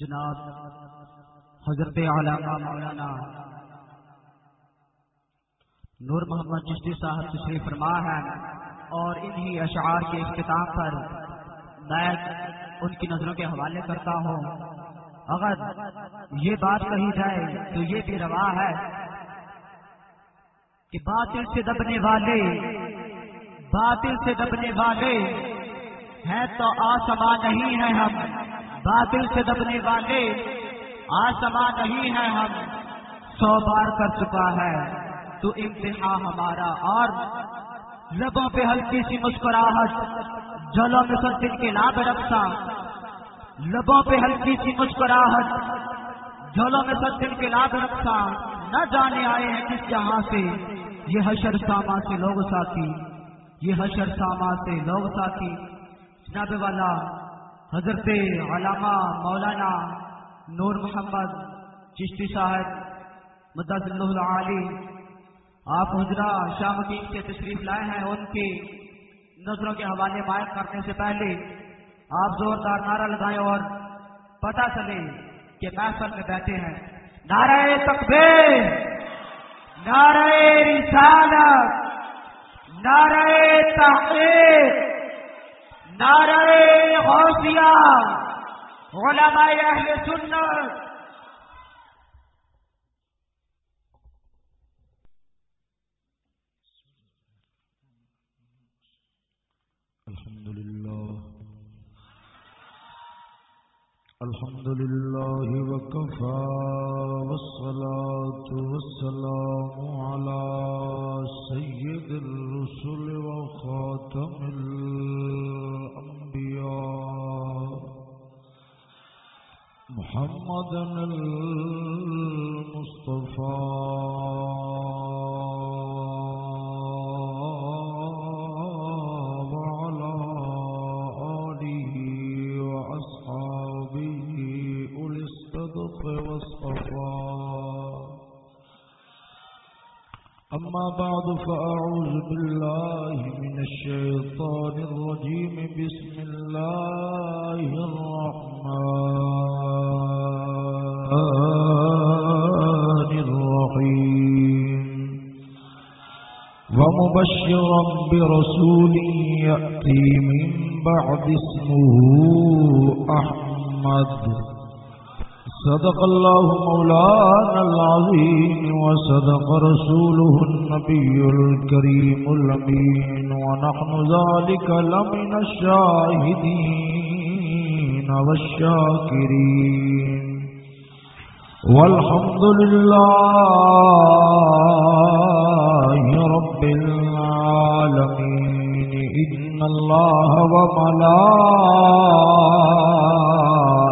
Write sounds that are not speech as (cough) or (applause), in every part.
جناب حضرت علامہ مولانا نور محمد چشتی صاحب تشریف فرما ہے اور انہی اشعار کے اختتام پر میں ان کی نظروں کے حوالے کرتا ہوں۔ اگر یہ بات کہی جائے تو یہ بھی روا ہے کہ باطل سے دبنے والے، باطل سے دبنے والے ہیں تو آسمان نہیں ہیں ہم۔ باطل سے دبنے والے آسمان نہیں ہیں ہم۔ سو بار کر چکا ہے۔ تو امتحان ہمارا اور لبوں پہ ہلکی سی مسکراہٹ، جلوں میں سر دن کے لاب رکھتا لبوں پہ ہلکی سی مسکراہٹ، جلوں میں سر دن کے لاب رکھتا نہ جانے آئے ہیں کس جہاں سے۔ یہ حشر ساما سے لوگ ساتھی۔ یہ حشر ساما سے لوگ ساتھی۔ جناب والا حضرت علامہ مولانا نور محمد چشتی صاحب مدد اللہ علی آپ حضرہ شاہ مدین کے تشریف لائے ہیں، ان کی نظروں کے حوالے مائل کرنے سے پہلے آپ زوردار نعرہ لگائیں اور پتہ چلے کہ محفل میں بیٹھے ہیں۔ نعرہ تکبیر، نعرہ رسالت، نعرہ تحقیق نعرہ غوثیہ، علماء اہل سنت۔ الحمد لله الحمد لله وكفى والصلاة والسلام على سيد الرسل وخاتم الأنبياء. محمد المصطفى. أما بعد فأعوذ بالله من الشيطان الرجيم. بسم الله الرحمن الرحيم. ومبشرا برسول يأتي من بعد اسمه أحمد. صدق الله مولانا العظيم وصدق رسوله النبي الكريم الأمين ونحن ذلك لمن الشاهدين والشاكرين والحمد لله رب العالمين إن الله وملائه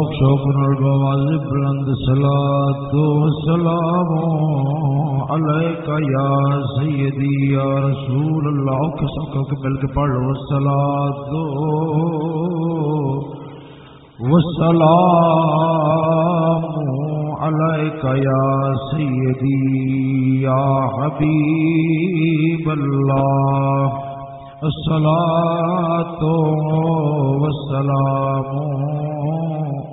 ذوق شوق البواز بلند صلاة والسلام عليك يا سيدي يا رسول اللہ الله قسمك مل کے پڑھ لو الصلاة والسلام عليك يا سيدي يا حبيب الله الصلاة والسلام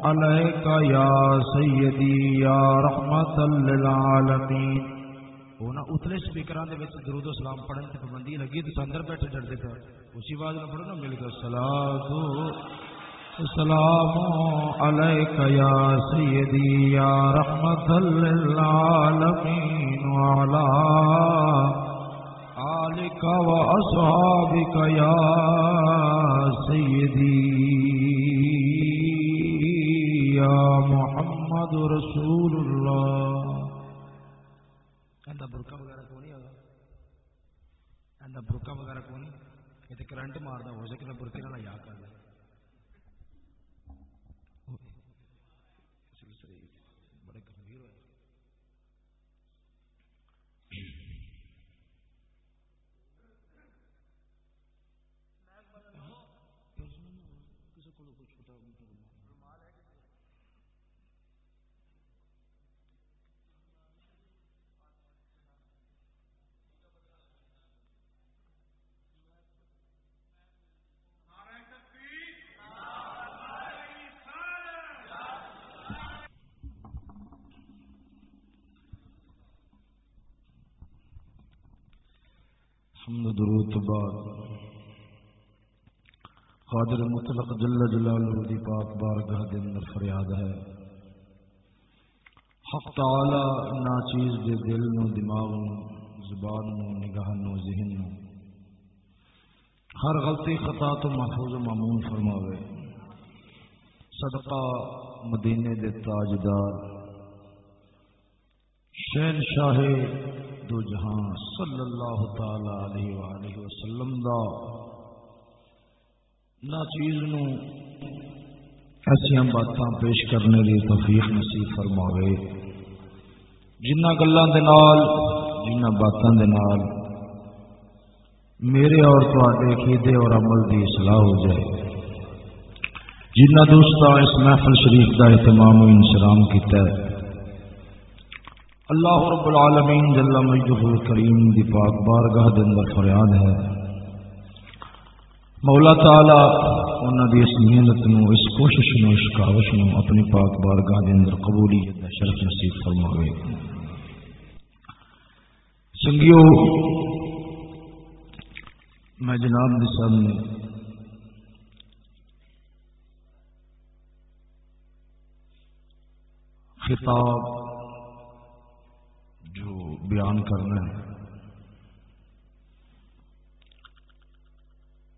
عليك يا سيدي يا رحمة للعالمين. ہونا اتلے سپیکران دے وچ درود و سلام پڑھن تے پابندی لگی تو اندر بیٹھے ڈردے پہ اسی آواز نہ پڑھو نا، مل کے الصلاة والسلام عليك يا سيدي يا رحمة للعالمين وعلى آلك وأصحابك يا سيدي محمد رسول اللہ۔ اندر برقع وغیرہ کو نہیں ہوگا اندر برقع وغیرہ کو نہیں یہ تو کرنٹ ماردا ہو سکتا برقے نال یاد کر دے بڑے گمبھیر ہوئے حمد درود تو بعد قادر مطلق جل جلالہ دی پاک بارگاہ دے اندر فریاد ہے۔ حق تعالی نا چیز دے دل نو، دماغ نو، زبان نو، نگاہ نو، ذہن نو۔ ہر غلطی، خطا تو محفوظ و معمون فرماوے۔ صدقہ مدینے دے تاجدار۔ شہن شاہ دو جہاں صلی اللہ تعالی علیہ وآلہ وسلم دا نا چیز نو ایسا باتاں پیش کرنے کی توفیق نصیب فرماوے۔ جنہ گلاں دے نال، جنہ باتاں دے نال میرے اور تواڈے کیدے اور عمل دی اصلاح ہو جائے۔ جنہ دوستاں اس محفل شریف دا اہتمام و انسلام کیتا ہے۔ اللہ رب العالمین جل مجدہ الکریم دی پاک بارگاہ دے اندر فریاد ہے۔ مولا تعالی انہاں دی اس محنت نو، اس کوشش نو، اس کاوش نو اپنی پاک بارگاہ دے اندر قبولیت دا شرف نصیب فرماوے۔ سنگیو، میں جناب دے سامنے خطاب بیان کرنا ہے۔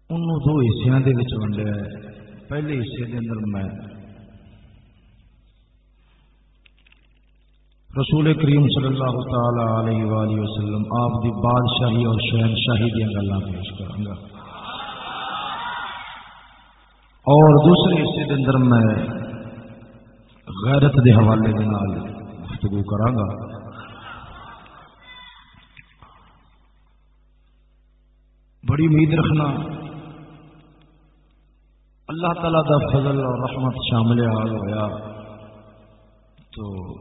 انہوں دو حصوں کے ونڈیا ہے پہلے حصے کے اندر میں۔ رسول کریم صلی اللہ تعالی علیہ وآلہ وسلم آپ دی بادشاہی اور شہنشاہی دیا گلا پیش کروں گا۔ اور دوسرے حصے کے اندر میں غیرت دے حوالے کے نال گفتگو کراں گا۔ بڑی امید رکھنا۔ اللہ تعالی دا فضل اور رحمت شامل حال ہویا۔ تو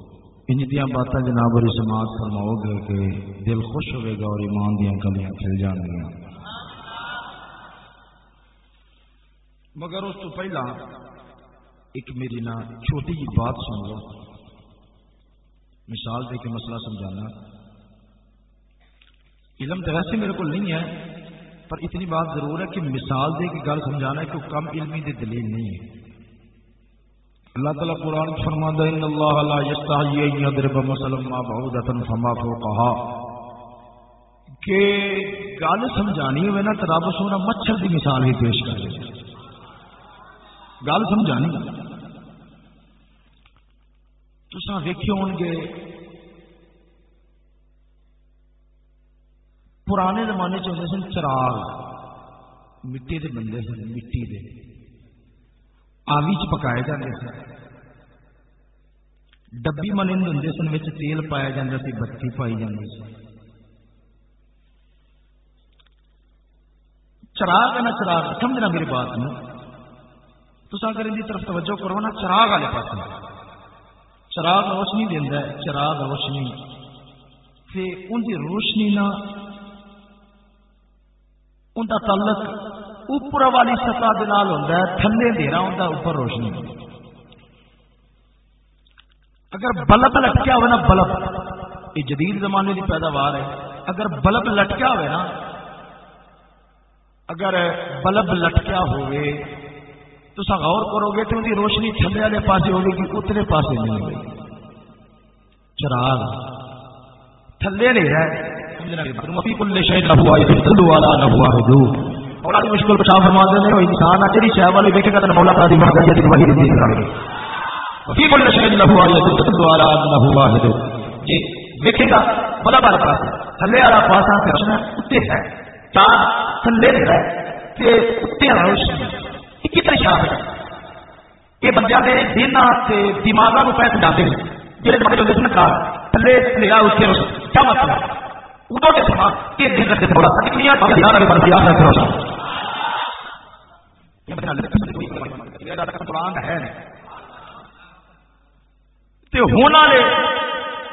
ان دیا باتیں جناب اور سماعت فرماؤ گے کہ دل خوش ہوئے گا اور ایمان دیا کلیاں کھل جان گیا مگر اس تو پہلا ایک میری نا چھوٹی جی بات سن لو۔ مثال دے کے مسئلہ سمجھانا۔ علم تو ویسے میرے کو نہیں ہے پر اتنی بات ضرور ہے کہ مثال دے کی گل سمجھانا ہے کہ کم علمی دے دلیل نہیں ہے۔ اللہ تعالیٰ قرآن فرما ان اللہ لا یستحی ان یضرب مثلا ما بعودۃ فما فوقها کہ گل سمجھانی ہوئے نا تو رب سونا مچھر دی مثال ہی پیش کر دے۔ گل سمجھانی۔ تساں ویکھے ہون گے پرانے زمانے چ سن چراغ۔ مٹی دے بندے سن، مٹی دے۔ آوی چ پکائے جاتے سن۔ ڈبی ملند ہوں سن تیل پایا جاتا سی، بتی پائی جاتی سی۔ چراغ ہے نا، چراغ۔ سمجھنا میری بات نو تو اگر ان طرف توجہ کرو نا، چراغ والے پاس چراغ روشنی دینا ہے، چراغ روشنی۔ ان کی روشنی نہ ان کا تعلق اوپر والی سطح کے نال ہوتا ہے، تھلے اندھیرا ہوتا اوپر روشنی۔ اگر بلب لٹکیا ہوئے نا، بلب۔ یہ جدید زمانے کی پیداوار ہے۔ اگر بلب لٹکیا ہوئے نا، اگر بلب لٹکیا ہوئے تو سا غور کرو گے تو ان کی روشنی تھلے والے پاسے ہوگی کہ اتنے پاسے نہیں ہوگی چراغ تھلے نہیں ہے ہے مولا دی مشکل فرما دے انسان آ گا تو مولا تعالی دی وحی دی کرے وفی کل والا جی گا پاس تھلے والا پاسا ہے تا تھلے ہے تے روشنی۔ یہ ہے۔ یہ بندے دے دین تے دماغاں پیسے ڈالتے ہیں۔ جہے بندے جو تھلے لیا اس کے کیا مطلب ہے ادو دن رکھتے تو قرآن ہے تے ہونا لے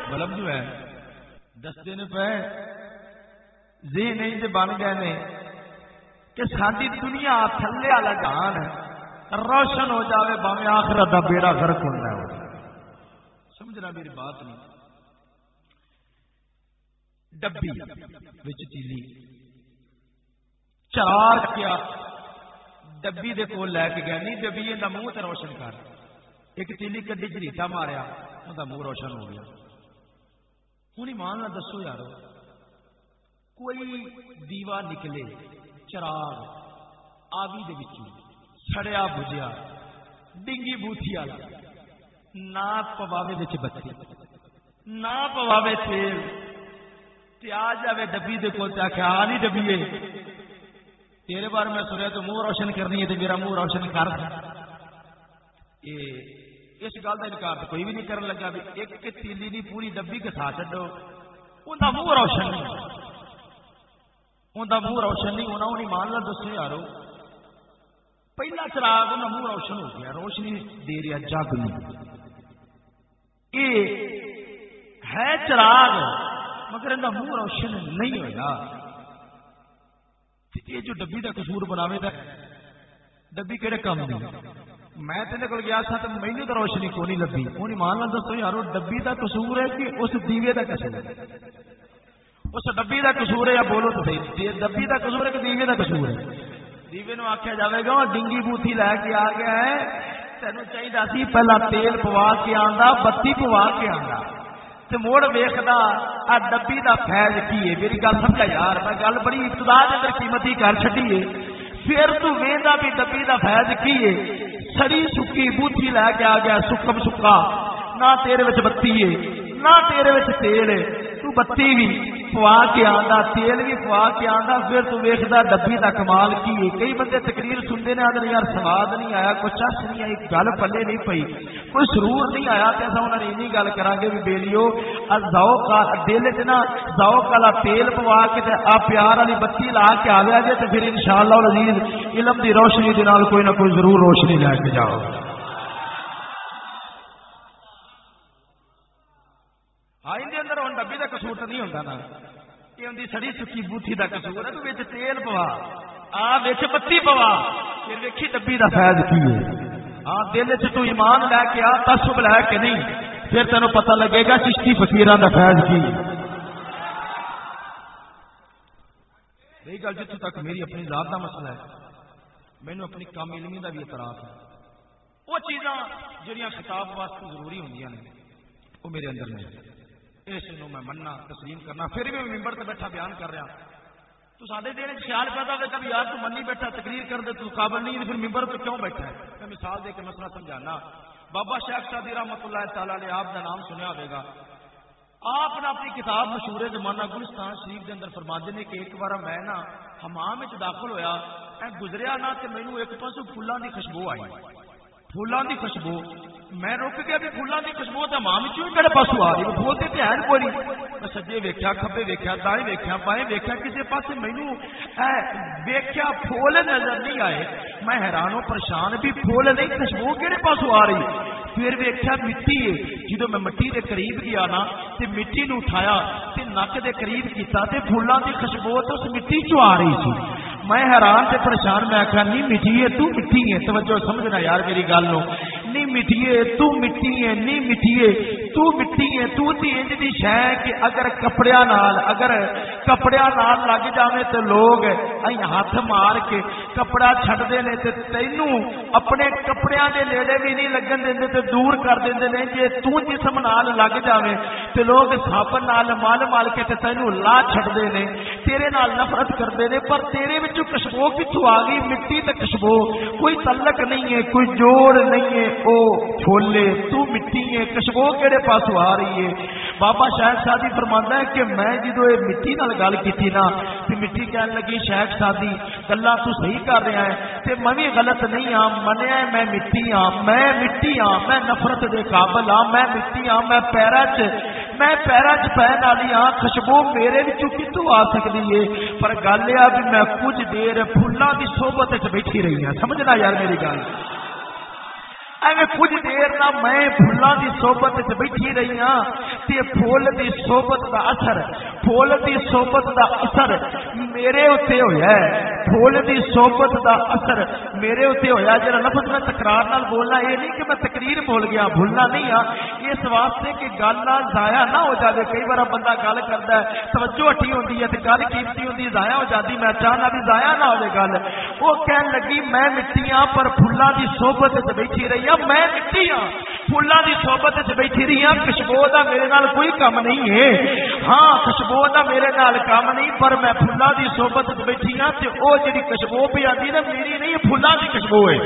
مطلب جو ہے پہ نہیں تے بن گئے نے کہ ساری دنیا تھلے والا جہان روشن ہو جاوے باویں آخرت دا بیڑا غرق ہوتا ہے۔ سمجھنا میری بات نہیں۔ ڈبی، وچ تیلی چار کیا ڈبی دے کول لے کے گیا نہیں، ڈبی یہ منہ تے روشن کر۔ ایک تیلی کڈی جریٹا ماریا ان منہ روشن ہو گیا۔ ہوں ایمان نہ دسو یار، کوئی دیوا نکلے، چراغ آگی دے وچوں سڑیا بجیا ڈنگی بوتھی والا نہ پواوے بچ بچے نہ پواوے تیل آ جائے ڈبی دے کو آخیا آ نہیں ڈبیے تیرے بار میں سنیا تو منہ روشن کرنی ہے تو میرا منہ روشن کر۔ اس گل کا انکار تو کوئی بھی نہیں کرنے لگا بھی ایک تیلی نہیں، پوری ڈبی کسا چڈو ان کا منہ روشن نہیں۔ ان کا منہ روشن نہیں ہونا انہیں مان لا دسو یارو۔ پہلا چراغ انہیں منہ روشن ہو گیا، روشنی دے رہا جگ نہیں یہ ہے چراغ مگر ان کا منہ روشن نہیں ہویا یہ جو ڈبی کا کسور بناوے گا ڈبی کہڑے کام نہیں؟ میں تیرے کو گیا تھا تو مینو تو روشنی کو نہیں لبھی؟ ہوں مان لا دسو یارو، ڈبی کا کسور ہے کہ اس دیوے کا کسور ہے اس ڈبی کا کسور ہے یا بولو تو صحیح؟ جی، ڈبی کا کسور ہے کہ دیوے کا کسور ہے؟ دیوے نو آخیا جائے گا ڈنگی بوتھی لے کے آ گیا ہے۔ تینو چاہیے سی، پہلا تیل پوا کے آندا، بتی پوا کے آندا۔ تے موڑ ویکھدا، آ ڈبی دا فیض کی ہے؟ میری گل سمجھا یار، میں گل بڑی ابتدا دے اندر قیمتی کر چھڈی ہے۔ پھر تو ویندا بھی ڈبی دا فیض کی ہے۔ سڑی سکی بوتھی لے کے آ گیا، سکم سکا۔ نہ تیرے وچ بتی ہے، نہ تیرے وچ تیل ہے۔ تو بتی بھی۔ پوا کے آندا، تیل بھی پوا کے آندا، پھر تو ویکھدا ڈبی دا کمال کی ہے۔ کئی بندے تقریر سنتے نے آدھے یار سواد نہیں آیا کوئی چس نہیں آئی گل پلے نہیں پئی۔ کوئی سرور نہیں آیا تے اساں انہاں نے اینی گل کران گے بھی بیلیو ذوق دل وچ نا ذوق والا تیل پوا کے تے آ پیار والی بتی لا کے آویا جے تے پھر انشاءاللہ العزیز علم دی روشنی دے نال کوئی نہ کوئی ضرور روشنی لے کے جاؤ ہاں اندر ہوں کسور تو نہیں ہوتا نا یہ ہوں سڑی سکی بوتھی کا کسور ہے تو تیل پوا آ بتی پوا پھر ویکھی ڈبی کا فائد کی ہے ہاں دل چ تو ایمان لے کے آ تسب لے کے نہیں پھر تینوں پتہ لگے گا چشتی فکیر کا فائد کی رہی گل جتوں تک میری اپنی ذات کا مسئلہ ہے مینو اپنی کام علمی کا بھی اعتراف ہے وہ چیزاں جہاں خطاب واسطے ضروری ہوں وہ میرے اندر نہیں اس نو میں مننا، تسلیم کرنا، پھر بھی میں ممبر سے بیٹھا بیان کر رہا۔ تو سارے دن خیال پیدا ہوتا بھی یار تو منی بیٹھا، تقریر کر دے، تو قابل نہیں، پھر ممبر پہ کیوں بیٹھا ہے؟ میں مثال دے کے مسئلہ سمجھانا۔ بابا شیخ شادی رحمت اللہ تعالیٰ نے آپ کا نام سنیا ہوئے گا۔ آپ نے اپنی کتاب مشہور زمانہ گلستان شریف کے اندر فرما نے کہ ایک بار میں نا حمام داخل ہویا گزریا نہ کہ مینو ایک پاس فلان کی خوشبو آئی۔ فلان کی خوشبو۔ میں روک گیا بھی فلان کی خوشبو تو ماں چوں کہڑے پاسو آ رہی بولتے تو ہے کوئی میں سجے ویکیا کبے ویکیا دائیں ویکیا بائیں ویکیا کسی پاس مینو ویکیا پھول نظر نہیں آئے۔ میں حیران ہوں، پریشان بھی پھول نہیں، خوشبو کہڑے پاسو آ رہی؟ پھر ویکیا مٹی ہے۔ جدو میں مٹی کے قریب گیا نا، تے مٹی نو اٹھایا، تے نک دے قریب کیتا، تے پھولاں دی خوشبو تو اس مٹی چوں آ رہی تھی میں حیران تے پریشان، میں آخیا نہیں مٹی ہے، تو مٹی ہے۔ توجہ سمجھنا یار میری گل نو نہیں مٹی ہے تو مٹی ہے نہیں مٹی تو مٹی ہے، تو تی انج دی شے کہ اگر کپڑیاں نال، اگر کپڑیاں نال لگ جاوے تے لوگ ائی ہاتھ مار کے کپڑا چھڈ دے نے تے تینوں اپنے کپڑیاں دے نیڑے بھی نہیں لگن دیندے تے دور کر دیندے نے جے تو جسم نال لگ جاوے تے لوگ صابن نال، مال مال کے تے تینوں لا چھڈ دے نے، تیرے نال نفرت کردے نے، پر تیرے وچ خوشبو کتھوں آ گئی؟ مٹی تے خوشبو کوئی تعلق نہیں ہے، کوئی جوڑ نہیں ہے، او چھولے، تو مٹی ہے خوشبو کیڑے پاسو آ رہی ہے۔ بابا شاید شادی جی فرماندا ہے کہ میں جدو یہ مٹی نال گل کیتی نا، تے مٹی کہن لگی شاید شادی جی، گلا تو صحیح کر رہا ہے، تے میں بھی غلط نہیں ہاں منیا میں مٹی ہاں میں مٹی ہاں میں نفرت دے قابل ہاں میں مٹی ہاں میں پیرا چ، میں پیرا چ پہن والی ہاں خوشبو میرے وچوں کتوں آ سکتی ہے؟ پر گل یہ بھی میں کچھ دیر فلاں دی صحبت وچ بیٹھی رہی ہوں سمجھنا یار میری گل؟ ایویں کچھ دیر نہ میں فلاں دی صحبت وچ بیٹھی رہی ہاں تے پھول دی صحبت دا اثر پھول دی صحبت دا اثر میرے اوتے ہویا ہے پھول دی صحبت دا اثر میرے اوتے ہویا جڑا لفظ میں تکرار نال بولنا اے نہیں کہ میں تقریر بول گیا بھولنا نہیں ہاں اس واسطے کہ گل نہ ضائع نہ ہو جاوے کئی بار بندہ گل کردا ہے توجہ ہٹی ہوندی ہے تے گل قیمتی ہوندی ضائع ہو جاتی میں چاہنا بھی ضائع نہ ہوے گل او کہن لگی میں مٹیاں پر پھلاں دی صحبت وچ بیٹھی رہی ہاں میں مٹی ہاں فلاں دی صحبت وچ بیٹھی رہی ہاں خوشبو دا میرے نال کوئی کم نہیں ہے۔ ہاں خوشبو دا میرے نال کام نہیں، پر میں فلاں دی صحبت وچ بیٹھی ہاں تے او جڑی خوشبو پہ آندی نا، میری نہیں فلاں دی خوشبو ہے۔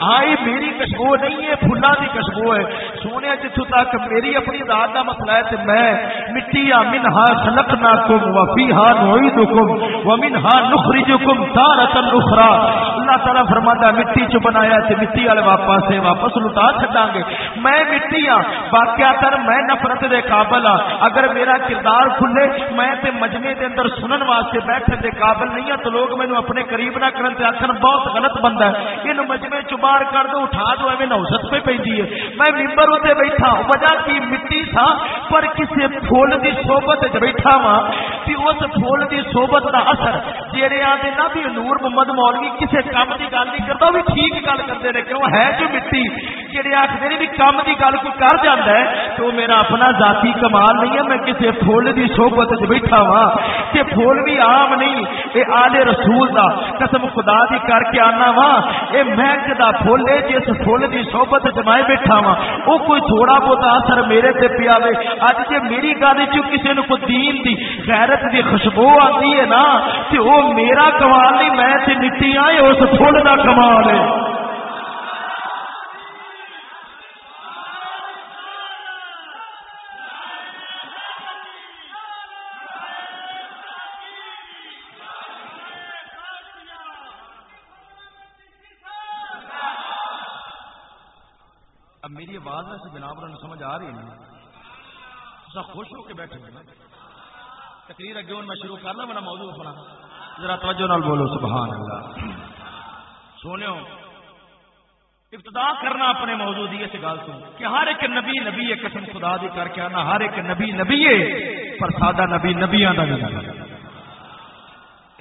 آئی، میری خوشبو نہیں ہے فلاں دی خوشبو ہے۔ سونے جتھوں تک میری اپنی ذات دا مسئلہ ہے تے میں مٹی یا منہا خلقناکم وفیہا نعیدکم ومنہا نخرجکم تارتا اخرى۔ اللہ تعالی فرماتا مٹی چ بنایا تے مٹی والے واپس سے واپس لٹا چھڈاں گے۔ میں مٹی ہاں واقعہ تر میں نفرت دے قابل ہاں۔ اگر میرا کردار کھلے، میں تے مجمع دے اندر سنن واسطے بیٹھن دے قابل نہیں ہاں تو لوگ مینوں اپنے قریب نہ کرن تے آکھن، بہت غلط بندہ ہے۔ اینو مجمع چ باہر کر دو، اٹھا دو، ایویں نوست پہ پیندی ہے۔ میں منبر تے بیٹھا ہاں، وجہ کی مٹی تھا پر کسے پھول دی صحبت وچ بیٹھا ہاں، وا کہ اس پھول دی صحبت دا اثر جڑے آندے نا بھی نور محمد مولوی کسے کام دی گل نہیں کردا بھی ٹھیک گل کردے نے کیوں ہے جو مٹی۔ جڑے آخر بھی کام کی گل کوئی کر جانا ہے، تو میرا اپنا ذاتی کمال نہیں ہے، میں کسی فل کی سوبت بیٹھا وا کہ فل بھی آم نہیں یہ آلے رسول دا۔ قسم خدا دی کر کے آنا وا یہ مہک دا فل ہے جس فل کی سوبت جمائے بیٹھا ہاں، وا وہ کوئی تھوڑا بہت اثر میرے تے پیا اج جی میری گل چ کسی نے کوئی دین دی غیرت دی خوشبو آتی ہے نا تو وہ میرا کمال نہیں، میں تے مٹی آئے اس فل کا کمال ہے۔ اب میں سے جناب نے سمجھ آ رہی ہے سب خوش ہو کے بیٹھے ہوئے تقریر اگے میں شروع کر لا میرا موضوع اپنا ذرا توجہ نال بولو سبحان اللہ سونے ابتدا کرنا اپنے موضوع دی اس گل تو، کہ ہر ایک نبی نبی ہے، قسم خدا دی کر کے آنا، ہر ایک نبی نبی ہے، پر سادہ نبی نبیاں دا نہیں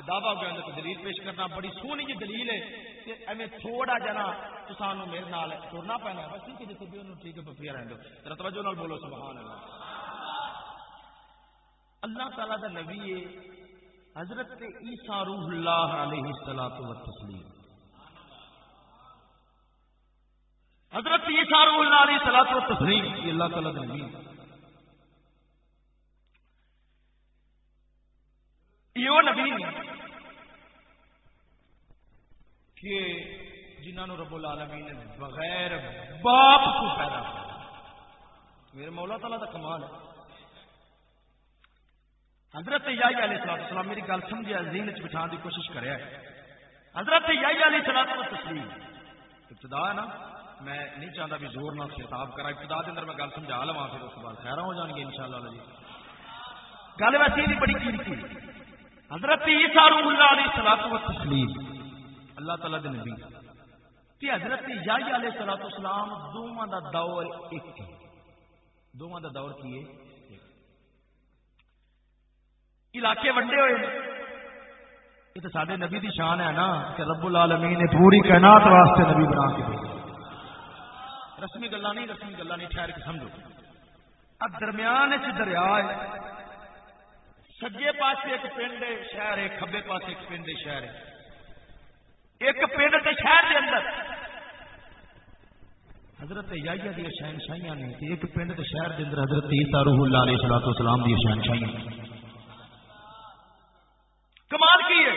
دعوی ہو گیا دلیل پیش کرنا بڑی سونی جی دلیل ہے کہ ایویں تھوڑا جنا تو سانو میرے نال ترنا پینا بس ٹھیک ہے جیسے بھی انہوں ٹھیک ہے پپیا رہن دو ذرا توجہ نال بولو، سبحان اللہ۔ اللہ تعالی دا نبی ہے، حضرت عیسیٰ روح اللہ علیہ الصلوۃ والتسلیم۔ حضرت عیسیٰ روح اللہ علیہ الصلوۃ والتسلیم، یہ اللہ تعالی دا نبی ہے۔ یہ نبی نہیں کہ جنہوں نے رب العالمین نے بغیر باپ کو پیدا کیا۔ میرے مولا تعالیٰ کا کمال ہے۔ حضرت یائی علیہ السلام السلام میری گل سمجھا ذہن چ بٹھا دی کوشش کرے حضرت یائی علیہ السلام کو تسلیم۔ ابتدا ہے نا، میں نہیں چاہتا بھی زور نہ خطاب کرا ابتدا کے اندر میں گل سمجھا لوا پھر اس کے بعد خیر ہو جان گے ان شاء اللہ جی۔ گل ویسے بھی بڑی قیمتی۔ حضرت عیسیٰ اللہ علیہ السلام و تسلیم۔ اللہ تعالیٰ دے نبی۔ کہ حضرت یائی علیہ السلام اسلام دونوں دا دور ایک ہے دونوں دا دور کی ہے علاقے ونڈے ہوئے۔ یہ تو سارے نبی دی شان ہے نا کہ رب العالمین نے پوری کائنات واسطے نبی بنا کے بھیجا۔ رسمی گلا نہیں، رسمی گلا نہیں، ٹھہر کے سمجھو۔ اب درمیان چ دریا ہے۔ سجے پاسے ایک پنڈ ہے، شہر ہے، کھبے پاسے ایک پنڈ ہے، شہر ہے۔ ایک پنڈ کے شہر کے اندر۔ حضرت دیا شہنشاہیاں نے ایک پنڈ کے شہر کے اندر حضرت عیسیٰ روح اللہ علیہ الصلوۃ والسلام دی شہنشاہیاں۔ کمال کی ہے۔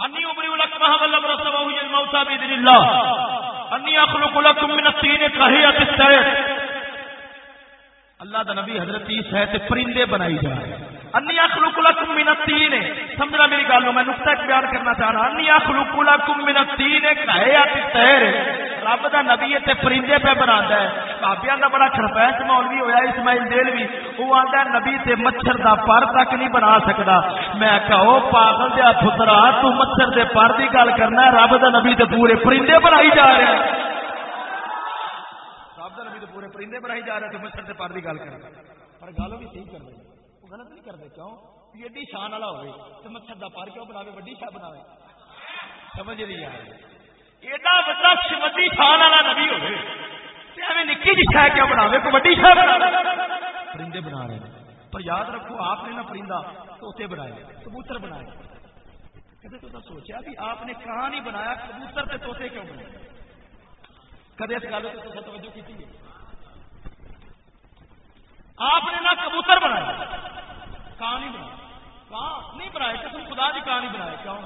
انی عمری الموتى باذن اللہ انی اخلق لكم من الطين كهيئه الطير اللہ دا نبی حضرت عیسی تے پرندے بنائی جا رہے ہیں۔ انی اخلق لکم من الطین سمجھنا میری گل میں نقطہ ایک بیان کرنا چاہ رہا انی اخلق لکم من الطین کہیات الطیر رب دا نبی تے پرندے پہ بناتا ہے. بابیاں دا بڑا خرپیش مولوی ہویا، اسماعیل دل بھی وہ آتا ہے، نبی تے مچھر دا پر تک نہیں بنا سکتا میں کہو پاگل دیا پترا، تو مچھر دے پر دی گل کرنا ہے. رب دا نبی تے پورے پرندے بنائی جا رہے ہیں. رب دا نبی تے پورے پرندے بنائی جا رہے ہیں مچھر دے پر دی گل کر پر گل بھی صحیح کر رہے وہ غلط نہیں کرتے، کیوں؟ ایڈی شان والا ہوئے، تو مچھر کا پر کیوں بناوے؟ وڈی شاہ بناوے۔ سمجھ نہیں آ رہی۔ ایڈا بڑا وڈی شان والا نبی ہوئے نکی جی شہ کیوں بناوے؟ کوئی وڈی شہ بنا پرندے بنا رہے ہیں۔ پر یاد رکھو، آپ نے نہ پرندہ توتے بنائے، کبوتر بنائے۔ کدے تو سوچا بھی آپ نے کہاں نہیں بنایا، کبوتر سے توتے کیوں بنائے؟ کدے اس گل تو توجہ کی آپ نے نہ کبوتر بنایا کہاں؟ نہیں بنایا نہیں بنائے قسم خدا کی کہانی بنائے کیوں؟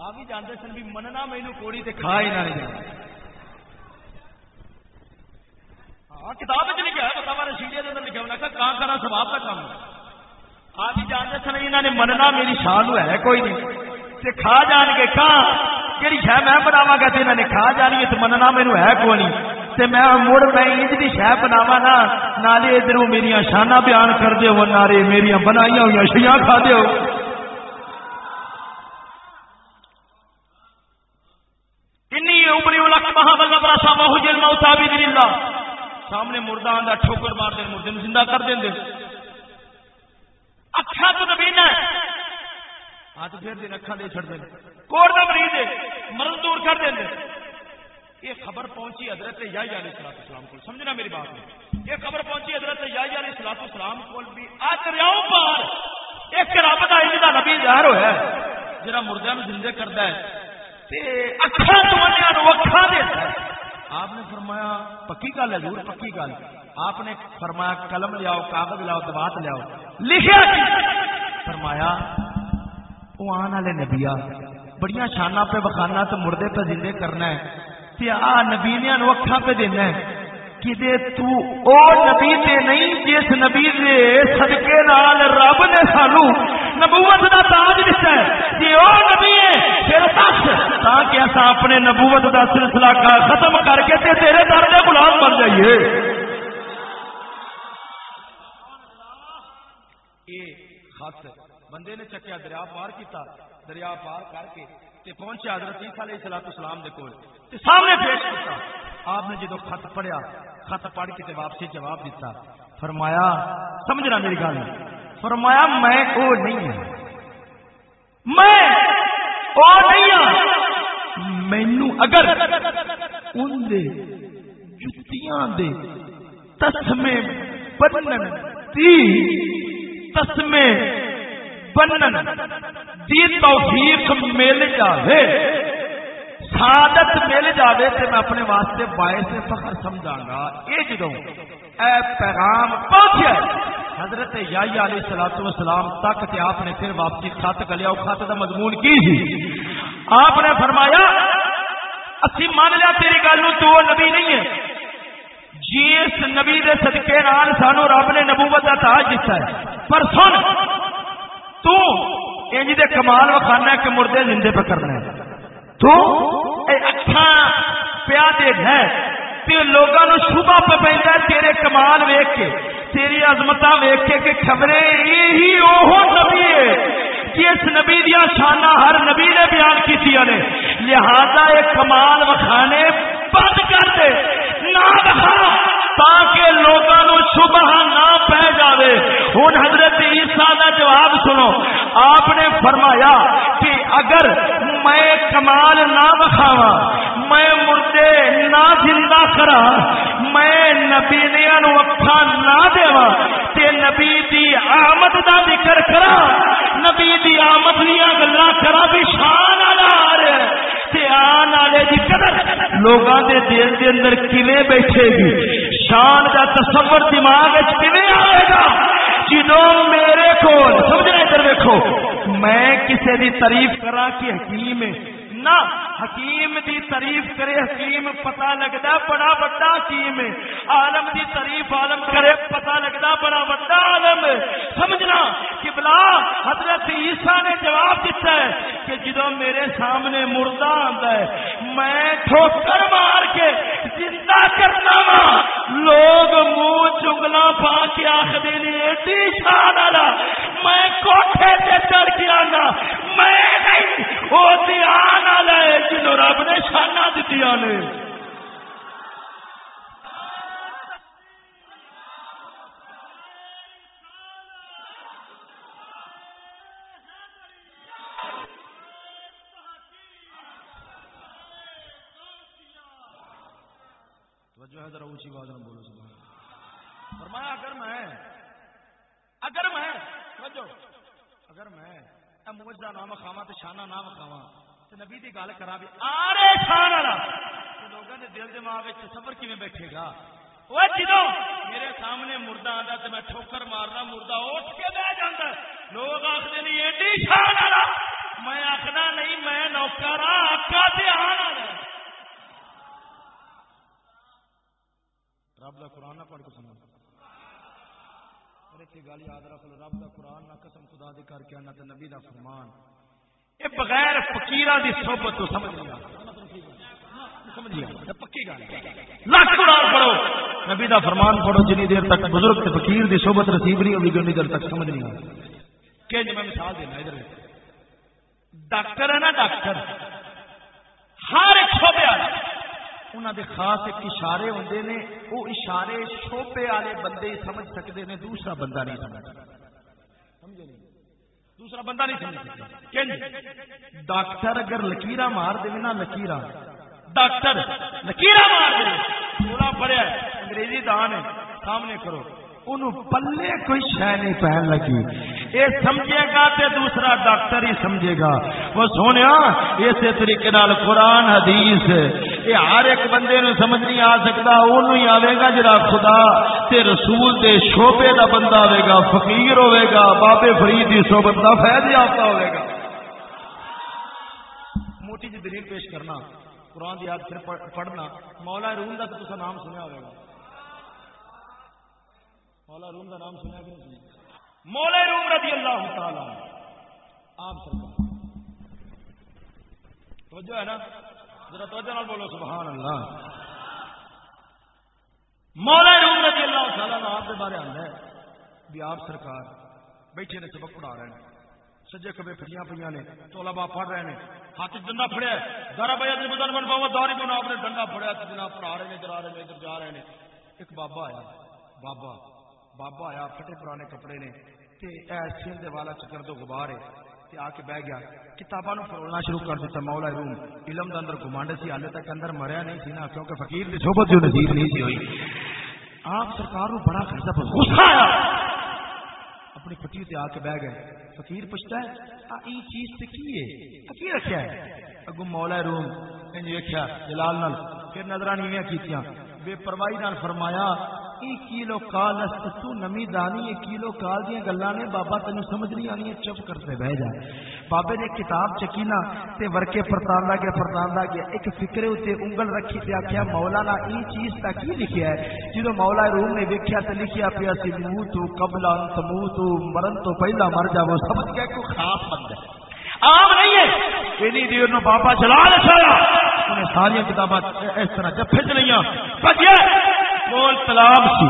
آپ بھی جانتے سن بھی مننا مینو کوڑی تے کھا ہی نہ ہاں کتاب چ لکھا ہے بتا رشیدے اندر لکھا ہونا، کہاں کرنا سواب کا کام؟ آپ بھی جانتے سن انہوں نے مننا میری شان ہے کوئی نہیں۔ تے کھا جان کے کہاں؟ کہڑی شہ میں بناوا گا جی تو انہوں نے کھا جانی ہے تو مننا مینو ہے کوئی نہیں۔ تے میں مڑ میں انج دی شہ بناوا نا، نالے ادھر میری شانہ بیان کر دے ہو نارے میری بنائی ہوئی شیاں کھا دے ہو سامنے مردہ آدھا ٹھوکر مار دے، مردے نوں زندہ کر دیں دے۔ اکھا تو نبی نے ہاتھ پھر دن اکھا دے، چھڑ دیں کوڑ دا مریض ہے، مرض دور کر دیں دے۔ یہ خبر پہنچی حضرت یا علیہ السلام اسلام کو۔ سمجھنا میری بات۔ میں یہ خبر پہنچی حضرت یا علیہ السلام اسلام کو۔ بھی آ دریاؤں پار ایک رب کا ان کا نبی ظاہر ہوا ہے۔ جہاں مردے میں زندے کرتا ہے۔ آپ نے فرمایا، پکی گل ہے، ضرور پکی گل۔ آپ نے فرمایا، قلم لیاؤ، کاغذ لیاؤ دبات لیاؤ۔ لکھا فرمایا وہ آن والے نبیا بڑی شانہ پہ بخانا تو مردے پہ زندے کرنا ہے۔ تے آ نبی نو اکھا پہ دینا ہے۔ کدے تو او نبی تے نہیں، جس نبی دے صدقے نال رب نے سانو نبوت دا تاج دتا ہے۔ جی او نبی ہے، پھر دس۔ تاکہ اسا اپنے نبوت دا سلسلہ کا ختم کر کے تے تیرے در دے غلام بن جائیے۔ اے خط بندے نے چکیا، دریا پار کیتا، دریا پار کر کے تے پہنچا حضرت عیسیٰ علیہ الصلوۃ والسلام دے کول تے سامنے پیش کیتا۔ آپ نے جدو خط پڑھیا، خط پڑھ کے تے واپسی جواب دیتا فرمایا، سمجھنا میری گل۔ فرمایا، میں او نہیں ہوں۔ میں او نہیں ہوں۔ مینو اگر ان دے جتیاں دے تسمے بنن دی، تسمے بنن دی توفیق مل جاوے، سعادت مل جاوے تے میں اپنے واسطے باعث فخر سمجھا گا اے جدوں اے پیغام پہنچیا حضرت یائی علیہ الصلوۃ والسلام تک تے آپ نے پھر واپسی خط کلیا خط دا مضمون کی سی؟ آپ نے فرمایا، اسی مان لیا تیری گل تو وہ نبی نہیں ہے۔ جس نبی دے صدقے نال سانو رب نے نبوت دا تاج دتا ہے۔ پر سن، تو انج جی دے کمال وکھانا کہ مردے زندے پہ کرنا ہے۔ تو اے اچھا پیا دے ہے تے لوگاں نو شبہ پہ پیندا تیرے کمال ویکھ کے، تیری عظمتاں ویکھ کے کہ خبریں یہی اوہ نبی ہے جس نبی دیا شانہ ہر نبی نے بیان کی نے۔ لہذا ایک کمال وکھانے بند کر دے، نہ دکھا تاکہ لوگوں شبہ نہ پہ جاوے۔ ہوں حضرت عیسیٰ کا جواب سنو۔ آپ نے فرمایا کہ اگر میں کمال نہ بخاوا میں مردے نہ زندہ کرا میں نبی نو اکھا نہ دیوا تے نبی دی آمد دا ذکر کرا نبی دی آمد دیا گلا کرا بھی شان آ والے کی قدر لوگوں کے دل کے اندر کلے بیٹھے گی؟ شان کا تصور دماغ آئے گا؟ جدو میرے کو سمجھنا ادھر دیکھو میں کسی کی تعریف کرا کہ حکیم ہے۔ نہ حکیم دی تعریف کرے، حکیم پتا لگتا بڑا بڑا حکیم عالم دی تعریف عالم کرے پتا لگتا بڑا بڑا عالم سمجھنا کہ بلا حضرت عیسیٰ نے جواب دیتا ہے کہ جدو میرے سامنے مردہ آتا ہے، میں ٹھوکر مار کے زندہ کرنا وا لوگ منہ چگلا پا کے آخری نے، ایڈی شان والا۔ میں کوٹھے سے چڑھ کے آنا میں نہیں، وہ دھیان والا ہے جنہوں رب نے شانہ دیتی نے۔ توجہ ہے ذرا اونچی آواز میں بولو سبحان فرمایا اگر میں اگر میں توجہ۔ اگر میں اے موجہ نام کھاواں تے شانہ نام کھاواں تے نبی دی گل کرا بھی آرے شان والا تے لوگاں دے دل دماغ وچ صبر کیویں بیٹھے گا؟ وہ جدوں میرے سامنے مردہ آندا تے میں ٹھوکر مارنا، مردہ اٹھ کے بیٹھ جاندا لوگ آکھدے نہیں ایڈی شان والا۔ میں آخنا نہیں، میں نوکر ہاں آقا تے آن والا رب دا قرآن نہ پڑھ کے سنا اور ایک گل یاد رکھ لو، رب دا قرآن نہ قسم خدا دی کر کے آنا تے نبی دا فرمان۔ اے بغیر فقیراں دی صحبت تو سمجھ نہیں لاکھ پڑھو. نبی دا فرمان پڑھو، جنی دیر تک بزرگ تے فقیر دی صحبت نصیب نہیں ہوگی، جنی دیر تک سمجھ نہیں آتا کہ جی میں مثال دینا ادھر ڈاکٹر ہے نا ڈاکٹر؟ ہر ایک شعبے والا انہوں دے خاص ایک اشارے ہوندے نے، وہ اشارے شوبے والے بندے ہی سمجھ سکتے نے، دوسرا بندہ نہیں سمجھ سمجھے نہیں دوسرا بندہ نہیں سمجھ سکتا ڈاکٹر اگر لکیرا مار دے نا لکیرا ڈاکٹر لکیرا مار دے۔ تھوڑا پڑیا انگریزی دان ہے، سامنے کرو۔ پلے کوئی شہ نہیں پہن لگی۔ یہ سمجھے گا تے دوسرا ڈاکٹر ہی سمجھے گا۔ وہ سونے، اسی طریقے نال قرآن، حدیث، یہ ہر ایک بندے نو سمجھ نہیں آ سکتا، اونوں ہی آئے گا جڑا خدا تے رسول دے شعبے دا بندہ ہوے گا، فقیر ہوے گا، بابے فرید دی صحبت دا فیض یافتہ ہوے گا۔ موٹی جی دلیل پیش کرنا، قرآن دی یاد پھر پڑھنا۔ مولا روم دا تو نام سنیا ہوئے گا۔ مولا روم کا نام سنا کہ نہیں سنا مولا روم رضی اللہ تعالی آپ سرکار۔ توجہ ہے نا؟ ذرا توجہ نال بولو، سبحان اللہ۔ مولا روم رضی اللہ تعالی آپ کے بارے آتا ہے بھی آپ سرکار بیٹھے نے سبق پڑھا رہے ہیں۔ سجے کبے پھڑیاں پہ نے طلبا پڑھ رہے ہیں ہاتھ ڈنڈا پھڑیا دارا بھائی ادھر بدن بن پاؤ داری بنا آپ نے ڈنڈا پھڑیا جناب پڑھا رہے ہیں ادھر رہے ہیں ادھر جا رہے ہیں ایک بابا آیا، بابا۔ بابا آیا پھٹے پرانے کپڑے نے سیل والا چکر تو غبار ہے، تے آ کے بہ گیا۔ کتاباں نو فرولنا شروع کر دیتا مولا روم۔ علم دے اندر گمانڈ سی ہالے تک اندر مریا نہیں سی نا، کیونکہ فقیر کی صحبت جو نصیب نہیں سی ہوئی۔ آپ سرکار نو بڑا خرچہ غصہ آیا۔ اپنی پٹی سے آ کے بہ گئے۔ فقیر پوچھتا ہے یہ چیز سے کی ہے؟ کی رکھا ہے؟ اگو مولا روم ویکیا جلال نال، پھر نظرانیاں کیتیاں۔ بے پرواہی نال فرمایا کیلو کال تو نمی دانی یہ کیلو کال دیا گلا نے، بابا تین سمجھ نہیں آنی چپ کرتے بہ جا۔ بابے نے کتاب چکی نا، تے ورکے پرتاندا گیا پرتاندا گیا۔ ایک فکرے اتنے انگل رکھی تے آخیا مولا نا ای چیز کا کی لکھیا ہے؟ جدو مولا روم نے ویکیا تو لکھیا پیا سی منہ تو قبل انت منہ تو مرن تو پہلا مر جا۔ وہ سمجھ گیا کو خاص بند ہے۔ عام نہیں ہے۔ اینی دیر نو بابا چلا لچایا انہیں ساری کتاباں اس طرح جفے چ نہیں کول تلاب سی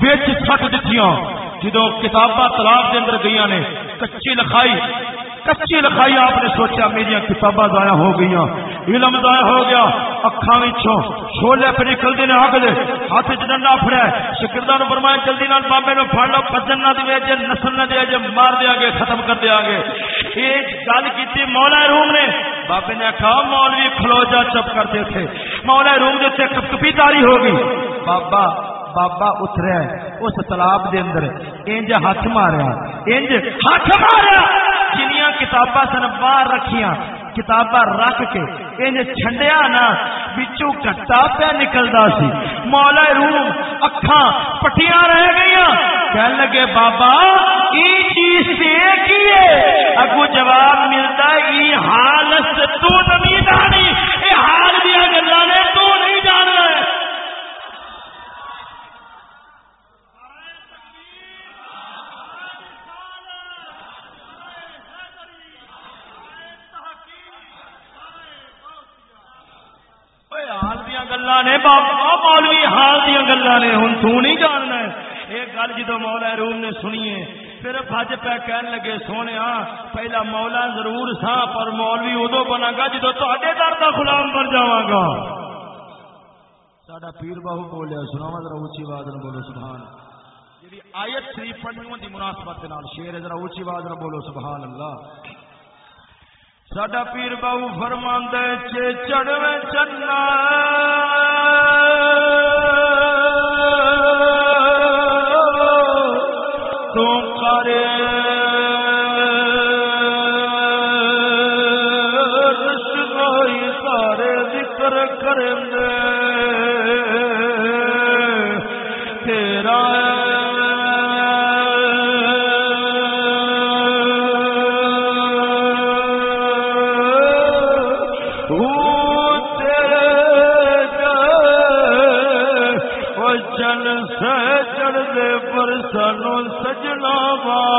بچ سٹ دتیاں جدو کتاباں تلاب دے اندر گئی نے، کچی لکھائی کچی لکھائی آپ نے سوچا میری کتاباں ضائع ہو گئی علم ضائع ہو گیا، اکھاں وچوں چھولے پہ نکلتے نے اگ دے، ہاتھ چ ڈنڈا پھڑیا شکردہ نو فرمایا، جلدی نال بابے نو پھڑ لو بجن نہ دے جے نسل نہ دے، جے مار دیا گے، ختم کر دیا گے۔ ایک گل کیتی مولا روم نے، بابے نے کہا مولوی کھلو جا چپ کرتے تھے۔ مولا روم دے کپ کپی تاری ہو گئی۔ بابا بابا اتریا اس تالاب دے اندر۔ انج ہاتھ ماریا۔ انج ہاتھ ماریا۔ جنیاں کتاباں سن باہر رکھیاں، کتاباں رکھ کے انج چھنڈیا نا بچوں کٹا پیا نکلدا سی۔ مولا روم اکھاں پٹیاں رہ گئیاں۔ کہن لگے، بابا، ای چیز سے کی ہے اگو جواب ملتا ای حالت تو نمی دانی۔ اے حال دیا گلا نے تو گلا نے، بابا مولوی حال دیا گلا نے ہوں تو نہیں جاننا یہ گل جدو مولا روم نے سنیے پھر بج پہ کہن لگے، سونے پہلا مولا ضرور سا پر مولوی ادو بنا گا جدو تے در کا غلام بن جا گا۔ ساڈا پیر باہو بولیا سنا ذرا اچھی آواز نہ بولو، سبحان۔ جی آیت شریف پڑھنی دی مناسبت شیر، ذرا اچھی آواز نہ بولو، سبحان اللہ۔ سڈا پیر بہو فرماند چڑھوے چنا جل سہ چڑھ پر سانو سجنا وا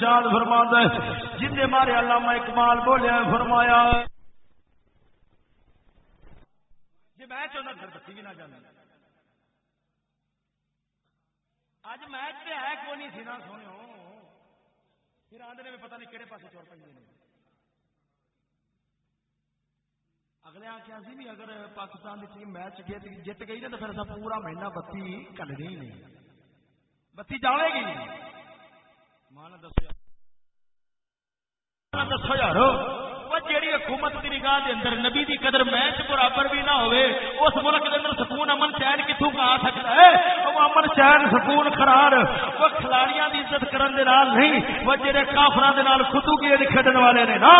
ارشاد فرما جن مارے علامہ اقبال بولیا فرمایا جی میں چاہتا پھر بتی بھی نہ جانا۔ اج میچ پہ ہے کون نہیں سی نہ سونے پھر آدھے میں پتہ نہیں کہڑے پاس چور پہ اگلے آخیا سی بھی اگر پاکستان کی ٹیم میچ جیت گئی نا تو پھر پورا مہینہ بتی کلنی ہی نہیں۔ بتی جائے گی۔ مان دسو دسو یار جیڑی حکومت کی نگاہ دے اندر نبی دی قدر میچ برابر بھی نہ ہوئے اس ملک دے اندر سکون امن چین کتوں کا آ سکتا ہے وہ امن چین سکون قرار وہ کھلاڑیاں دی عزت کرن دے نال نہیں وہ جڑے کافراں دے نال خطو کھڈن والے نے نا؟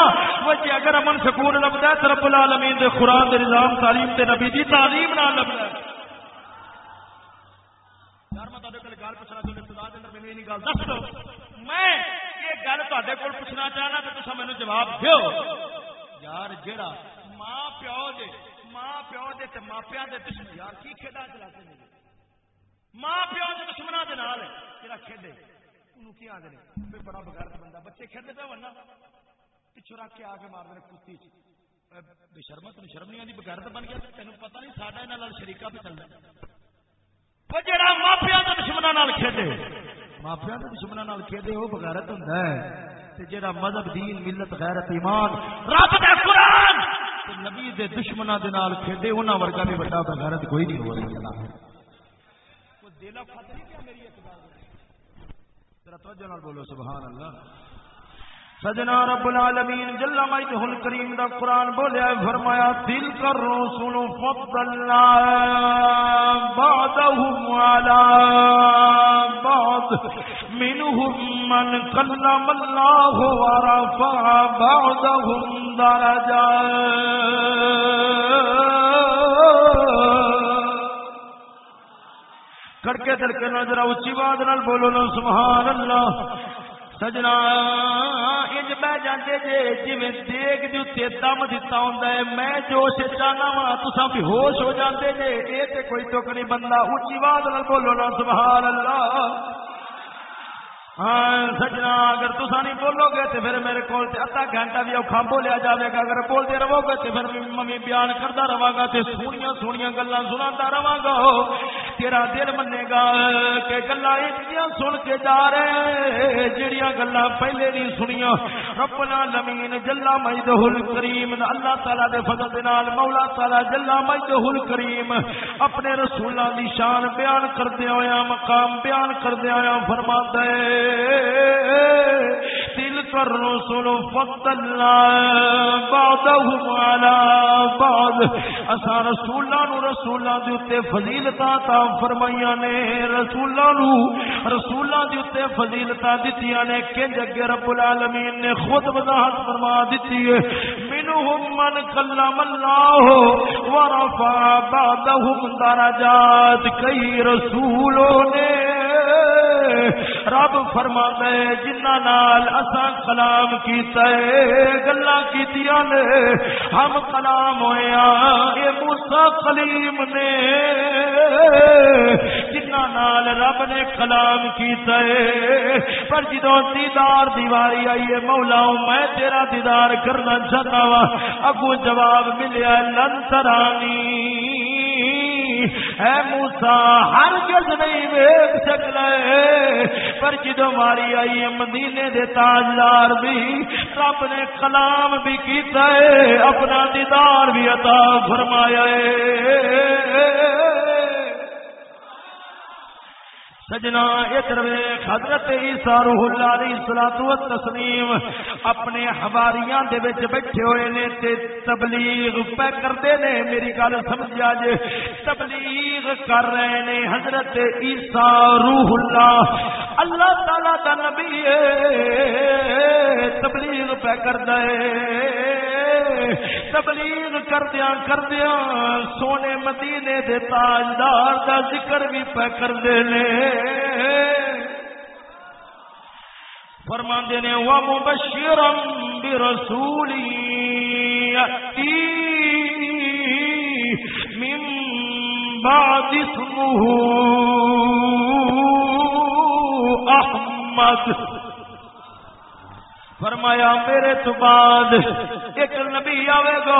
وہ اگر امن سکون لبدا ہے رب العالمین دے قران دے نظام، تعلیم تے نبی دی تعلیم نال لبدا ہے۔ یار میں تہاڈے کول گل پوچھنا چاہندا خدا دے اندر مینوں گل دس دو میں گل تے کو پوچھنا چاہنا تو تصا مینو جواب دو یار جڑا ماں پیو دے ماں پیو دے تے ماپیا دے دشمن یار کی کھیڈا چلاتے ماں پیو دے دشمنا دے نال تیرا کھیڈے۔ انہوں کی آدھے کوئی بڑا بغیر بندہ، بچے کھیلتے پہ ورنہ۔ پچھو رکھ کے آ کے مار دے کتی بے شرما تین شرم نہیں آتی بغیر بن گیا۔ تینوں پتہ نہیں ساڈا یہاں شریقہ پہ چلتا جڑا ماپیا دشمنا کھیڈے مافیا کے دشمنوں کھیلے، وہ بغیرت ہوں جہاں مذہب، دین، ملت، غیرت، ایمان، رب دا قرآن نبی دے دشمنوں دے نال کھیلے، انہاں ورگا بھی بڑا بغیرت کوئی نہیں ہو رہا دل فتح نہیں کیا میری اعتبار توجہ بولو، سبحان اللہ۔ سجنا رب العالمین، جل مجدہ الکریم دا قرآن بولیا فرمایا دل کر رسول فضلنا بعدهم على بعض، منهم من كلم الله ورفع بعضهم درجات۔ کڑکے دھڑکے نہ ذرا اچھی آواز نال بولو نا سبحان اللہ سجنا، انج بہ جاندے جے، جویں دیگ دے اوتے دم دتا ہوندا ہے، میں جوش چاہنا وا، تساں بھی ہوش ہو جاندے جے۔ اے تے کوئی ٹک نہیں، بندہ اچھی آواز نال بولو نا سبحان اللہ ہاں سجنا، اگر تسا نہیں بولو گے تو پھر میرے کو ادھا گھنٹہ بھی اوکھا بولیا جائے گا۔ اگر بولتے رہو گے تو پھر ممی بیان کرتا رہا گا تو سونیا سونیا گلا سنا رہا گا۔ تیرا دل منے گا کہ گلا سن کے جا رہے جہیا گلا پہلے نہیں سنیا رب العالمین، جلا مجدہ الکریم، اللہ تعالی دے فضل دے نال، مولا تعالی جلا مجدہ الکریم، اپنے رسولاں دی شان بیان کردے ہویا مقام بیان کردے ہویا فرماتا ہے تل فضلنا بعضهم على بعض؟ اسا رسولاں نو رسولاں دے اوتے فضیلتاں تا فرمائیاں نے، رسولاں نو رسولاں دے اوتے فضیلتاں دتیاں نے، کنج اگے رب العالمین نے خود وضاحت فرما دتی ہے۔ منهم من کلم اللہ ورفع بعضهم درجات، کئی رسولوں نے رب فرما ہے جنہ نال اسا کلام کیتا ہے گلا کیتیاں نے، ہم کلام ہویا ہاں, اے موسی کلیم نے، جنہ نال رب نے کلام کیتا ہے، پر جدوں دیدار دیواری آئی ہے، مولا میں تیرا دیدار کرنا چاہتا ہاں, وا اگو جواب ملیا لن ترانی اے موسا ہر گز نہیں ویگ سکنا پر جدو ماری آئی مدینے دے تاجدار بھی، رب نے کلام بھی کیتا ہے، اپنا دیدار بھی عطا فرمایا ہے۔ سجنا ادھر حضرت عیسیٰ روح اللہ علیہ الصلوۃ والتسلیم اپنے حواریاں دے وچ بیٹھے ہوئے نے تے تبلیغ پہ کردے نے۔ میری گل سمجھا جے۔ تبلیغ کر رہے نے حضرت عیسیٰ روح اللہ۔ اللہ تعالی دا نبی ہے۔ تبلیغ پہ کردا ہے۔ تبلیغ کردیا کردیا سونے مدینے دے تاجدار دا ذکر بھی پہ کردے نے۔ فرماندے نے وہ مبشرم برسولی یأتی من بعد اسمه احمد. فرمایا، میرے تو بعد ایک نبی آئے گا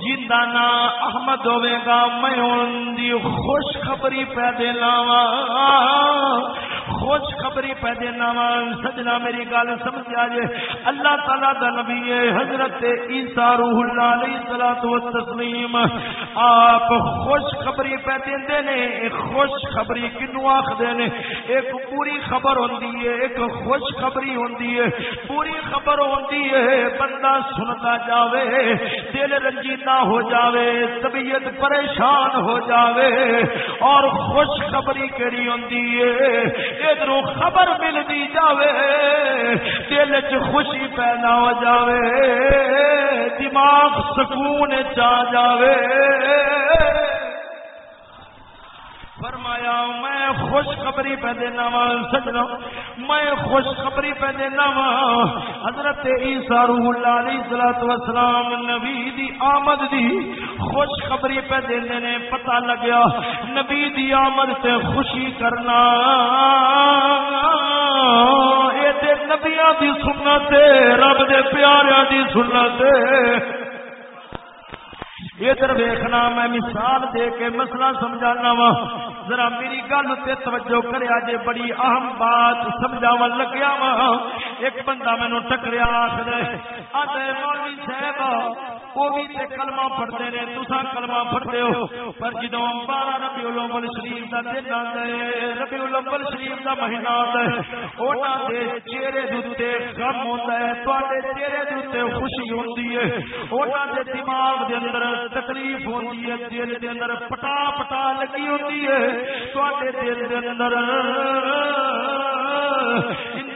جندا نا احمد ہوے گا، میں ان دی خوش خبری پہ دینا خوش خبری پہ دینا سجنا، میری گل سمجھا جے۔ اللہ تعالی دا نبی ہے، حضرت عیسیٰ روح اللہ علیہ الصلوۃ والتسلیم۔ آپ خوش خبری پہ دیندے نے خوش خبری کینو آکھدے نے۔ ایک پوری خبر ہوندی ہے، ایک خوش خبری ہوندی ہے۔ پوری خبر ہوندی ہے، بندہ سنتا جاوے۔ دل رنجیدہ ہو جاوے، طبیعت پریشان ہو جاوے اور خوشخبری کیڑی کری ہوندی ہے ادھر خبر ملتی جاوے، دل چ خوشی پیدا ہو جاوے، دماغ سکون چا جاوے۔ فرمایا، میں خوش خبری پہ دینا وا سجنا میں خوش خبری پہ دینا وا حضرت عیسیٰ روح اللہ علیہ الصلوۃ والسلام نبی دی آمد دی خوش خبری پہ دینے نے پتہ لگیا، نبی دی آمد تے خوشی کرنا۔ اے تے نبیاں دی سنت رب دے پیاریاں دی سنت ادھر ویخنا میں مثال دے کے مسئلہ سمجھانا وا۔ ذرا میری گل تے توجہ کریا جے بڑی اہم بات سمجھاو لگیا وا۔ ایک بندہ مینو ٹکریا آخر آدھے مولوی صاحب وہ بھی تے کلمہ پڑھتے نے تسا کلمہ پڑھتے ہو۔ پر جدو بارہ ربی الاول شریف کا دن آتا ہے، ربی الاول شریف کا مہینہ آتا ہے اونا دے چہرے دوتے غم ہوتا ہے، تواڈے چہرے دوتے خوشی ہوندی ہے۔ اونا دے دماغ دے اندر تکلیف ہوندی ہے، دل دے اندر پٹا پٹا لگی ہوندی ہے۔ تواڈے دل دے اندر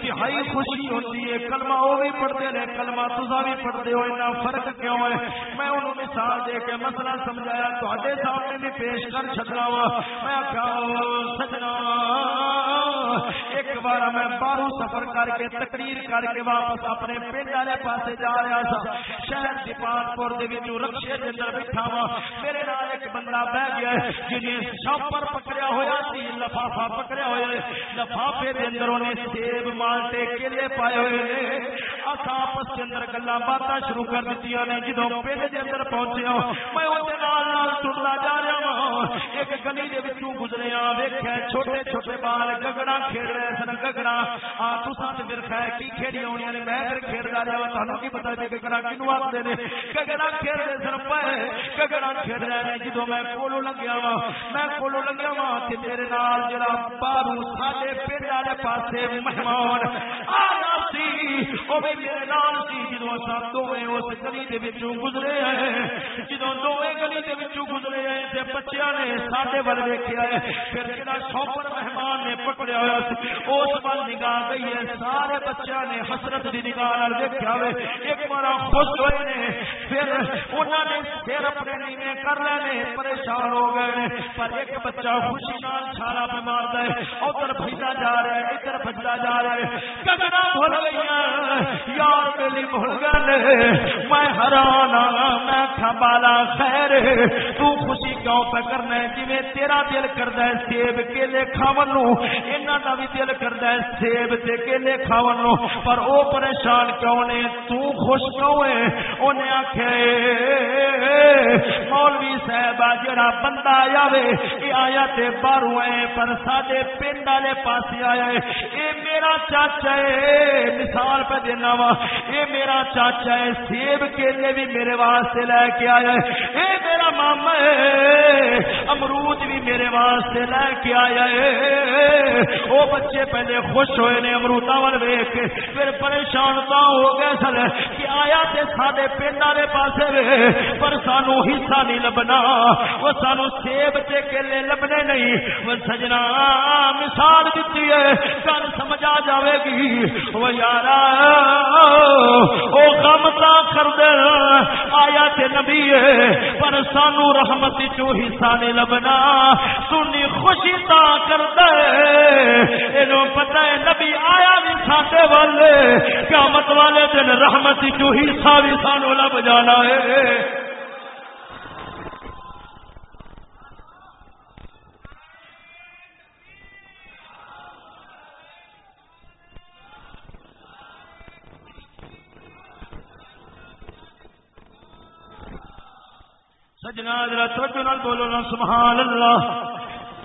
انتہائی خوشی ہوتی ہے۔ کلمہ وہ بھی پڑھتے رہے، کلمہ تسا بھی پڑھتے ہو اتنا فرق کیوں ہے؟ میں انہوں مثال دے کے مسئلہ سمجھایا تے سامنے بھی پیش کر چکا وا۔ میں کیا سجنا ایک بار میں باہر سفر کر کے تقریر کر کے واپس اپنے پنڈ والے پاس جا رہا تھا شہر دیپال پور رکشے کے اندر بیٹھا وا میرے نال ایک بندہ بہ گیا جنہیں جی، شاپر پکڑیا ہوا سی لفافا پکڑیا ہوا لفافے کے اندر انہیں سیب، مالٹے، کیلے پائے ہوئے اصا آپس کے اندر گلا باتیں شروع کر دیتی نے۔ جدو پنڈ کے اندر پہنچیا ہاں، میں ٹرتا جا رہا وا ایک گلی کے گزرے ویخیا چھوٹے چھوٹے بال گگڑا کھیل رہے سن گگڑا آ تسا تو پھر خیر کی کھیڑی ہونی نے میں پھر کھیلتا رہا تمہیں کی پتا جی گگڑا کنو آتے ہیں گگڑا کھیل رہے سن پائے گگڑا کھیل رہے ہیں جدو میں کولو لگیا وا میں کولو لگیا وا کہ میرے نال جڑا بارو ساڈے پنڈ والے پاسے مہمان آ سی وہ بھی میرے نال سی جدو اصا دونوں اس گلی کے گزرے ہیں جدو دونوں گلی کے گزرے ہیں تے بچیاں نے ساڈے ول ویکھیا ہے پھر جڑا شوپر مہمان نے پکڑیا ہوا سی اس ول نگاہ گئی ہے۔ سارے بچیاں نے حسرت دی نگاہ نال ویکھیا ہوئے۔ ایک بار خوش ہوئے نے، پھر انہاں نے پھر اپنے نیوے کر لینے، پریشان ہو گئے نے۔ پر ایک بچہ خوشی نال چھالا پہ ماردا ہے۔ ادھر بھجدا جا رہا ہے، ادھر بھجدا جا رہا ہے۔ کگڑا بھول گئی یار میری بھول گئے میں حیران ہاں میں کھبالا خیر، تو خوشی کیوں پہ کرنا ہے؟ جی تیرا دل کرتا ہے، سیب کیلے کھاون نو انہاں دا بھی دل کرتا ہے سیب تے کیلے کھاون نو۔ پر او پریشان کیوں نے؟ تو خوش کیوں ہے؟ اونے آکھے مولوی صاحب جڑا بندہ آیا وے، اے آیا تے باہروں ہے پر ساڈے پنڈ والے پاسے آیا ہے اے میرا چاچا ہے مثال پہ دینا وا۔ اے میرا چاچا ہے سیب کیلے بھی میرے واسطے لے کے آیا ہے اے میرا ماما امرود بھی میرے واسطے لے کے آیا ہے وہ بچے پہلے خوش ہوئے نے امرودا وال ویخ کے، پھر پریشان تو ہو گئے سن کہ آیا تے سارے پنڈ والے پاس پر سانو حصہ نہیں لبنا، وہ سانو سیب تے کیلے لبنے نہیں۔ وہ سجنا مثال دیتی ہے، گل سمجھ آ جائے گی۔ وہ یار وہ کم تا کر دے، آیا تے نبی ہے، پر سانو رحمت چو حصہ نہیں لبنا۔ سنی خوشی تا کر دے تینوں پتہ ہے، نبی آیا بھی ساڈے والے۔ قیامت والے دن رحمت چو حصہ بھی سانو لب جانا ہے۔ سجنا، ذرا توجہ نال بولو نا، سبحان اللہ۔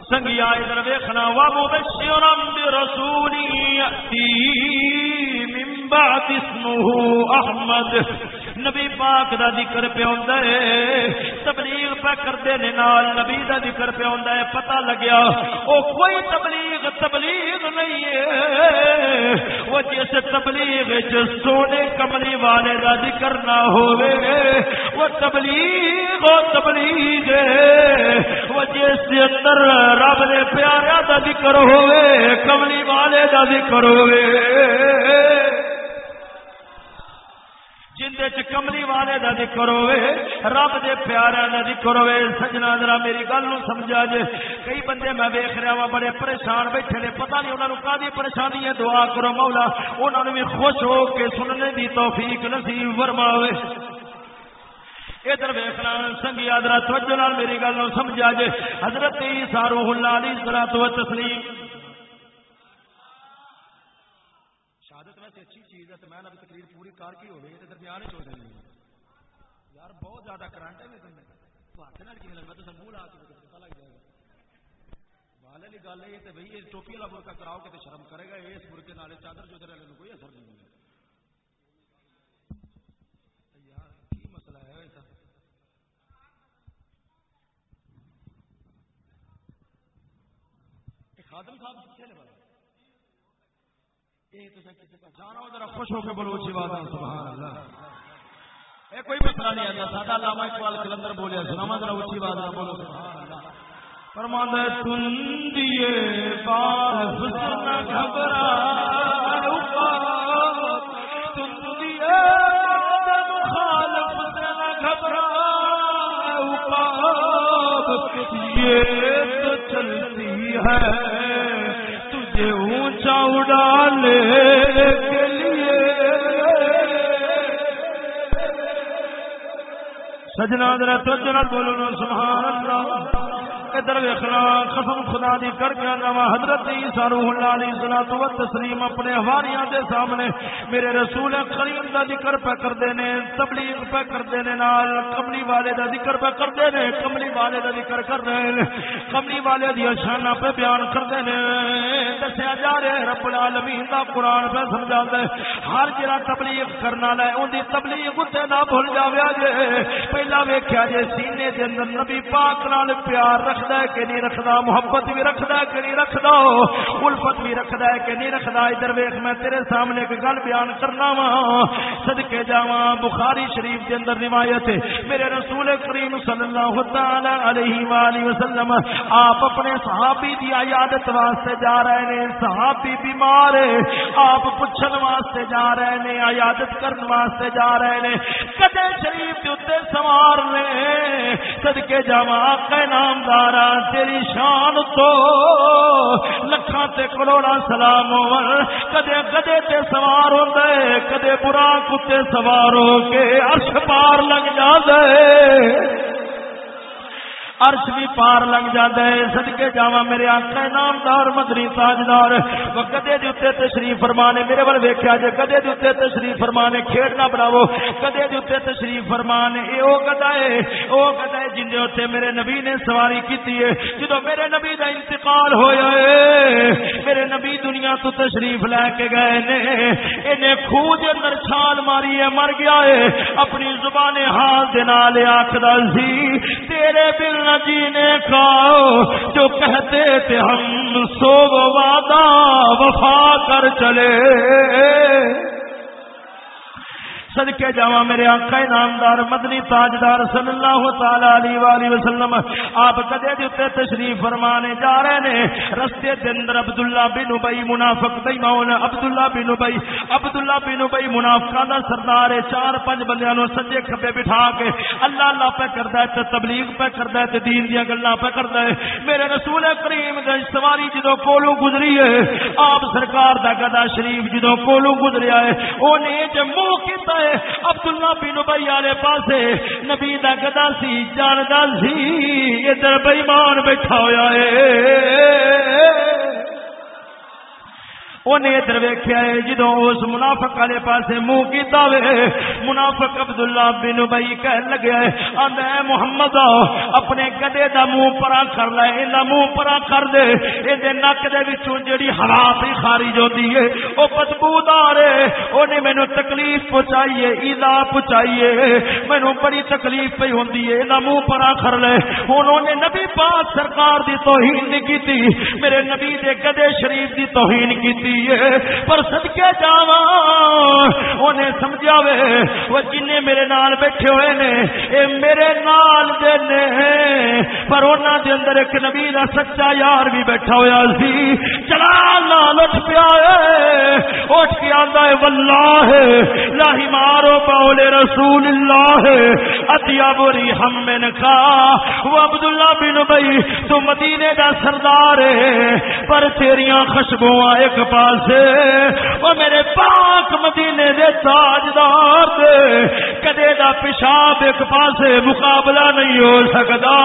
سنگیا ادھر ویخنا وا مبشرا برسول یاتی من بعد اسمه احمد۔ نبی پاک دا ذکر پہ ہوندا ہے۔ تبلیغ پہ کردے نے نال نبی دا ذکر پہ ہوندا ہے، پتہ لگیا۔ او کوئی تبلیغ تبلیغ نہیں ہے۔ وہ جس تبلیغ وچ سونے کملی والے دا ذکر نہ ہوے وہ تبلیغ او تبلیغ۔ وہ جس دے اندر رب دے پیارا دا ذکر ہوے کملی والے دا ذکر ہوے جن کملی والے کا ذکر ہوے رب دے پیارے کا ذکر ہوے سجنا ذرا میری گل نو سمجھا جے۔ کئی بندے میں ویخ رہا وا بڑے پریشان بیٹھے نے، پتہ نہیں انہوں کا پریشانی ہے، دعا کرو مولا انہوں نے بھی خوش ہو کے سننے دی توفیق نصیب فرماوے ادھر ویخنا ہاں، سنگی آدرا توجہ نال میری گل نو سمجھا جے۔ حضرت سارو اللہ علی سرا تو تسلیم شہادت ویسے اچھی چیز ہے، تو میں نے تقریر پوری کی ہوگی درمیان چو دیں یار، بہت زیادہ کرنٹ ہے میرے تو ہاتھ نال کیوں لگتا تو منہ لا کے پتا لگ جائے گا۔ والے والی گل یہ تو بھائی ٹوپی والا برقع کراؤ کہ شرم کرے گا، اس برقے نال چادر چودر والے کوئی اثر نہیں ہوگا یار، کی مسئلہ ہے ایسا؟ خادم صاحب کتنے لگا خوش ہو کے بولو اچھی سبحان اللہ۔ اے کوئی مسئلہ نہیں آتا سادہ علامہ اقبال کلندر بولے سناما ذرا اچھی بات بولو، سبحان اللہ۔ تم دیے نہ گھبرا تم دیے نہ گھبرا۔ تو چلتی ہے، تجھے سجنا ذرا تو جنا بولو سبحان اللہ۔ ادھر ویکھنا، قسم خدا دی کر کے نوا حضرت عیسی روح اللہ علیہ الصلوۃ والتسلیم اپنے حواریاں دے سامنے میرے رسول کریم دا ذکر پہ کردے نے، تبلیغ پہ کردے نے نال کملی والے دا ذکر پہ کردے نے کملی والے دا ذکر کر رہے نے کملی والے دی شاناں پہ بیان کردے نے۔ دسیا جا رہا ہے، رب العالمین دا قرآن پہ سمجھاندا ہے، ہر جڑا تبلیغ کرنا لے اون دی تبلیغ تے نہ بھول جاویا جے پہلا ویکھیا جے سینے دے اندر نبی پاک نال پیار رکھ رکھتا ہے کہ نہیں رکھتا محبت بھی رکھتا ہے کہ نہیں رکھتا الفت بھی رکھتا ہے کہ نہیں رکھتا ادھر ویخ میں تیرے سامنے ایک گل بیان کرنا وا۔ صدقے جاوا بخاری شریف کے اندر روایت ہے۔ میرے رسول کریم صلی اللہ تعالی علیہ وآلہ وسلم، آپ اپنے صحابی دی عیادت واسطے جا رہے ہیں صحابی بیمار ہے۔ آپ پوچھن واسطے جا رہے ہیں عیادت کرن واسطے جا رہے ہیں کدے شریف کے اتنے سوار نے؟ صدقے جاوا آقا نامدار تیری شان تو لکھاں تے کروڑا سلام کدے کدے تے سوار ہوندے، کدے برا کتے سوار ہو کے عرش پار لگ جاندے۔ عرش بھی پار لگ جاتا ہے، صدقے جاوا میرے آقا نامدار مدری تاجدار۔ وہ کدے دے تشریف فرمانے، میرے ول ویکھیا جے کدے دے تشریف فرمانے کھیڈنا بناو کدے دے تشریف فرمانے، اے او گدا ہے، او گدا ہے جن دے میرے نبی نے سواری کیتی ہے۔ جدو میرے نبی دا انتقال ہویا ہے، میرے نبی دنیا تو تشریف لے کے گئے نے۔ اینے کھو دے اندر چھال ماری ہے، مر گیا ہے۔ اپنی زبان حال دے نال آکھدا سی، تیرے بل جینے کا جو کہتے تھے ہم سو وعدہ وفا کر چلے۔ صدقے جاوا میرے آقا نامدار، مدنی تاجدار صلی اللہ تعالی علیہ والہ وسلم، آپ کدے دے تے تشریف فرمانے جا رہے نے۔ رستے دے اندر عبداللہ بن ابی منافق بیمون عبداللہ بن ابی، عبداللہ بن ابی منافقاں دا سردار ہے چار پنج بندیاں نو سجے کھبے بٹھا کے اللہ اللہ پہ کردا ہے، تے تبلیغ پہ کردا ہے، تے دین دی گلاں پہ کردا ہے۔ میرے رسول کریم دی سواری جدوں کولوں گزری ہے، آپ سرکار دا گدا شریف جدوں کولوں گزریا ہے اونے جموں کیتا ہے۔ عبداللہ بن ابی والے پاسے نبی دا گدا سی جاندا سی، ادھر بے ایمان بیٹھا ہویا ہے۔ انہیں ادھر ویکھیا ہے جدو اس منافق والے پاسے منہ کیتا وے، منافق عبداللہ بن ابی کہن لگیا ہے، آندا ہے، محمد اپنے گدے دا منہ پرا کر لے ایندا منہ پرا کر دے اے دے نک دے وچوں جڑی ہوا پی خارج ہوندی ہے، او بدبودار ہے، اونے مینوں تکلیف پہنچائی ہے ایذا پہنچائی ہے، مینوں بڑی تکلیف پئی ہوندی ہے ایندا منہ پرا کر لے۔ انہوں نے نبی پاک سرکار دی توہین نہیں کیتی، میرے نبی دے گدے شریف دی توہین کیتی۔ لیے پر سدکے جاوا انہیں سمجھا وے، وہ جن میرے نال بیٹھے ہوئے نے، اے میرے نال دے نے۔ پر انہاں دے اندر ایک نبی دا سچا یار بھی بیٹھا ہویا سی۔ چلا نال اٹھ پیا اٹھ کے آندا ہے، واللہ لا مارو قول رسول اللہ۔ اطیب ریحم من کا وہ عبداللہ بن ابی، تو مدینے دا سردار ہے۔ پر تیریاں خوشبوئیں ایک پاس پاسے وہ میرے پاک مدینے دے تاجدار دے۔ کدے دا پیشاب ایک پاسے مقابلہ نہیں ہو سکتا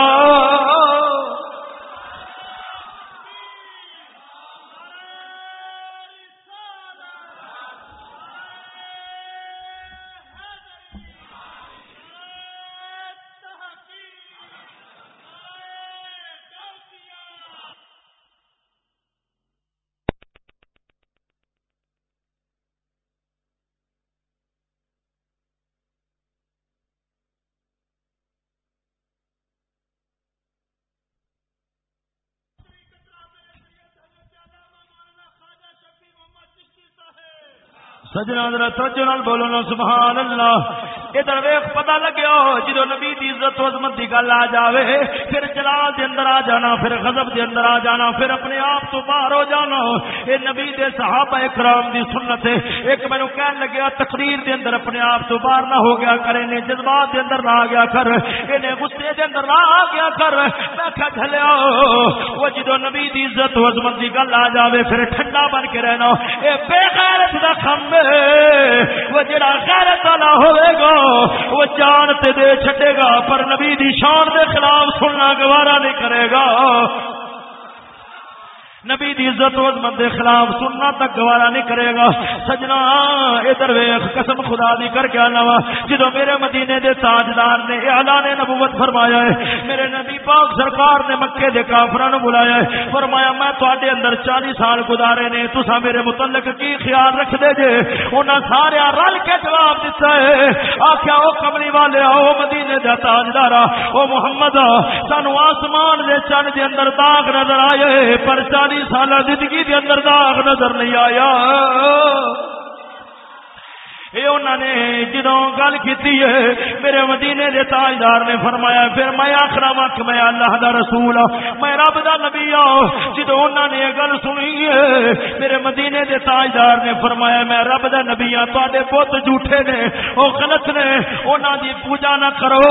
سجنا ذرا توجہ نال بولو نا سبحان اللہ۔ ادھر ویخ پتا لگیا جدو نبی دی عزت و عظمت دی گل آ جاوے، پھر جلال دے اندر آ جانا، پھر غضب دے اندر آ جانا، پھر اپنے آپ تو باہر ہو جانا۔ اے نبی دے صحابہ اکرام دی سنت ہے۔ ایک مینوں کہن لگیا، تقریر دے اندر اپنے آپ تو باہر نہ ہو گیا کرے نے جذبات دے اندر نہ آ گیا کر، اینے غصے دے اندر نہ آ گیا کر۔ میں کہا جھلیا وہ جدو نبی دی عزت و عظمت دی گل آ جاوے، پھر ٹھنڈا بن کے رہنا۔ اے بے غیرت دا کم وہ جڑا غیرت والا ہوے گا وہ جان تے دے چھٹے گا، پر نبی دی شان دے خلاف سننا گوارا نہیں کرے گا۔ نبی دی عزت و عظمت دے خلاف سننا تک گوارا نہیں کرے گا۔ سجنا، ادھر ویخ قسم خدا دی کر کے آنا وا۔ جدو میرے مدینے دے تاجدار نے اعلان نبوت فرمایا ہے، میرے نبی پاک سرکار نے مکے دے کافراں نو بلایا ہے۔ فرمایا، میں تواڈے اندر 40 سال گزارے نے، تساں میرے متعلق کی خیال رکھ دے جے؟ انہاں سارے رل کے جواب دتا ہے۔ آکھیا، او کملی والے او مدینے دا تاجدار او محمد سانو آسمان دے چن دے اندر داغ نظر آئے پر 40 سالہ زندگی دے اندر داغ نظر نہیں آیا۔ یہ انہوں نے جدو گل کی میرے مدینے دے تاجدار نے فرمایا، پھر میں آخر وقت میں اللہ دا رسول میں رب دا نبی ہوں جدو انہوں نے یہ گل سنی ہے، میرے مدینے دے تاجدار نے فرمایا، میں رب دا نبی ہوں تے بت جھوٹے نے وہ غلط نے انہوں دی پوجا نہ کرو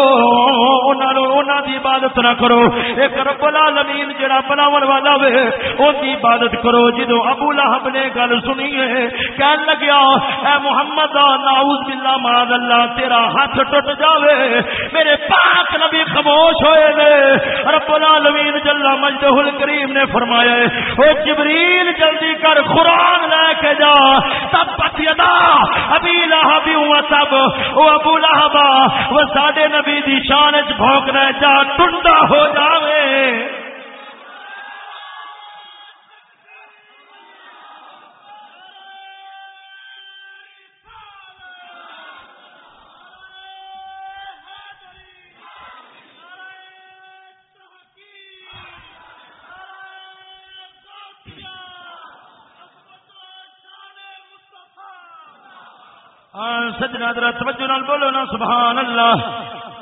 انہوں دی عبادت نہ کرو۔ ایک رب العالمین جڑا بناون والا وے ان دی عبادت کرو۔ جدو ابو لہب نے گل سنی ہے، کہن لگیا، اے محمد آ ناؤز باللہ ماد اللہ، تیرا ہاتھ ٹوٹ جاوے، میرے پاک نبی خاموش ہوئے نے۔ رب العالمین جل مجدہ الکریم نے فرمایا ہے، او جبریل، جلدی کر قرآن لے کے جا۔ تب پت یدا، ابی لہبی و سب، او ابو لہبا وہ ساڈے نبی دی شان وچ بھونکنا جا ٹنڈا ہو جاوے۔ سجنا درا توجہ نال بولو نا سبحان اللہ۔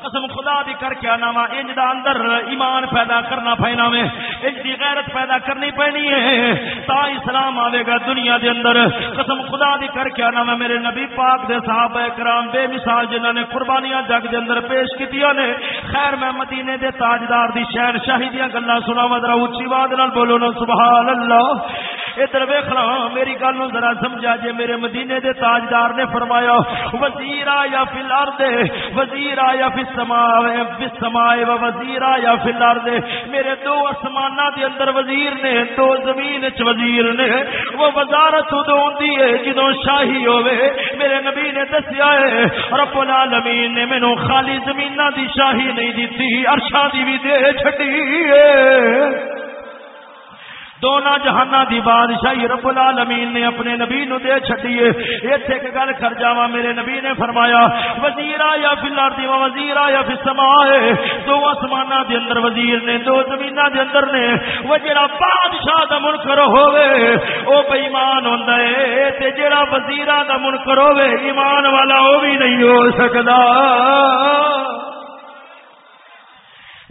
قسم خدا دی کر کے آنا وا، انج دا اندر ایمان پیدا کرنا پینا میں انج دی غیرت پیدا کرنی پینی ہے۔ تا اسلام آوے گا دنیا دے اندر۔ قسم خدا دی کر کے آنا وا، میرے نبی پاک دے صحابہ کرام، بے مثال جنہاں نے قربانیاں جگ دے اندر پیش کیتیاں نے، خیر میں مدینے دے تاجدار دی شہر شاہی دیاں گلاں سناواں، ذرا اونچی آواز نال بولو نا سبحان اللہ ادھر ویخنا میری گل نو ذرا سمجھا جے، میرے مدینے دے تاجدار نے فرمایا وزیر آیا فی الارض وزیر آیا فی سمائے فی السماء و وزیر آیا فی الارض۔ میرے دو اسماناں دے اندر وزیر نے، دو زمین چ وزیر نے۔ وہ وزارت ادو ہوندی ہے جدوں شاہی ہوے میرے نبی نے دسیا ہے، رب العالمین نے مینوں خالی زمیناں دی شاہی نہیں دتی عرشاں دی بھی دے چھڈی ہے۔ دونوں جہانا دی بادشاہی رب العالمین نے اپنے نبی نو دے چھٹیے ایتھے ایک گل کر جاواں، میرے نبی نے فرمایا وزیر آیا فی الارض و وزیر آیا فی السماء۔ دو اسماناں دے اندر وزیر نے، دو زمیناں دے اندر نے۔ وہ جڑا بادشاہ دا منکر ہوے او بے ایمان ہوندا ہے۔ تے جڑا وزیراں دا منکر ہوے ایمان والا او بھی نہیں ہو سکدا۔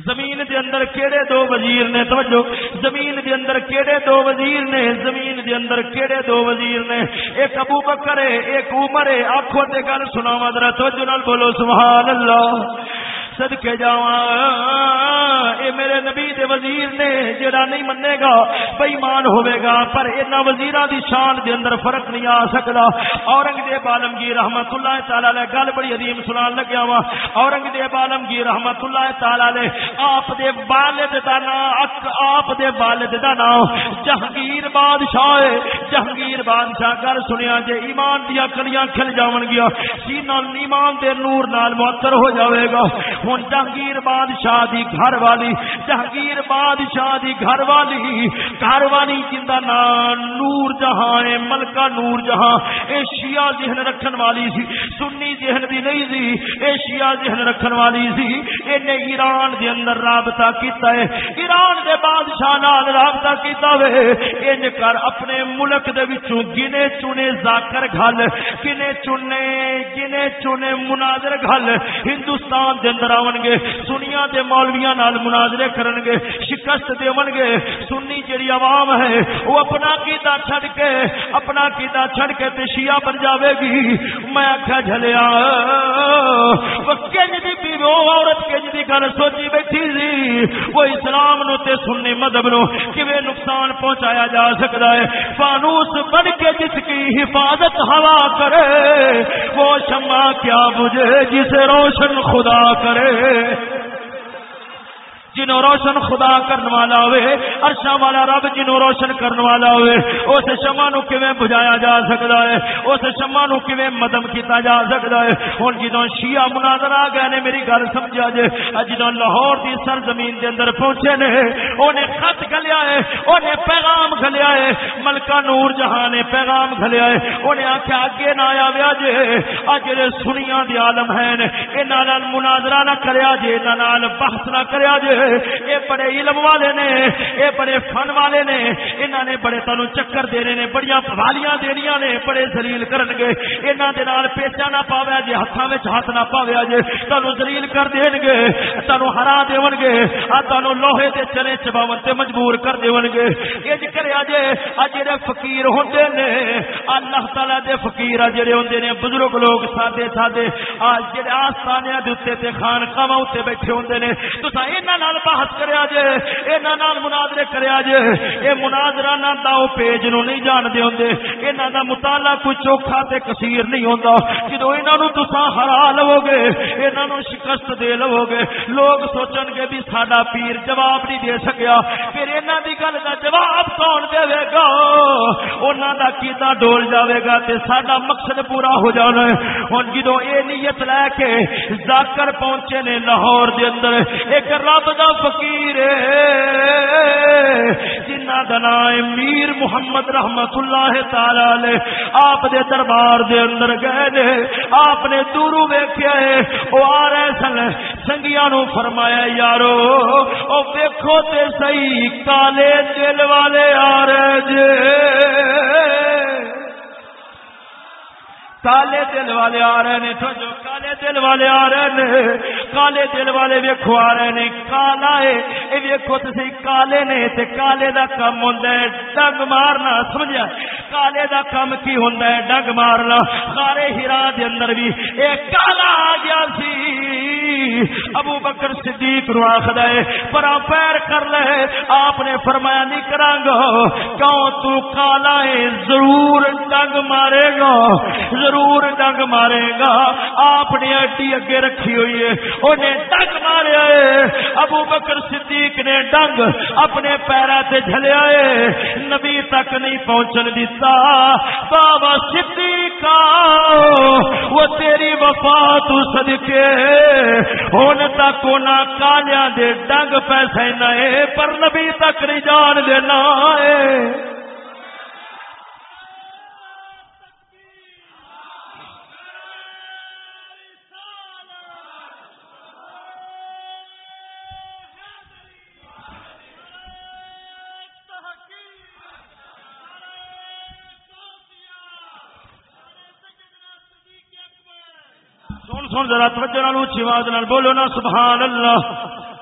زمین دے اندر کیڑے دو وزیر نے، توجہ، زمین دے اندر کیڑے دو وزیر نے، زمین دے اندر کیڑے دو وزیر نے۔ ایک ابو بکر ہے، ایک عمر ہے، آنکھوں تے گل سناواں، ذرا توجہ نال بولو، سبحان اللہ۔ صدقے جاواں۔ اے میرے نبی دے وزیر نے جڑا نہیں منے گا بے ایمان ہوے گا، پر انہاں وزیراں دی شان دے اندر فرق نہیں آ سکدا۔ اورنگزیب عالمگیر رحمت اللہ تعالی گل بڑی عظیم سنان لگیا وا اورنگزیب عالمگیر رحمت اللہ تعالی آپ دے والد دا نام آپ دے والد دا نام، جہانگیر بادشاہ جہانگیر بادشاہ، گل سنیا جے ایمان دیا کلیاں کھل جاون گیا سینہ ایمان دے نور نال معطر ہو جاوے گا ہوں جہانگیر بادشاہ دی گھر والی، جہانگیر بادشاہ دی گھر والی گھر والی جندا نام نور جہاں ہے، ملکہ نور جہاں۔ اے شیعہ ذہن رکھن والی سی، سنی ذہن دی نہیں سی۔ اے شیعہ ذہن رکھن والی سی، اینے ایران دے اندر رابطہ کیتا ہے۔ ایران دے بادشاہ نال رابطہ کیتا وے۔ انج کر اپنے ملک دے وچوں گنے چنے ذاکر گھل، گنے چنے گنے چنے مناظر گھل۔ ہندوستان دے اندر آون گے سنیاں دے مولویاں نال مناظرے کرن گے شکست دیون گے سنی جڑی عوام ہے وہ اپنا کیتا چھڈ کے اپنا کیتا چھڈ کے تے شیعہ بن جاوے گی۔ میں آکھا جھلیا کنج دی بیوی عورت کنج دی گل سوچی بیٹھی سی۔ وہ اسلام نو تے سنی مذہب نو کیویں نقصان پہنچایا جا سکتا ہے؟ فانوس بن کے جس کی حفاظت ہوا کرے، وہ شمع کیا بجھے، جسے روشن خدا کرے۔ ہوں جنو روشن خدا کرن والا ہوئے، عرشاں والا رب جنو روشن کرن والا ہوئے، اس شمع نو کیویں بجایا جا سکدا ہے؟ اس شمع نو کیویں مدم کیتا جا سکدا ہے؟ ہن جدوں شیعہ مناظر آ گئے نے، میری گل سمجھا جے جدوں لاہور دی سرزمین دے اندر پہنچے نے، اونے خط گھلیا ہے، اونے پیغام گھلیا ہے، ملکہ نور جہاں نے پیغام گھلیا ہے، اونے آکھیا اگے نہ آیا ویا جے، اج جڑے سنیاں دی عالم ہیں انہاں نال مناظرہ نہ کریا جے، انہاں نال بحث نہ کریا جے یہ بڑے علم والے نے یہ بڑے فن والے نے انہوں نے بڑے تمہیں چکر دینے نے بڑی والیاں دنیا نے، بڑے زلیل کرن گے۔ انہوں کے نال پیچا نہ پاویا جی ہاتھوں میں ہاتھ نہ پاویا جی تمہیں زلیل کر دین گے تمہیں ہرا دے گے۔ تمہیں لوہے کے چنے چباون سے مجبور کر دے گے۔ یہ کرے جے جڑے فقیر ہوندے نے، اللہ تعالی دے فقیر جڑے ہوندے نے، بزرگ لوگ سادے سادے جڑے آستانے دے تے خان خواہ بیٹھے ہوندے نے۔ تو انہاں نال بحث کریا جے انہاں نال مناظرے کریا جے۔ اے مناظرہ نہ داو پیج نو نہیں جان دے ہوندے۔ انہاں دا مطالعہ کوئی چوکھا تے کثیر نہیں ہوندا۔ جدوں انہاں نو تساں ہرا لو گے انہاں نو شکست دے لو گے لوگ سوچن گے بھی ساڈا پیر جواب نہیں دے سکیا۔ پھر انہاں دی گل دا جواب کون دے گا؟ انہاں دا کیتا ڈول جاوے گا تے ساڈا مقصد پورا ہو جانا ہے۔ ہن جدوں اے نیت لے کے ذاکر پہنچے نے لاہور دے اندر، ایک رب دا فقیر جنہ کا نام میر محمد رحمت اللہ تعالی آپ دے دربار دے اندر گئے نے۔ آپ نے دورو ویکیا ہے۔ وہ آ رہے سن۔ سنگیا نو فرمایا، یارو، او ویکھو تے صحیح، کالے دل والے آ رہے جے۔ کالے دل والے آ رہے نے جو کالے دل والے آ رہے نے، کالے دل والے ویکو آ رہے نے، کالا ہے یہ ویکو تھی کالے نے، تے کالے دا کم ہوندا ہے ڈنگ مارنا، سمجھا؟ کالے دا کم کی ہوندا ہے ڈنگ مارنا، سارے ہیرا دے اندر بھی اے کالا آ گیا سی۔ ابو بکر صدیق نو آخدا ہے پرا پیر کر لے، آپ نے فرمایا، نہیں کراں گا۔ کیوں؟ تو کالا ہے ضرور ڈنگ مارے گا، ضرور ڈنگ مارے گا۔ آپ نے اڈی اگے رکھی ہوئی ہے، انہیں ڈنگ مارے ابو بکر صدیق نے ڈنگ اپنے پیرا سے جلیا ہے نبی تک نہیں پہنچن دیتا۔ بابا صدیق وہ تیری وفا تو صدقے۔ ہوں تک انہیں کالیا دے ڈنگ پیسے نئے پر نبی تک نہیں جان دینا ہوں ذرا توجہ نال اونچی آواز نال بولو نا، سبحان اللہ۔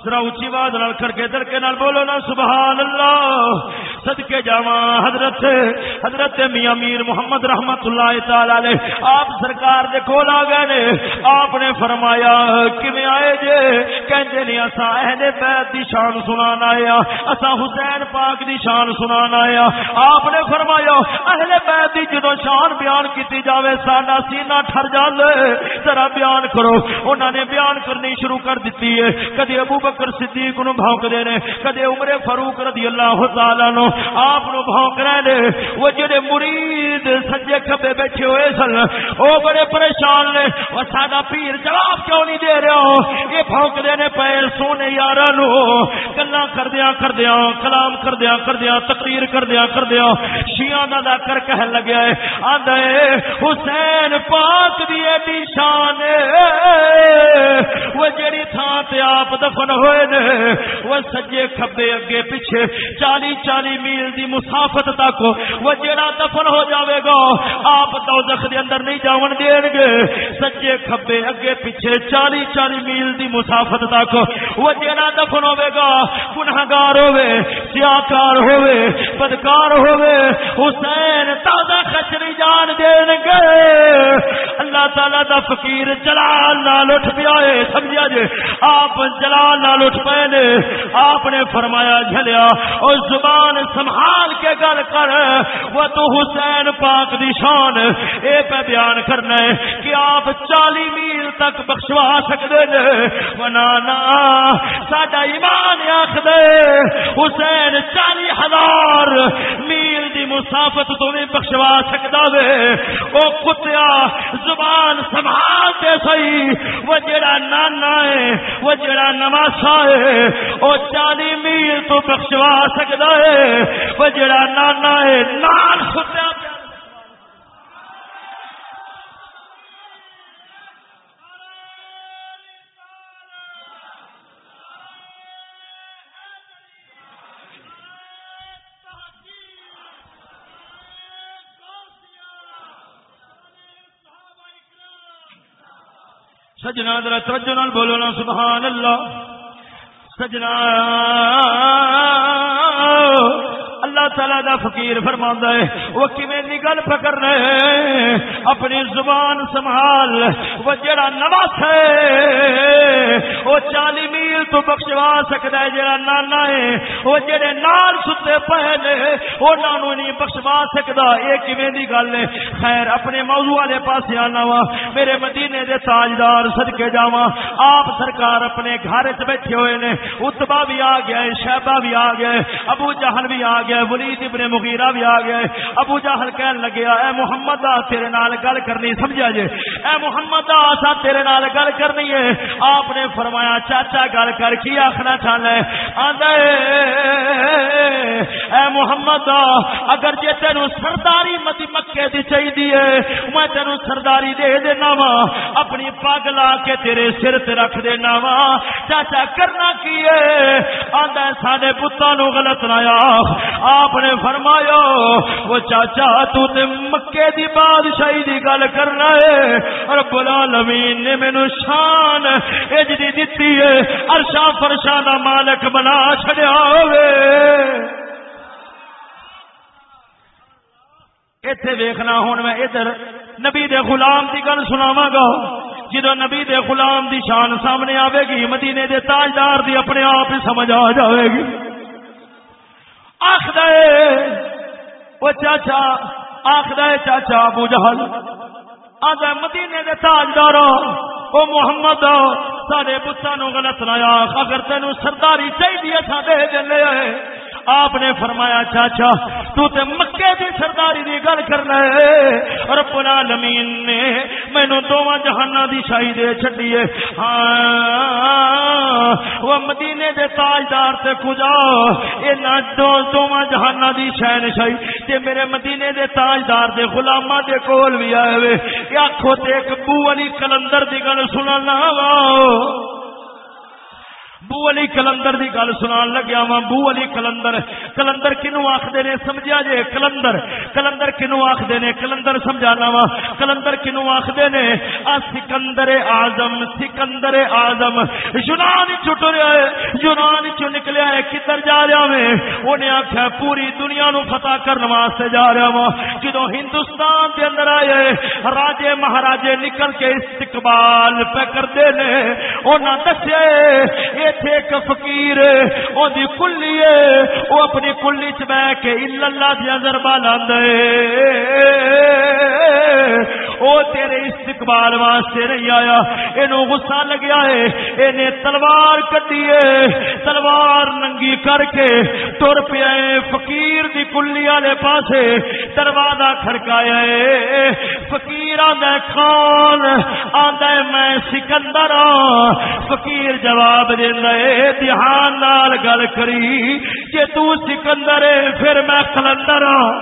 ذرا اونچی آواز نال کر کے کے نال بولو نا، سبحان اللہ۔ صدقے جاواں۔ حضرت حضرت میاں میر محمد رحمت اللہ تعالی علیہ، آپ سرکار دے کول آ گئے نے۔ آپ نے فرمایا، کیویں آئے جے؟ کہندے نے اسا اہل بیت دی شان سنان آیا ہاں۔ اسا حسین پاک دی شان سنان آیا ہاں۔ آپ نے فرمایا، اہل بیت دی جدوں شان بیان کیتی جاوے، ساڈا سینہ ٹھر جاندے ذرا بیان کرو۔ انہوں نے بیان کرنی شروع کر دیتی ہے۔ کدی ابو بکر صدیق نو بھونک دے نے، کدی عمر فاروق رضی اللہ تعالی نو آپ بھونک رہے نے۔ وہ جڑے مرید سجے کبے بیٹھے ہوئے سن، وہ بڑے پریشان نے۔ وہ ساڈا پیر جواب کیوں نہیں دے رہا ہو؟ یہ بھونک دینے پے سونے یار گلا کردیا کردیا کلام کردیا کردیا تقریر کردیا کردیا شیاں دا کر کہ لگیا ہے آدھے حسین پاک دی ایڈی شان وہ جڑی تھان تے آپ دفن ہوئے نے، وہ سجے کھبے اگے پیچھے۔ چالی چالی میل دی مسافت تک وہ جڑا دفن ہو جاوے گا، آپ دوزخ دے اندر نہیں جاون دین گے۔ سجے کھبے اگے پیچھے چالی چالی میل دی مسافت تک وہ جڑا دفن ہوے گا، گنہگار ہوے سیاکار ہوے بدکار ہوے حسین تازہ خچری جان دین گے۔ اللہ تعالی دا فقیر جلال نال اٹھ پیا ہے، سمجھا جے؟ آپ جلال نال اٹھ پے نے۔ آپ نے فرمایا، جھلیا او زبان سنبھال کے گل کر۔ وہ تو حسین پاک دی شان اے پہ بیان کرنا ہے کہ آپ چالی میل تک بخشوا سکتے نے۔ ساڈا ایمان آخد حسین چالی ہزار میل دی مسافت تو بھی بخشوا سکتا وے۔ او کتیا زبان سنبھال دے سی وہ جڑا نانا ہے، وہ جڑا نواسا ہے وہ چالی میل تو بخشوا سکتا ہے۔ وہ جڑا نانا ہے، نان کتیا سجنا در توجہ نال بولو نا، سبحان اللہ۔ سجنا۔ اللہ تعالی دا فقیر فرما ہے، وہ کیویں نگل پکڑ رہے اپنی زبان سنبھال، وہ جڑا نواس ہے، وہ چالی میل تو بخشوا سکتا ہے، جڑا نانا ہے، وہ جڑے نال ستے پے نے، انہاں نو نہیں بخشوا سکدا۔ اے کیویں دی گل ہے؟ خیر، اپنے موضوع والے پاس آنا وا، میرے مدینے دے تاجدار صدکے جاواں۔ آپ سرکار اپنے گھر وچ بیٹھے ہوئے نے اتبا بھی آ گیا ہے، شہبہ بھی آ گیا ہے، ابو جہل بھی آ گیا ولید ابن مغیرہ بھی آ گیا ابو جہل کہن لگیا اے محمد آ، تیرے نال گل کرنی، سمجھا جے؟ اے محمد آ سا تیرے نال گل کرنی ہے۔ آپ نے فرمایا، چاچا گل کر، کی آخنا چاہنا ہے؟ آدھے اے محمد آ، اگر جے تینو سرداری متی مکے دی چاہیے میں تینو سرداری دے دینا وا۔ اپنی پگ لا کے تیرے سر تے رکھ دینا وا۔ چاچا کرنا کی ہے؟ آدھا سارے پتوں نو غلط نہ آپ نے فرمایا، وہ چاچا، تو تے مکے دی بادشاہی دی گل کرنا ہے۔ رب العالمین نے مینوں شان اج دتی ہے۔ عرشا فرشا دا مالک بنا چھڑیا ہوے ایتھے ویکھنا ہن میں ادھر نبی دے غلام دی گل سناواں گا۔ جدو نبی دے غلام دی شان سامنے آوے گی، مدینے دے تاجدار دی اپنے آپ سمجھ آ جائے گی۔ آخر وہ چاچا آخر چاچا ابو جہل۔ آدھا مدینے دے تاجدار او محمد، سارے بتاں نو غلط نہ آخ اگر تینوں سرداری چاہیے تھا، دے دے آپ نے فرمایا، چاچا، تو تے مکے دی سرداری دی گل کرنا ہے رب العالمین نے مینوں دوواں جہاناں دی شاہی دے چھڈی ہے۔ ہاں وہ مدینے دے تاجدار تے کجا اے نہ دو دوواں جہاناں دی شہن شاہی تے میرے مدینے دے تاجدار دے غلاماں دے کول بھی آئے وے آکھو تے ایک بو علی کلندر دی گل سننا وا۔ بو علی کلندر دی گل سنان لگیا وا بو علی کلندر۔ کلندر کنو آخدے نے سمجھا جے؟ کلندر۔ کلندر کنو آخدے نے کلندر سمجھانا وا کلندر کنو آخدے نے، آ سکندر اعظم سکندر اعظم۔ یونان چھٹ رہا ہے، یونان چ نکلیا ہے، کدھر جا رہا میں؟ اونے آکھیا پوری دنیا نو فتح کرن واسطے جا رہا وا جدوں ہندوستان دے اندر آئے، راجے مہاراجے نکل کے استقبال پہ کردے نے، انہاں دسے ایتھے ایک فقیر، او دی کلی ہے، او اپنی کلی چ بیٹھ کے الا اللہ دی ضربہ لاندے او تیرے استقبال واسطے نہیں آیا، اینو غصہ لگیا ہے، اینے تلوار کٹی ہے، تلوار ننگی کر کے ٹر پیا فقیر دی کلی والے پاسے دروازہ کھڑکایا ہے۔ فقیر آندا خان آندا ہے، میں سکندر ہاں۔ فقیر جواب دیندا ہے دھیان نال گل کری کہ تو سکندر ہے، پھر میں کلندر ہوں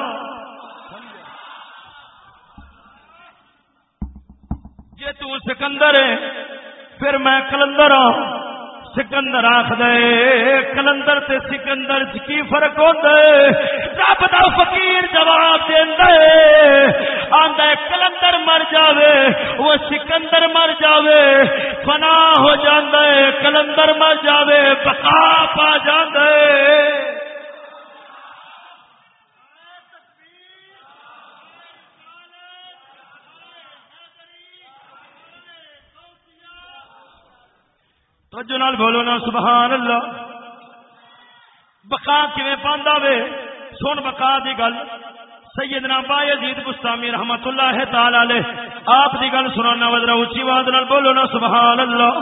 جے تو سکندر ہے، پھر میں کلندر ہوں سکندر آخ دے کلندر تے سکندر کی فرق ہوتا ہے رب دا فقیر جواب دے آندا کلندر مر جاوے، وہ سکندر مر جاوے، فنا ہو جاندا ہے کلندر مر جاوے، بقا پا جاندا ہے توجہ نال بولو نا سبحان اللہ بقا کیویں پاندا وے؟ سن بقا دی گل۔ سیدنا با یزید بستامی رحمت اللہ تعالی علیہ، آپ دی گل سنانا وذرا اونچی آواز نال بولو نا سبحان اللہ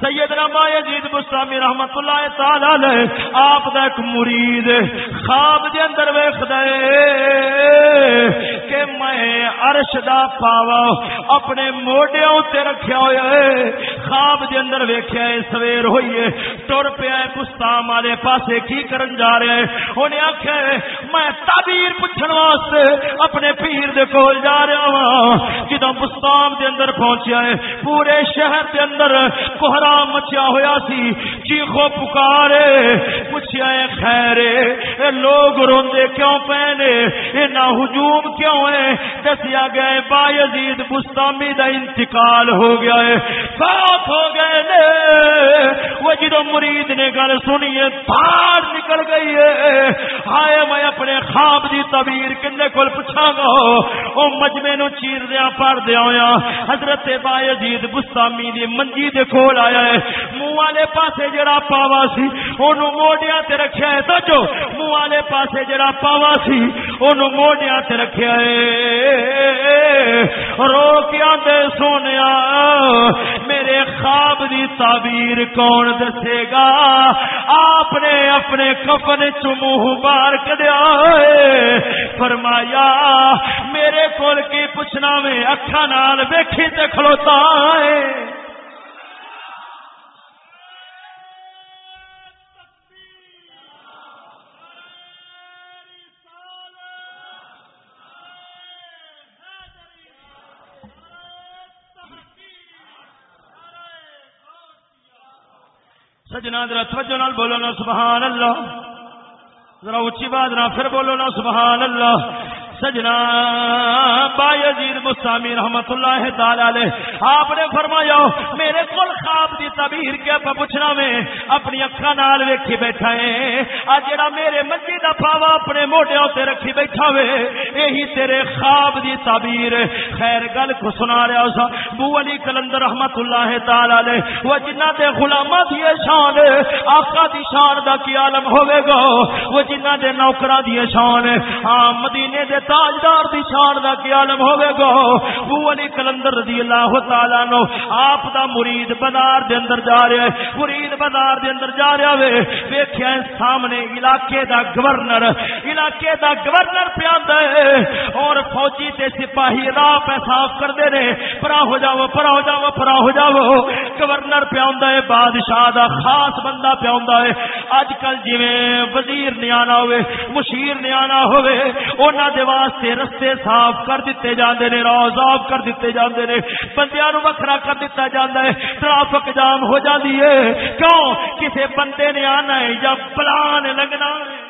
سیدنا ما یزید بستامی رحمت اللہ تعالی علیہ، آپ دا ایک مرید خواب دے اندر ویکھدا کہ میں عرش دا پاوا اپنے موڈیاں تے رکھیا ہویا ہے۔ خواب دے اندر ویکھیا ہے، سویر ہوئی ہے، ٹر پیا ہے بستام والے پاسے کی کرن جا رہے ہیں۔ اونے آکھیا میں تعبیر پوچھن واسطے اپنے پیر دے کول جا رہا ہاں۔ جدوں بستام دے اندر پہنچیا ہے، پورے شہر دے اندر کوہرا مچیا ہوا سی، چیخو پکارے پوچھا خیر لوگ روندے کیوں پینے نہ ہجوم کیوں ہے دسیا گئے، با یزید بستامی دا انتقال ہو گیا ہے ساتھ ہو گئے نے۔ وہ جدو مرید نے گل سنی ہے تھار نکل گئی ہے ہائے، میں اپنے خواب دی تعبیر کنے کول پوچھا گا۔ او مجمے نو چیر دیا پڑھ دیا ہویا۔ حضرت با یزید بستامی دی منجی دے کول آیا۔ ہے۔ منہ والے پاسے جڑا پاوا سی، اونوں موڈیاں تے رکھیا ہے۔ توجہ منہ والے پاسے جڑا پاوا سی، اونوں موڈیاں تے رکھیا ہے۔ رو کے آندے سونیا، میرے خواب دی تعبیر کون دسے گا؟ آپ نے اپنے کفن چ منہ بار کڈیا فرمایا، میرے کول کی پوچھنا میں اکھا نال ویکھی تے کھلوتا ہے۔ سجنا ذرا توجہ نال بولو نا، سبحان اللہ۔ ذرا اچھی بات نہ پھر بولو نا، سبحان اللہ۔ سجنا بایزید مستامی رحمت اللہ تعالی علیہ، آپ نے فرمایا، میرے کول خواب دی تعبیر کے پا پوچھنا میں، اپنی اکھاں نال ویکھی بیٹھا ہے۔ آ جڑا میرے منجی دا پاوا اپنے موڈیاں تے رکھی بیٹھا وے یہی تیرے خواب دی تعبیر۔ خیر گل کو سنا رہا سا، بو علی کلندر رحمت اللہ تعالی علیہ، وہ جنہ دے غلاماں دی شان آقا دی شان دا کی عالم ہوے گا؟ وہ جنہ دے نوکراں دی شان ہاں مدینے دے تاجدار دی شان دا کی عالم ہوے گا ابو علی کلندر رضی اللہ تعالی نو آپ دا مرید بازار دے اندر جا رہا ہے۔ مرید بازار دے اندر جا رہا وے۔ ویکھیا سامنے علاقے دا گورنر۔ علاقے دا گورنر پیاندا ہے۔ اور فوجی تے سپاہی راہ پہ صاف کردے نے۔ پرا ہو جاؤ، پرا ہو جاؤ، پرا ہو جاؤ۔ گورنر پیاندا ہے، بادشاہ دا خاص بندہ پیاندا ہے۔ اج کل جویں وزیر نے آنا ہوئے، مشیر نے آنا ہوئے، انہاں دے واسطے رستے صاف کر دیتے جاندے نے، راہ صاف کر دیتے جاندے نے، بندیاں نو وکھرا کر دیتا جاندا ہے ٹریفک جام ہو جاندی ہے۔ کیوں؟ کسے بندے نے آنا ہے یا پلان لگنا ہے۔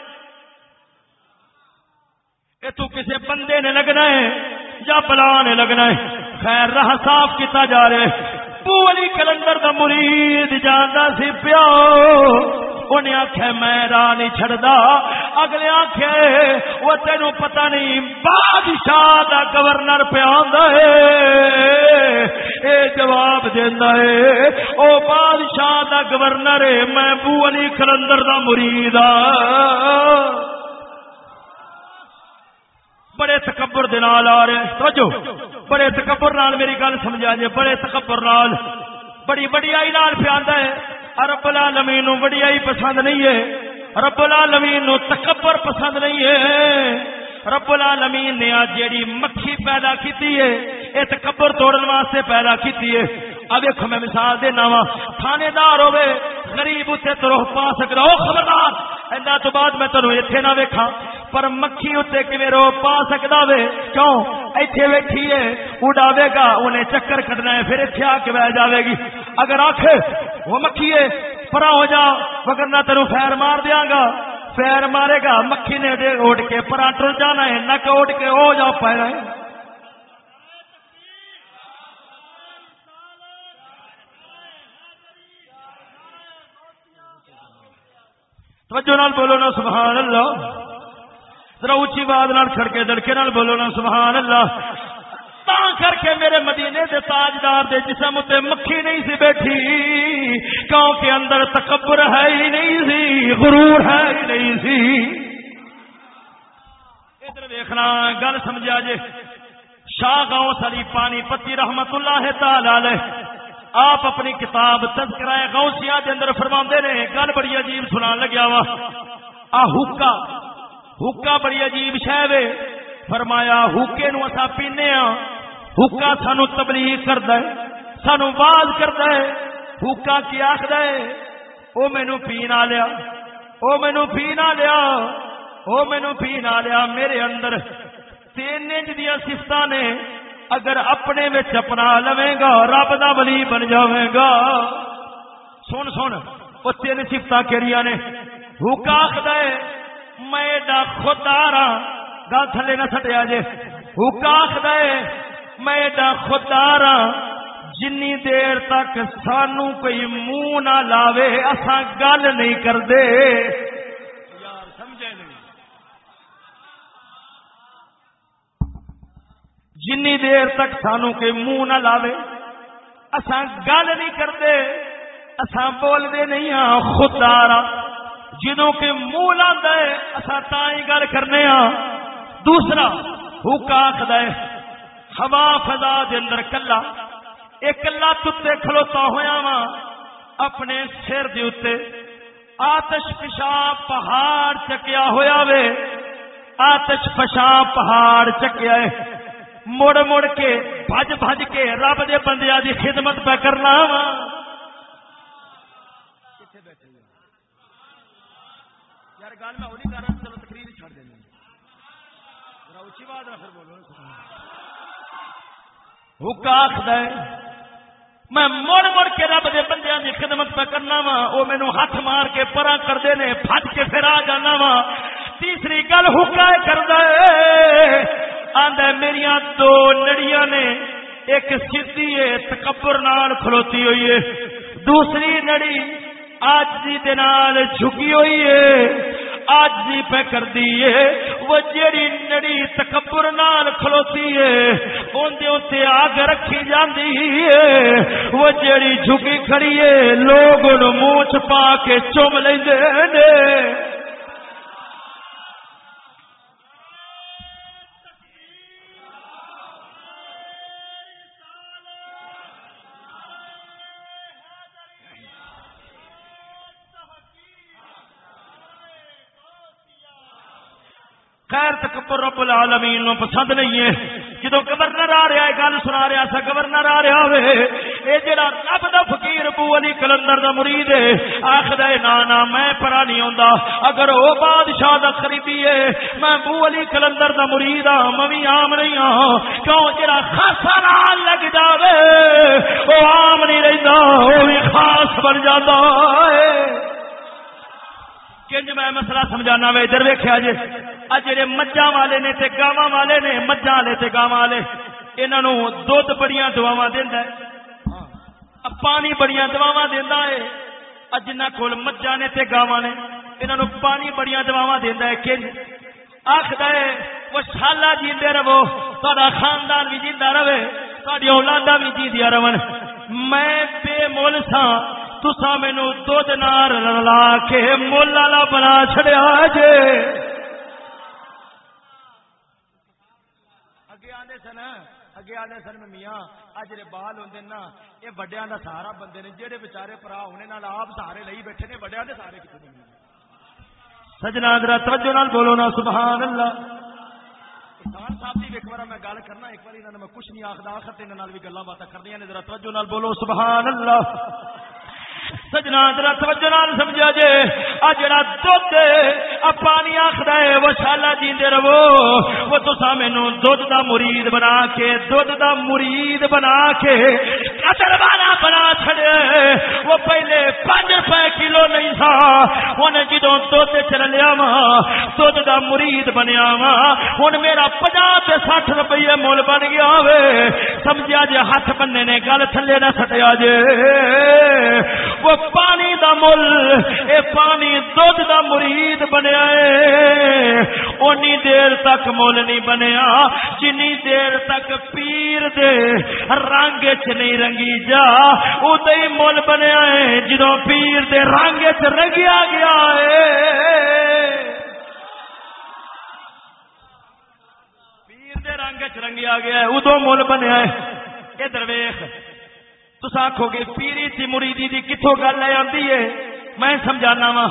اے تو کسے بندے نے لگنا ہے یا پلان لگنا ہے۔ خیر، راہ صاف کیتا جا رہا ہے۔ بو علی کلندر دا مرید جاندا سی پیو۔ انہیں آخیا میں راہ نہیں چڑھتا اگلے آخیا وہ تین پتا نہیں، بادشاہ دا گورنر پیا اے جواب دینا ہے، او بادشاہ دا گورنر ہے میں بو علی کلندر دا مرید۔ بڑے تکبر دال آ رہے توجہ۔ بڑے تکبر نال میری گل سمجھا جے بڑے تکبر نال۔ بڑی بڑی آئی نال پیا ہے۔ رب العالمین نو بڑی آئی پسند نہیں ہے۔ رب العالمین نو تکبر پسند نہیں ہے۔ رب العالمین نے آج جیڑی مکھی پیدا کیتی ہے، اے تکبر توڑن واسطے پیدا کیتی ہے۔ اب دیکھو میں مثال دینا وا تھانے دار ہوے غریب اتنے تو روح پا سکتا ہو خبردار اینا تو بعد میں تینوں اتنے نہ ویکھا پر مکھی اتنے کیویں روح پا سکتا وے؟ کیوں؟ ایتھے بیٹھی ہے اڑاوے گا انہیں چکر کٹنا ہے پھر اتنے آ کے بہ جاوے گی۔ اگر آخ وہ مکھی ہے پرا ہو جا، مگر نہ تینوں خیر مار دیا گا۔ پیر مارے گا، مکھی نے اڑ کے پرا ٹر جانا ہے نک اڑ کے ہو جا پائے توجہ نال بولو نا سبحان اللہ ذرا اچھی بات نال کھڑکے دڑکے نال بولو نا سبحان اللہ تا کر کے میرے مدینے دے تاجدار دے جسم تے مکھی نہیں سی بیٹھی۔ کیونکہ اندر تکبر ہے ہی نہیں سی، غرور ہے ہی نہیں سی۔ ادھر دیکھنا گل سمجھا جے۔ شاہ گاؤں سری پانی پتی رحمت اللہ تعالی آپ اپنی کتاب تذکرہ غوثیہ دے اندر فرماندے نے، گل بڑی عجیب سنا لگیا وا۔ آ حکا حکا بڑی عجیب شہ وے۔ فرمایا، حکے نو اسا پینے ہاں حکا سانو تبلیغ کردا ہے، سانو باز کردا ہے۔ حکا کی آکھدا ہے، او مینوں پینا لیا، او مینوں پینا لیا، او مینوں پینا لیا۔ میرے اندر تین انج دیا صفتاں نے اگر اپنے اپنا لوے گا، رب دا ولی بن جاوے گا۔ سن سن وہ تین سفت کہڑی نے۔ حکا دے میں خوددار ہاں گل تھلے نہ سٹیا جے۔ حکا دے میں خوددار ہاں جنی دیر تک سانو کوئی منہ نہ لاوے، اساں گل نہیں کرتے جنی دیر تک سانو کے منہ نہ لاوے۔ اساں گل نہیں کرتے، اساں بولتے نہیں ہاں خوددار جدوں کے منہ لا اساں تا ہی گل کرنے ہاں۔ دوسرا حکا آخد ہوا فضا دے اندر کلا۔ ایک کلا تتے کھلوتا ہویا وا اپنے سر دے آتش پشا پہاڑ چکیا ہویا وے۔ آتش پشا پہاڑ چکیا ہے۔ مڑ مڑ کے بج بج کے رب دے بندیا دی خدمت پہ کرنا وا۔ یار گل میں وہی کر رہا چلو تقریر چھڑ دینی اچھی بات پھر بولو۔ حکا آخد میں مڑ مڑ کے رب دے بندیاں دی خدمت پہ کرنا وا۔ وہ مینو ہاتھ مار کے پرا کرتے نے پھٹ کے پھر آ جانا وا۔ تیسری گل حکا کر آدھا میری دو نڑیاں نے، ایک سی تکبر نال کھلوتی ہوئی ہے۔ دوسری نڑی آج دال جھکی ہوئی ہے، آج جی پہ کر دیے وہ جیڑی نڑی تکبر نال کھلوتی ہے اندے اتنے آگ رکھی جاندی ہے۔ وہ جیڑی جھکی کھڑی ہے، لوگ منہ چپا کے چوم لیں خیر تکبر رب العالمین نو پسند نہیں ہے۔ جدو گورنر آ رہا ہے، گل سنا رہا سا، گورنر آ رہا ہوئے اے جڑا رب دا فقیر ابو علی کلندر دا مرید ہے، آخر نا نا میں پرا نہیں ہوندا۔ اگر او بادشاہ دا قریبی ہے، میں ابو علی کلندر دا مرید ہاں میں عام نہیں ہاں۔ کیوں؟ جڑا خاصا نال لگ جاوے، او عام نہیں رہندا، او بھی خاص بن جاتا ہے۔ کنج جی میں مسئلہ سمجھانا وے، ادھر ویکھیا جے اج جڑے مجھاں والے نے تے گاواں والے نے مجھاں والے تے گاواں والے انہاں نو دودھ بڑیاں دعاواں دیندا ہے۔ پانی بڑیاں دعاواں دیندا ہے۔ اج جنہاں کول مجھاں نے تے گاواں نے انہاں نو پانی بڑیاں دعاواں دیندا ہے۔ کنج آکھدا ہے، وہ شالا جیندے رہو، تہاڈا خاندان بھی جیندا رہے تہاڈی اولاداں بھی جیندیاں رہن میں بے مول ساں تسا مینو دھد نار لا کے مل والا بنا چڑیا جے۔ اگے آدھے سن اگے آدھے سن میاں جڑے بال ہوں نا سہارا بندے نے ہونے آپ سہارے لئی بیٹھے نے وڈیا کے سارے کتنے سجنا ادرا توجہ نال بولو نا سبحان اللہ۔ صاحب جی ایک بار میں گل کرنا ایک بار نے میں کچھ نہیں آخر آخر بھی گلا باتیں کردیا نے ذرا توجہ نال بولو سبحان اللہ۔ سجنا ترا توجہ نال سمجھا جے۔ آ جڑا دودھ آ پانی آخر ہے، وہ شالا جیندے رہو۔ وہ تسا مینو دودھ دا مرید بنا کے، دودھ دا مرید بنا کے قطر والا بنا چھڑے۔ وہ پہلے پانچ روپے کلو نہیں تھا، ہن جدوں دودھ چل لیا وا دودھ دا مرید بنیا وا ہن میرا 50 تے 60 روپے مول بن گیا وے۔ سمجھا جے ہاتھ بننے نے گل تھلے نہ سٹیا جے۔ وہ پانی دا مل، اے پانی دودھ دا مرید بنیا اونی دیر تک مل نہیں بنیا، جنی دیر تک پیر دے۔ رنگ چ نہیں رنگی جا ادو ہی مل بنیا ہے۔ جدو پیر دے رنگ چ رنگیا گیا ہے۔ پیر دے رنگ چ رنگیا گیا ہے ادو مل بنیا ہے۔ ادھر ویخ تو آخو گے، پیری تھی مریدی دی کتوں گل آتی ہے؟ میں سمجھانا وا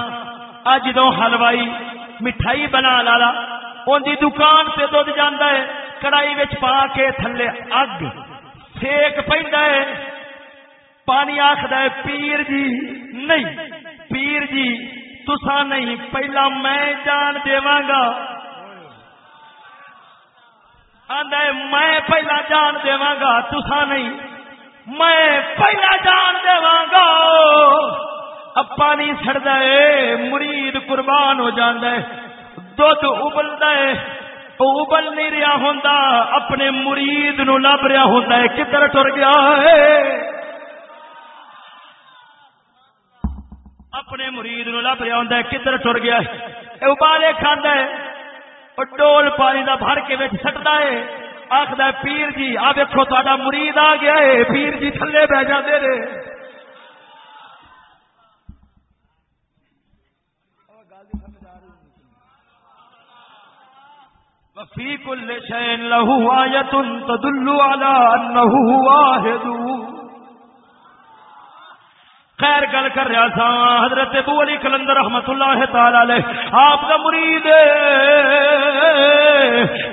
اج دو حلوائی مٹھائی بنا لالا ان دی دکان سے دھد جانا ہے، کڑائی پا کے تھلے اگ سیک پہ پانی آخد ہے، پیر جی نہیں، پیر جی تسا نہیں، پہلا میں جان دوا گا۔ میں پہلا جان دوا گا تسا نہیں۔ میں پہلا جان دے اب پانی سڑ ہے، مرید قربان ہو جانا ہے دھد ابلتا ہے۔ ابل نہیں رہا ہوں اپنے مرید نو لب رہا ہوں کدھر ٹر گیا ہے؟ اپنے مرید نو لب رہا ہوں کدھر ٹر گیا ہے؟ ابالے کھانا ہے ڈول پانی کا بھر کے سٹتا ہے۔ آخد پیر جی آ دیکھو تا مرید آ گیا ہے پیر جی تھلے بہ جاتے رہے وفی کل شین لہو آیتن تدلو علی انہو واحدو خیر گل کر رہا تھا حضرت ابو علی کلندر رحمت اللہ تعالی علیہ۔ آپ کا مرید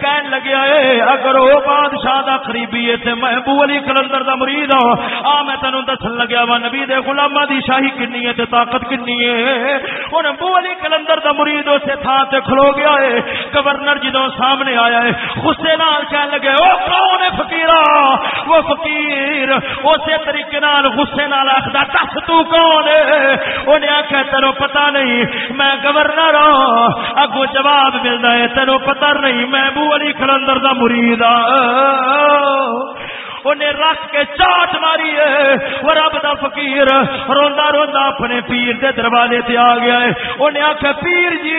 کہن لگیا ہے، اگر وہ بادشاہ دا قریبی ہے تے میں ابو علی کلندر دا مرید ہوں آ میں تینوں دسن لگیا وا، نبی دے غلاماں دی شاہی کنی ہے تے طاقت کنی ہے۔ ہن ابو علی کلندر دا مرید اسے تھا تے کھلو گیا ہے۔ گورنر جدوں سامنے آیا ہے، غصے نال کہن لگے، او کون ہے فقیرا وہ فقیر اسی طریقے نال غصے نال آکھدا دس تو کون انہیں آخیا تینو پتا نہیں، میں گورنر ہوں اگو جواب ملتا ہے، تینو پتا نہیں میں بو علی کلندر کا مرید ہاں. انہیں رکھ کے چاٹ ماری ہے، وہ رب دا فقیر، روندا روندا اپنے پیر دے دروازے تے آ گیا ہے. انہیں آخیا پیر جی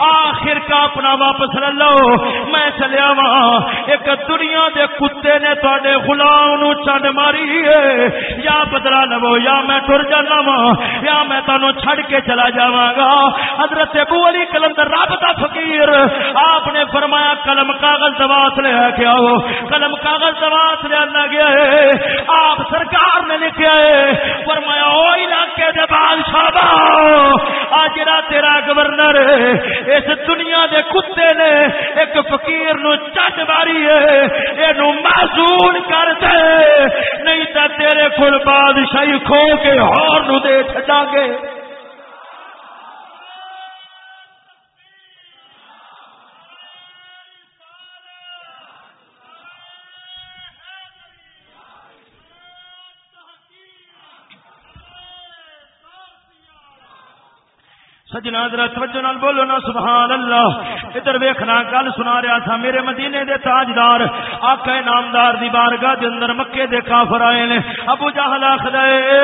آخر کا اپنا واپس لے لو۔ میں چلیا وا ایک دنیا دے کتے نے تے غلام نو چڈ ماری ہے۔ یا بدلا لو یا میں ٹر جانا وا یا میں تمہیں چھڑ کے چلا جاواں گا۔ حضرت ابو علی کلندر رب دا فقیر۔ آپ نے فرمایا، قلم کاغذ دواس لے کے آؤ۔ قلم کاغذ دواس لے آنا گیا ہے۔ آپ سرکار نے لکھا ہے۔ فرمایا او علاقے دے بادشاہ آج تیرا گورنر ہے اس دنیا دے کتے نے ایک فقیر نو چٹ ماری ہے یہ معزول کر دے۔ نہیں تو تیرے کول بادشاہی کھو کے ہور نو دے چھڈا گے۔ سجنا حضرت توجہ نال بولو نا سبحان اللہ ادھر ویکھنا، گل سنا رہا تھا، میرے مدینے دے تاجدار، آقا نامدار دی بارگاہ دے اندر مکے دے کافر آئے نے۔ ابو جہل آخدا اے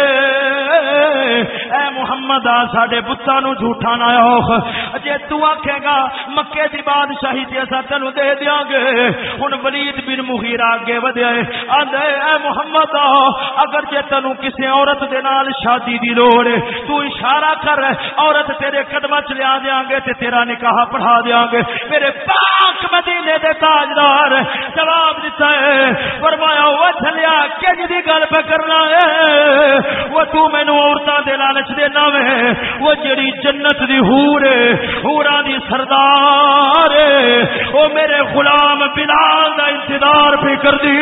محمد، آ ساڈے بتاں نو جھوٹا نہ اوخ جے تو آکھے گا، مکے دی بادشاہی تے اسا تینو دے دیاں گے۔ ہن ولید بن مغیرہ اگے ودیا ہے۔ آندے اے محمد، آ، اگر جے تینو کسے عورت دے نال شادی دی لوڑ تو اشارہ کر، عورت تیرے قدماں چ لیا دیاں گے تے تیرا نکاح پڑھا دیاں گے۔ میرے پاک مدینے دے تاجدار جواب دیتا ہے، فرمایا وہ چلیا کج دی گل پہ کرنا ہے؟ وہ تو مینو عورتوں دے لالچ دینا وے وہ جڑی جنت دی حور ہے، حوراں دی سردار ہے۔ وہ میرے غلام بلال دا انتظار بھی کر دی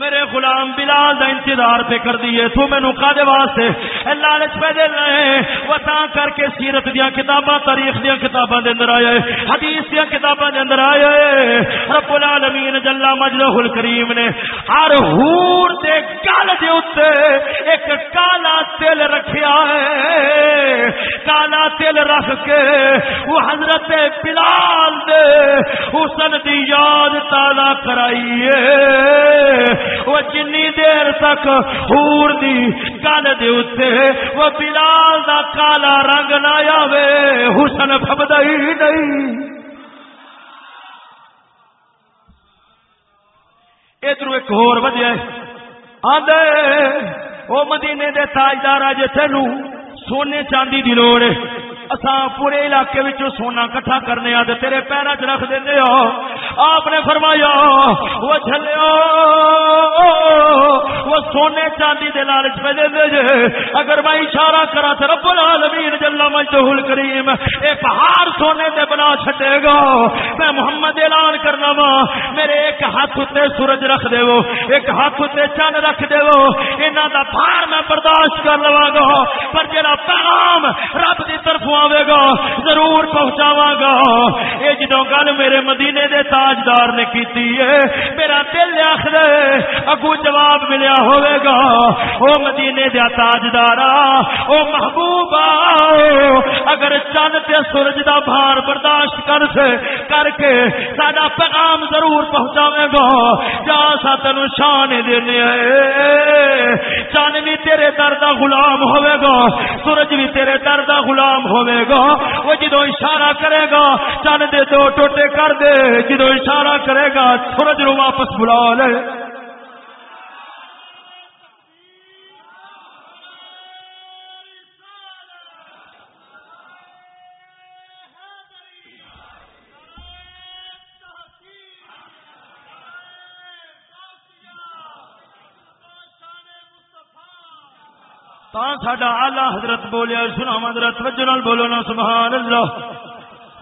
میرے غلام بلال دا انتظار پہ کر دیے تو مینو کدے واسطے لالچ پہ دے رہے وہ کر کے سیرت دیا کتاباں، تاریخ دیا کتاباں دے اندر آئے، حدیث دیا کتاباں دے اندر آئے۔ رب العالمین جلا مجدہ الکریم نے ہر ہور دے گل دے اوتے ایک کالا تل رکھیا ہے۔ کالا تل رکھ کے وہ حضرت بلال دے حسن دی یاد تازہ کرائیے وہ جنی دیر تک ہور دی گل دے اتے وہ بلال دا کالا رنگ نہ آوے، حسن پبدا ہی نہیں۔ ادھر ایک ہور وجہ آدھے وہ مدینے دے تاجدار اج تینو سونے چاندی دی لوڑ ہے۔ اساں پورے علاقے وچ سونا کٹھا کرنے آ تے تیرے پیروں چ رکھ دیندے ہو آپ نے فرمایا، وہ چلو وہ سونے چاندی دے لالچ پہ دے دے جے اگر میں اشارہ کرا تے رب العالمین جل مجدہ الکریم اے پہاڑ سونے دے بنا چھٹے گا۔ میں محمد اعلان کرنا وا میرے ایک ہاتھ تے سورج رکھ دے وہ ایک ہاتھ تے چند رکھ دے وہ انہاں دا بھار میں برداشت کر لواں گا۔ پر جڑا پیغام رب دی طرفوں آئے گا، ضرور پہنچاوا گا یہ جدو گل میرے مدینے دے تاجدار نے کیتی ہے، میرا دل آخر اگو جواب ملیا ہوئے گا۔ او مدینے دیا تاجدار او محبوبہ اگر چند تے سورج دا بھار برداشت کر سے، کر کے ساڈا پیغام ضرور پہنچاوے گا۔ جا سا تینو شان دینے چند بھی تیرے در دا غلام ہوئے گا، سورج بھی تیرے در دا غلام ہوئے ہوئے گا، وہ جدو اشارہ کرے گا چند دے دو ٹوٹے کر دے جدو اشارہ کرے گا، سورج نو واپس بلا لے۔ ہاں، ساڈا آلہ حضرت بولیا سنا حضرت وجہ بولو نا سبحان اللہ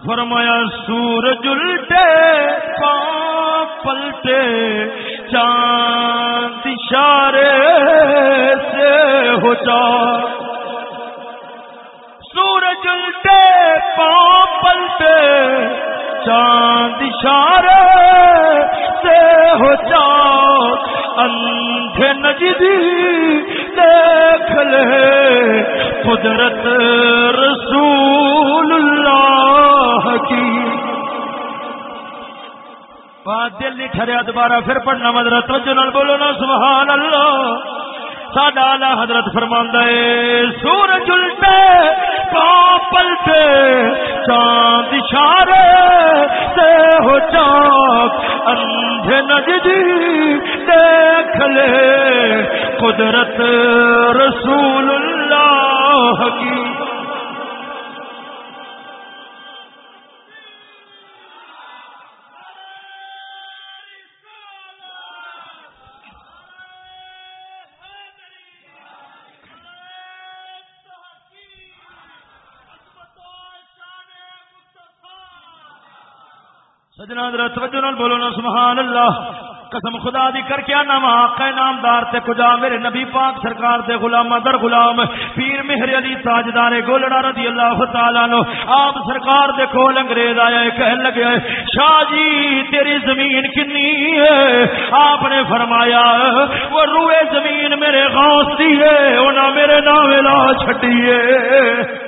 فرمایا، سورج الٹے پلٹے، چاند اشارے سے ہو جا۔ سورج الٹے پاؤں پلٹے، چاند اشارے سے ہو جا۔ اندھے نجدی دیکھ لے، قدرت رسول اللہ کی۔ بات دل نہیں ٹھہریا دوبارہ پھر پڑھنا مدرا توجہ بولو نا، سبحان اللہ۔ ساڈا آلہ حضرت فرماندا ہے، سورج الٹے پلٹے، چاند اشارے تے ہو چاک، اندھے نجدی دیکھ لے، قدرت رسول اللہ کی۔ سجنا حضرت توجہ نال بولو نا سبحان اللہ قسم خدا دی کر کے آنا وا آقا نامدار تے کجا، میرے نبی پاک سرکار دے غلام در غلام، پیر مہر علی تاجدار گولڑا رضی اللہ تعالی عنہ۔ آپ سرکار دے کول انگریز آیا ہے کہن لگے، شاہ جی تیری زمین کنی ہے؟ آپ نے فرمایا، وہ روئے زمین میرے غوث دی ہے، انہاں میرے نام لا چھٹی ہے۔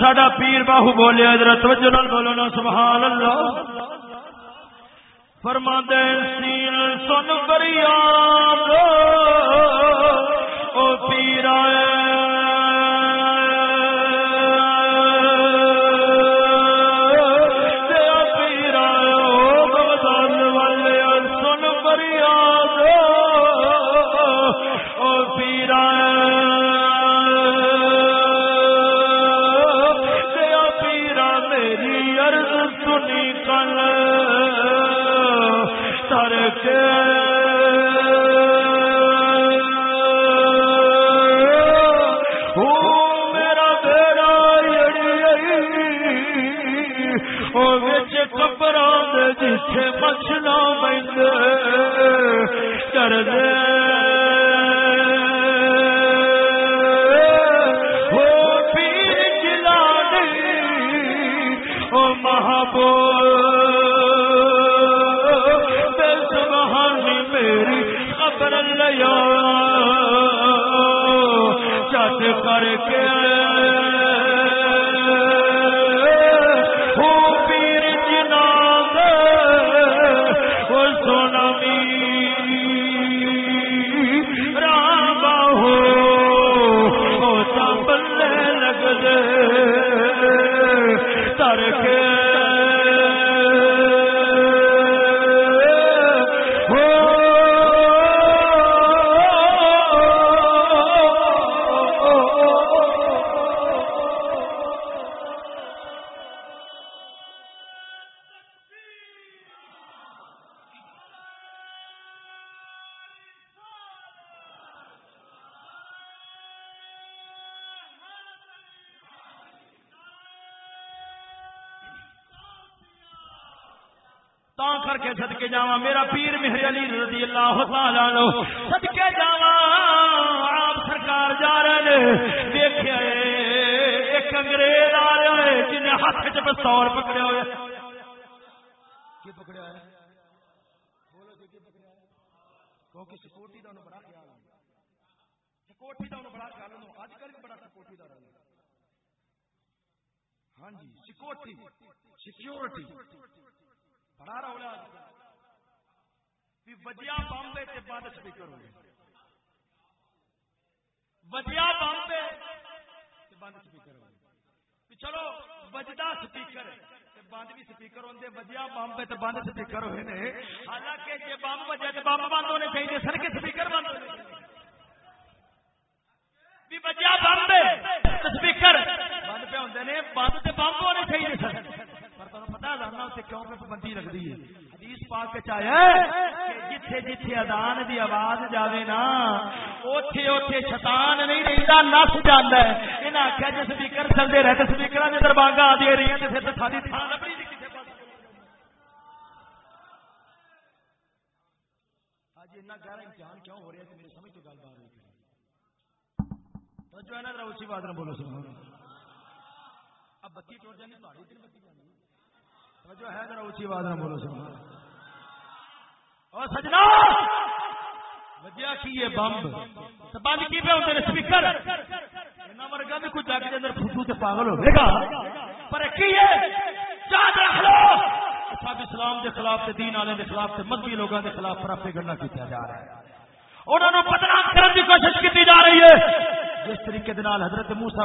ساڈا پیر باہو بولیا بولے توجہ نال بولو نا سبحان اللہ فرما دے سین سن بریا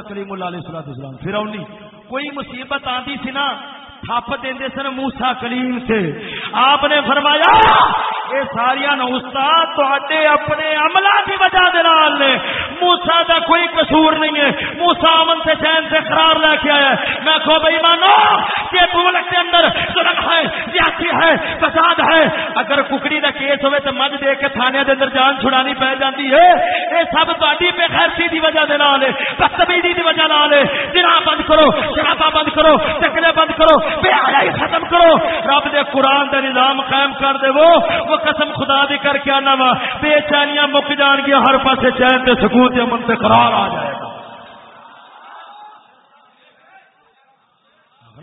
کلیم اللہ علیہ السلام اسلام پھر کوئی مصیبت آتی سی نا تھپ دے سن موسا کلیم سے۔ آپ نے فرمایا یہ ساریا استاد اپنے عملہ کی وجہ نے موسا کا کوئی قصور نہیں ہے۔ موسا امن سے چین سے قرار لے کے آیا میں کہو بھائی مانو کہ ملک کے اندر ظلم ہے، سیاسی ہے، فساد ہے۔ اگر ککڑی کا کیس ہوئے تو مجھ دے کے تھانے کے اندر جان چھڑانی پی جاتی ہے۔ یہ سب تاری بے خیرتی کی وجہ دے نال بدتمیزی کی وجہ نال جنا بند کرو شرابا بند کرو چکلے بند کرو، بے حیائی ختم کرو۔ رب دے قرآن دا نظام قائم کر دے وہ وہ قسم خدا دی کر کے آنا وا۔ بے چینیاں مک جان گیا، ہر پاسے چین تے سکون تے امن تے قرار آ جائے گا۔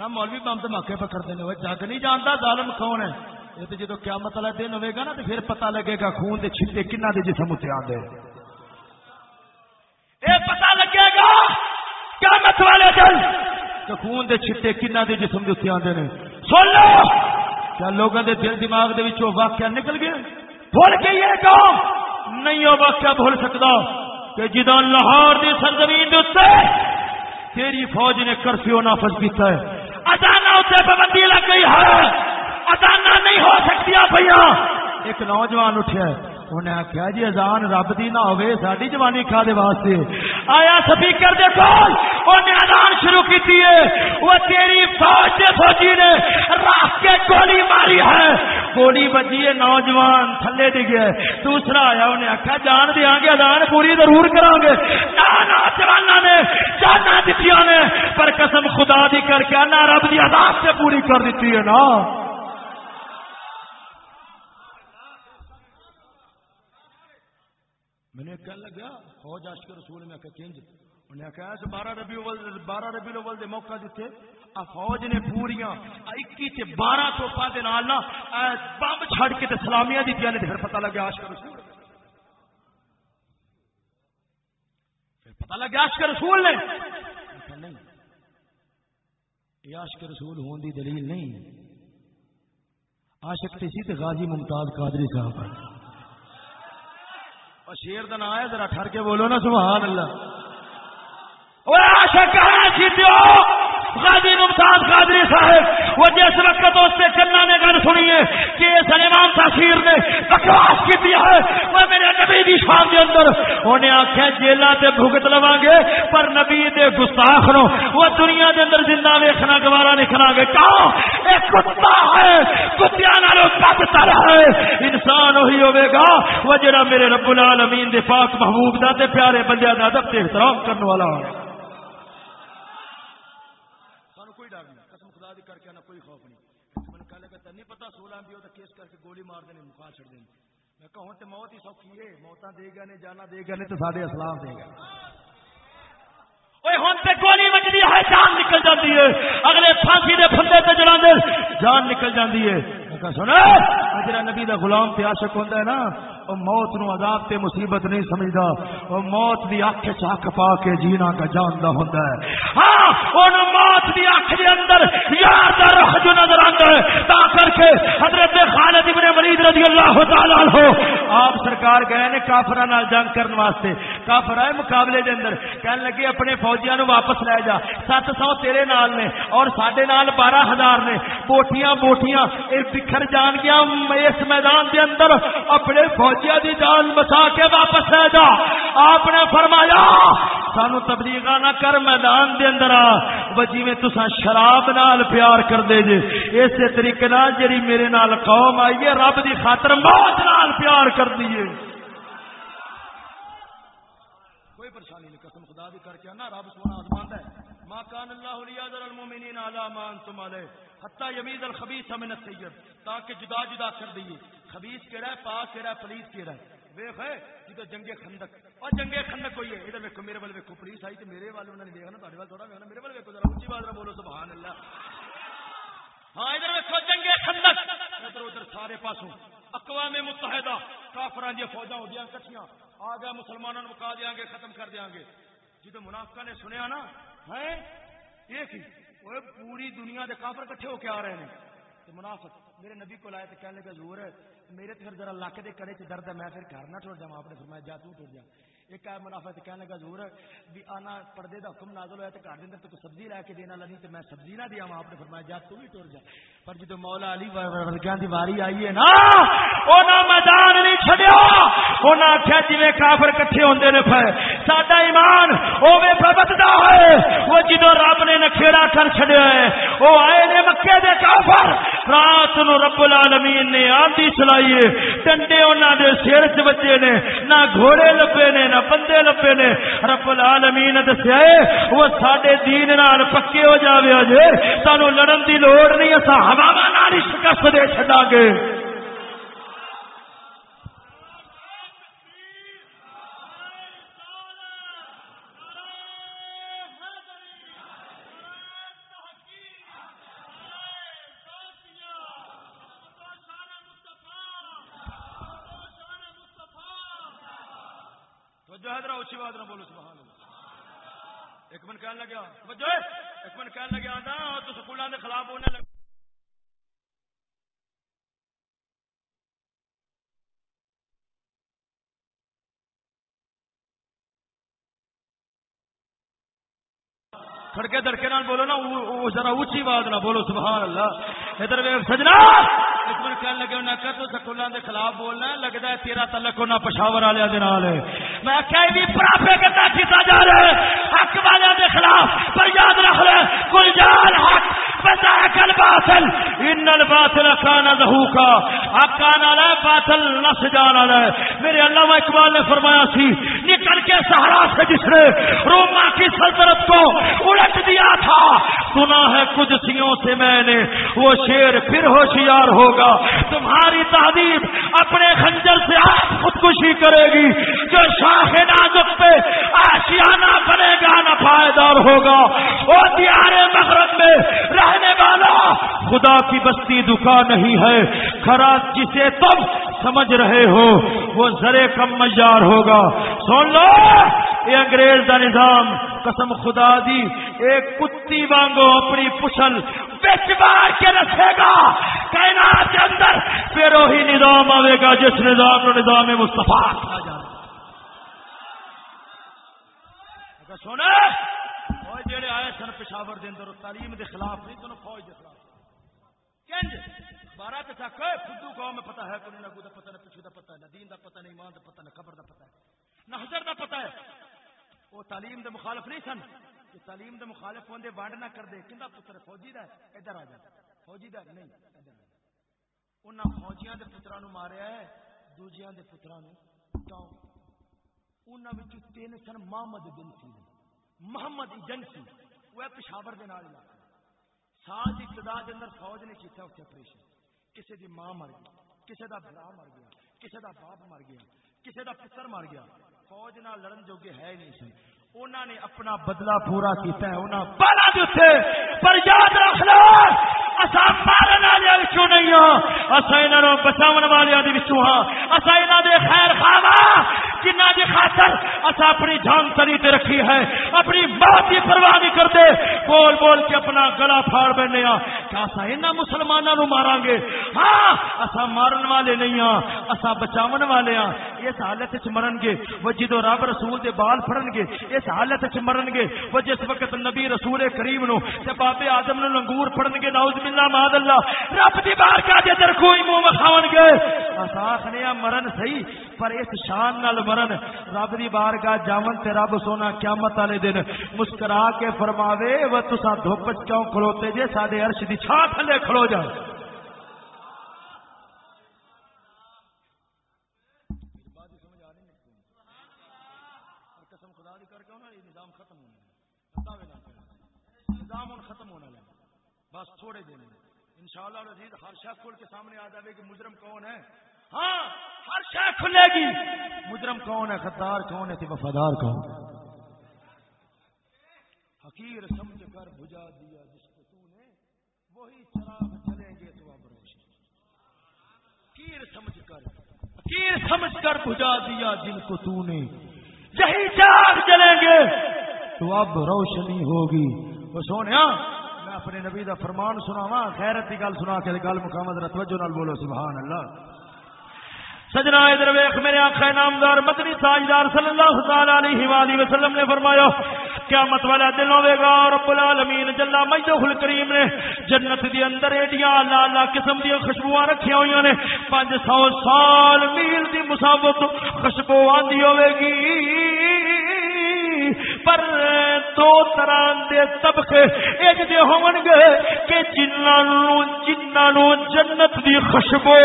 مولوی بم تو موقع پہ کرتے ہیں جگ نہیں جانتا ظالم کون ہے؟ یہ تو جدو قیامت والا دن ہوئے گا نا تو پھر پتہ لگے گا خون کے چھٹے کنہ دے جسم اتنے آدھے یہ پتہ لگے گا، قیامت والے دن تو خون دے چھٹے کنہ دے جسم اتنے آدھے سن لو! کیا لوگوں کے دل دماغ دے وچوں واقعہ نکل گیا؟ بھول کے یہ کام نہیں وہ واقعہ بھول سکتا۔ کہ جدو لاہور دی سرزمین دے اتنے تیری فوج نے کرفیو نافذ کیتا ہے۔ اچانا اوتے پابندی لگ گئی ہے۔ اچانا نہیں ہو سکتی بھیا۔ ایک نوجوان اٹھیا ہے۔ انہیں آخیا جی ازان رب دی نہ ہوے ساری جوانی کھا دے واسطے آیا سپیکر دے کول انہیں ازان شروع کی ہے وہ تیری فوج کے فوجی نے راہ کے گولی ماری ہے گولی بجی ہے نوجوان تھلے ڈگے دوسرا آیا انہیں آخیا جان دیا گے ازان پوری ضرور کرا گے نوجوان نے جانا دیتی نے پر قسم خدا دی کر کے نہ رب دی ازان سے پوری کر دیتی ہے نا میں نے کہنے لگا، فوج عشق رسول میں کنج انہیں کہا کہ بارہ ربی اول، بارہ ربی اول دے موقع دیتے ا فوج نے پوریاں 21 تے 12 توپاں دے نال نا بم چھڑ کے تے سلامیاں دتیاں نے پھر پتہ لگا عشق رسول۔ پھر پتہ لگا عشق رسول نے۔ نہیں۔ یہ عشق رسول ہون دی دلیل نہیں۔ عاشق تے سی تے غازی ممتاز قادری صاحب۔ اور شیر کا نام ہے، ذرا ٹھر کے بولو نا، سبحان اللہ۔ غازی ممتاز قادری صاحب، وہ جس وقت اس سے کنا نے گل سنی ہے کہ سلیمان تاثیر نے بکواس کی ہے۔ وہ میرے نبی دی شان دے اندر انہیں آخیا جیلا تے بھگت لوا گے، پر نبی دے گستاخ نو وہ دنیا دے اندر زندہ ویکھنا، گوارا نہیں کھنا گے۔ کہاں ایک کتا ہے کتیا نالو بدتر ہے۔ انسان وہی ہوے گا، وہ جڑا میرے رب العالمین دے پاک محبوب دا تے پیارے بندے دا ادب تے احترام کرنے والا ہوگا ہے گولی مار دینے مکا چھڑ دیں میں کہوں تے موت ہی سوکھی ہے موتا دے گا نے، جانا دے گا نے تو سارے اسلام دے گا تے گولی ہے، جان نکل جاتی ہے۔ اگلے پھانسی دے پھندے تے جان نکل ہے۔ سنا نبی دا غلام تے عاشق ہوندا ہے نا او موت نو عذاب تے مصیبت نہیں سمجھدا۔ او موت دی اکھ چاک پا کے جینا کا جاندا ہوندا ہے۔ ہاں اون موت دی اکھ دے اندر یار دا رخ جو نظر آندا ہے۔ تا کر کے حضرت خالد ابن ولید رضی اللہ تعالی عنہ، آپ سرکار گئے نے کافراں نال جنگ کرن واسطے۔ کافر آئے مقابلے دے اندر کہن لگے اپنے فوجیاں نو واپس لے جا۔ 700 تیرے نال نے اور ساڈے نال 12000 نے۔ بوٹیاں بوٹیاں۔ اے بکھر جان گیا اس میدان دے اندر۔ اپنے فوج فوجیا دی جان بچا کے واپس لے جا۔ آپ نے فرمایا، سانو تبلیغ نہ کر میدان دے اندر جی میں تسا شراب نال پیار کر دے جے۔ اسی طریقے نال جڑی میرے نال قوم آئی ہے، رب دی خاطر موت نال پیار کر دیے کوئی پریشانی نہیں قسم خدا نا رب سونا آزمان ہے، ما کان اللہ لیاذر المؤمنین علی ما انتم علیہ، حتی یمیز الخبیث من الطیب تاکہ جدا جدا کر دیے خبیث کیڑا ہے پاک کیڑا ہے پلیس کیڑا ہے ویخ ہے جدو جنگے خندق اور جنگے خندق ہوئی ہے، ادھر ویکو میرے والے ویکو پولیس آئی تو میرے والے انہوں نے دیکھنا تھوڑے والے تھوڑا ویکھنا، میرے والے ویکو ذرا، اونچی بات بولو سبحان اللہ ہاں ادھر ویکو جنگے خندق۔ ادھر ادھر سارے پاسوں اقوام متحدہ کافران دی فوجاں ہو گیا کٹھیاں۔ آ گیا مسلمانوں مکا دیاں گے، ختم کر دیاں گے۔ جدو منافقہ نے سنیا نا ہے یہ پوری دنیا دے کافر کٹھے ہو کے آ رہے ہیں۔ منافق، میرے نبی کو لائے تو کہنے کا زور ہے میرے تو پھر ذرا لاکھ دے کڑے چ درد ہے، میں پھر گھر نہ ٹر جاؤں آپ نے فرمایا، جا تو ٹر جا۔ ایک ہے منافع کہنے کا ضرور بھی آنا پردے کا حکم نازل ہوا تو گھر کے اندر تو سبزی لے کے دینا لگی تو میں سبزی نہ دیا. آپ نے فرمایا، جا تو بھی ٹر جا. پر جدو مولا علی ورگیاں دی واری آئی ہے نا انہاں میدان نہیں چھڈیا۔ انہاں آکھیا جویں کافر کٹھے ہوندے نے پھر، ساڈا ایمان اوویں پبتدا ہے۔ وہ جدو رب نے نکھیڑا کر چھڈیا ہے، او آئے نے مکے دے کافر۔ رات نو رب العالمین نے آندھی چلائی ہے۔ ڈنڈے انہاں دے سر وچ بچے نے، نہ گھوڑے لبے نے، نہ بندے لبے نے، رب العالمین دسیا وہ ساڈے دین نال پکے ہو جاوے اجے سانو لڑن دی لوڑ نہیں اسا ہواواں نال شکست دے چھڈا گے۔ سڑکے دڑکے بولو نا ذرا اچھی بات نہ بولو سبحان اللہ۔ ادھر سجنا! ایک کہنے لگے انہیں کہ تو سکولاں دے خلاف بولنا ہے لگتا ہے تیرا تعلق انہاں پشاور والے دے نال ہے میں کہ بھی پراپے کرتا کیتا جا رہا ہے حق والے دے خلاف پر یاد رکھ لے کل جان حق بذاك الباطل ان الباطل كان ذهوكا حق كان لا باطل نس جان ہے میرے علامہ اقبال نے فرمایا سی نکل کے سہارا سے جس نے روما کی سلطنت کو الٹ دیا تھا سنا ہے کچھ سیوں سے میں نے وہ شیر پھر ہوشیار ہو ہوگا۔ تمہاری تہذیب اپنے خنجر سے آپ خودکشی کرے گی۔ جو شاخ نازک پہ آشیانہ بنے گا نہ پائیدار ہوگا۔ وہ دیار مغرب میں رہنے والا، خدا کی بستی دکان نہیں ہے۔ کھرا جسے تم سمجھ رہے ہو، وہ زرے کم مجار ہوگا۔ سن لو یہ انگریز کا نظام، قسم خدا دی، ایک کتی وانگو اپنی پچھل بچ مار کے رکھے گا۔ کائنات کے اندر پھر وہی نظام آئے گا جس نظام نو نظام مستفا سونے جڑے آئے سن پشاور دے اندر، تعلیم دے خلاف نہیں تو فوج دے خلاف۔ کنج بارہ تے تک خودو قوم میں پتہ ہے کوئی نہ کوئی پتہ، نہ پیچھے دا پتہ نہ دین دا پتہ، نہ ایمان دا پتہ، نہ قبر دا پتہ ہے، نہ حضر دا پتہ ہے۔ وہ تعلیم دے مخالف نہیں سن؟ کہ تعلیم دے مخالف ہوندے وانڈ نہ کر دے، کندا پتر فوجی دا ادھر آ جا۔ فوجی دا نہیں، ادھر آ انہاں فوجیاں دے پتراں نو ماریا ہے دوجیاں دے پتراں نو کیوں انہاں وچ تین سن محمد بن سینا محمد ایجنسی وہ پشاور دے نال علاقہ سال کی ابتدا دے اندر فوج نے کیتا اوتھے آپریشن کسے دی ماں مر گئی کسے دا بھرا مر گیا کسے دا باپ مر گیا کسے دا پتر مر گیا فوج نال لڑن جوگے ہے نہیں سن انہوں نے اپنا بدلہ پورا کیتا ہے انہاں بالا دے پر یاد رکھ لو اسا مارن والے وچوں نہیں ہاں؟ اسا انہاں نو بچاون والے دی وچوں ہاں۔ اسا انہاں دے خیر خواہ جنہ دی خاطر اسا اپنی جان تری تے رکھی ہے، اپنی موت کی پرواہ نہیں کرتے۔ بول بول کے اپنا گلا پھاڑ بیٹھے ہاں کیا اسا انہاں مسلماناں نو ماراں گے۔ ہاں اسا مارن والے نہیں ہاں اسا بچاون والے ہاں۔ اس حالت وچ مرن گے، وہ جدو رب رسول دے بال پھڑن گے، اس حالت وچ مرن گے، وہ جس وقت نبی رسول کریم نو تے بابے آدم نو لنگور پھڑن گے، نعوذ باللہ ماد اللہ، رب دی بارگاہ دے اندر کوئی منہ مکھاون گے۔ اسا آخنے ہاں، مرن صحیح پر اس شان نال مرن، رب دی بارگاہ جاون تے رب سونا قیامت والے دن مسکرا کے فرماوے و تسا دھوپ وچ کیوں کھلوتے جے ساڈے عرش دی چھاں تھلے کھلو جا بس تھوڑے دن انشاءاللہ العزیز ہر شخص کے سامنے آ جائے کہ مجرم کون ہے؟ ہاں ہر شہ کھلے گی۔ مجرم کون ہے؟ خطار کون ہے؟ وفادار کون حقیر سمجھ کر بجا دیا جس کو تو نے، وہی چراغ چلیں گے تو اب روشن۔ حقیر سمجھ کر، حقیر سمجھ کر بجا دیا جن کو تو نے۔ یہی چراغ چلیں گے تو اب روشنی ہوگی۔ وہ سونے ہاں، میں اپنے نبی دا فرمان سناواں خیرت کی گل سنا کے گل مکمل توجہ نال بولو، سبحان اللہ۔ سجنا ادھر ویخ میرے آخا نامدار مدنی تاجدار صلی اللہ تعالی علیہ وآلہ وسلم نے فرمایا، قیامت والا دن ہوے گا رب العالمین جل مجدہ الکریم نے جنت دی اندر ایڈیاں اللہ اللہ قسم دی خوشبو رکھی ہوئی نے۔ 500 سال میل دی مسافت خوشبو آندی ہوے گی۔ پر دو طرح دے طبقے۔ ایک دے ہون گے کہ جنہاں نو جنہاں نو جنت دی خوشبو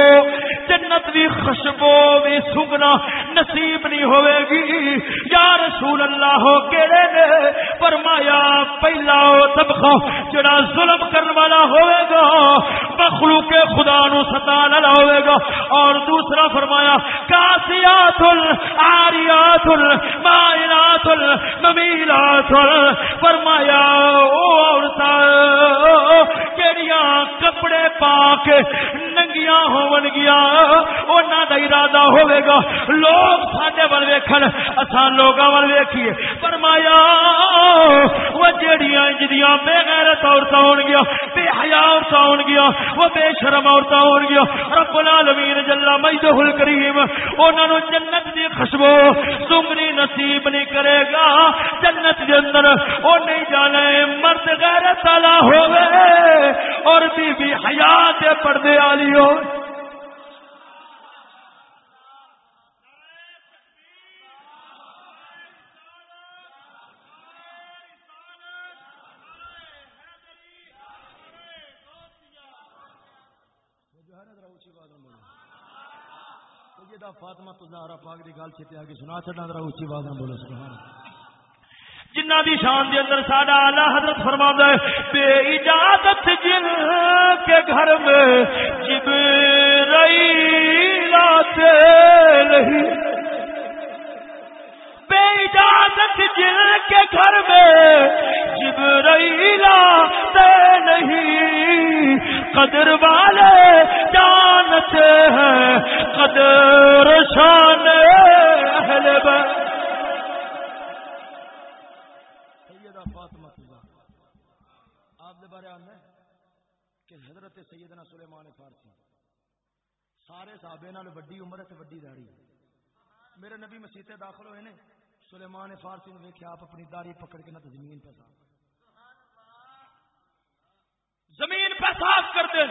جنت دی خوشبو بھی سگنا نصیب نہیں ہوے گی۔ یا رسول اللہ، کیڑے نے فرمایا، پہلا او طبقہ جڑا ظلم کرنے والا ہوے گا، مخلوق خدا نو ستان والا ہوے گا۔ اور دوسرا فرمایا کاسیات العاریات المائلات نمیلات فرمایا او عورتاں کیڑیاں کپڑے پا کے ننگیاں ہون گیا انہاں دا ارادہ ہوے گا۔ لوگ ساڈے ول ویکھن، اساں لوکاں ول ویکھیے۔ فرمایا، وہ جیڑیاں جدیاں بے غیرت عورتاں ہون گیا بے حیا عورتاں ہون گیا وہ بے شرم عورتاں ہون گیا رب العالمین جل مجدہ الکریم انہاں نو جنت دی خوشبو سنگنی نصیب نہیں کرے گا۔ جنت جنت کے اندر وہ نہیں جانا ہے، مرد غیرت والا ہوئے اور بی بی حیات پردے والی ہو فاطمہ تو زہرا پاک دی گل چھتے آگے سنا چھڑنا ذرا اونچی آواز میں بولو، سبحان اللہ۔ جنہ دی شان دے اندر ساڈا اعلی حضرت فرماتا ہے، بے اجازت جن کے گھر میں جبرائیل آتے نہیں۔ بے اجازت جن کے گھر میں جبرائیل آتے نہیں۔ قدر والے جانتے ہیں، قدر شان اہل سیدہ دے بارے آنا ہے کہ حضرت سیدنا سلیمان فارسی سارے صحابے نال وڈی عمر تے وڈی داڑھی میرے نبی مسیح داخل ہوئے نے، سلیمان فارسی نے ویکھیا آپ اپنی داڑھی پکڑ کے نہ تو زمین پہ صاف۔ زمین پہ صاف کر دیں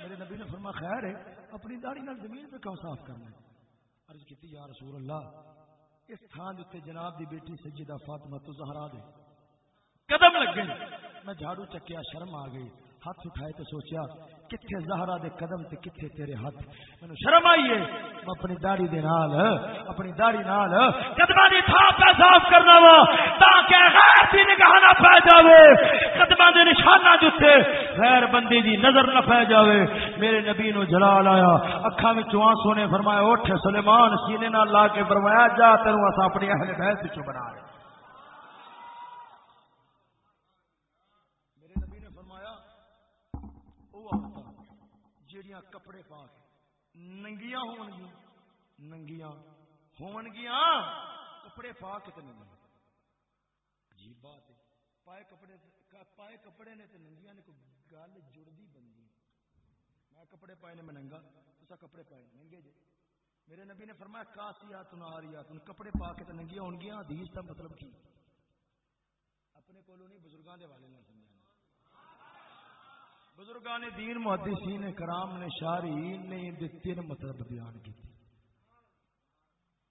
میرے نبی نے فرما خیر ہے، اپنی داڑھی نال زمین پہ کیوں صاف کرنا ہے؟ عرض کی یا رسول اللہ، اس تھان جتے جناب دی بیٹی سیدہ فاطمہ تو زہرا دے۔ قدم لگ گئی میں جھاڑو چکیا، شرم آ گئی۔ ہاتھ اٹھائے تو سوچیا کتنے زہرا دے قدم تے کتنے تیرے ہاتھ؟ میں شرم آئیے میں اپنی داڑھی دے نال، اپنی داڑھی نال قدمہ دی تھا پہ صاف کرنا وا، تاکہ غیر دی نگاہ نہ پہ جاوے۔ قدمہ دے نشانہ جتے غیر بندی دی نظر نہ پہ جاوے۔ میرے نبی نو جلال آیا۔ اکھاں وچ آنسو نے فرمایا، اٹھ سلیمان سینے نال لا کے فرمایا، جا تینوں اسا اپنی اہل بیت وچوں بنا لے کپڑے پا کے۔ ننگیاں ہون گیا ننگیاں ہون گیا کپڑے پا کے تو نہیں عجیب بات ہے۔ پائے کپڑے پائے کپڑے نے تو ننگیاں نے کوئی گل جڑتی بنتی میں کپڑے پائے نے، میں ننگا۔ تو کپڑے پائے ننگے جے۔ میرے نبی نے فرمایا کاسیا تن آ رہی کپڑے پا کے تو ننگیاں ہون گیا حدیث کا مطلب کی؟ اپنے کو نہیں، بزرگاں دے والے نہ سمجھا بزرگان دین، محدثین کرام نے شارین نے یہ مطلب تین مطلب بیان کی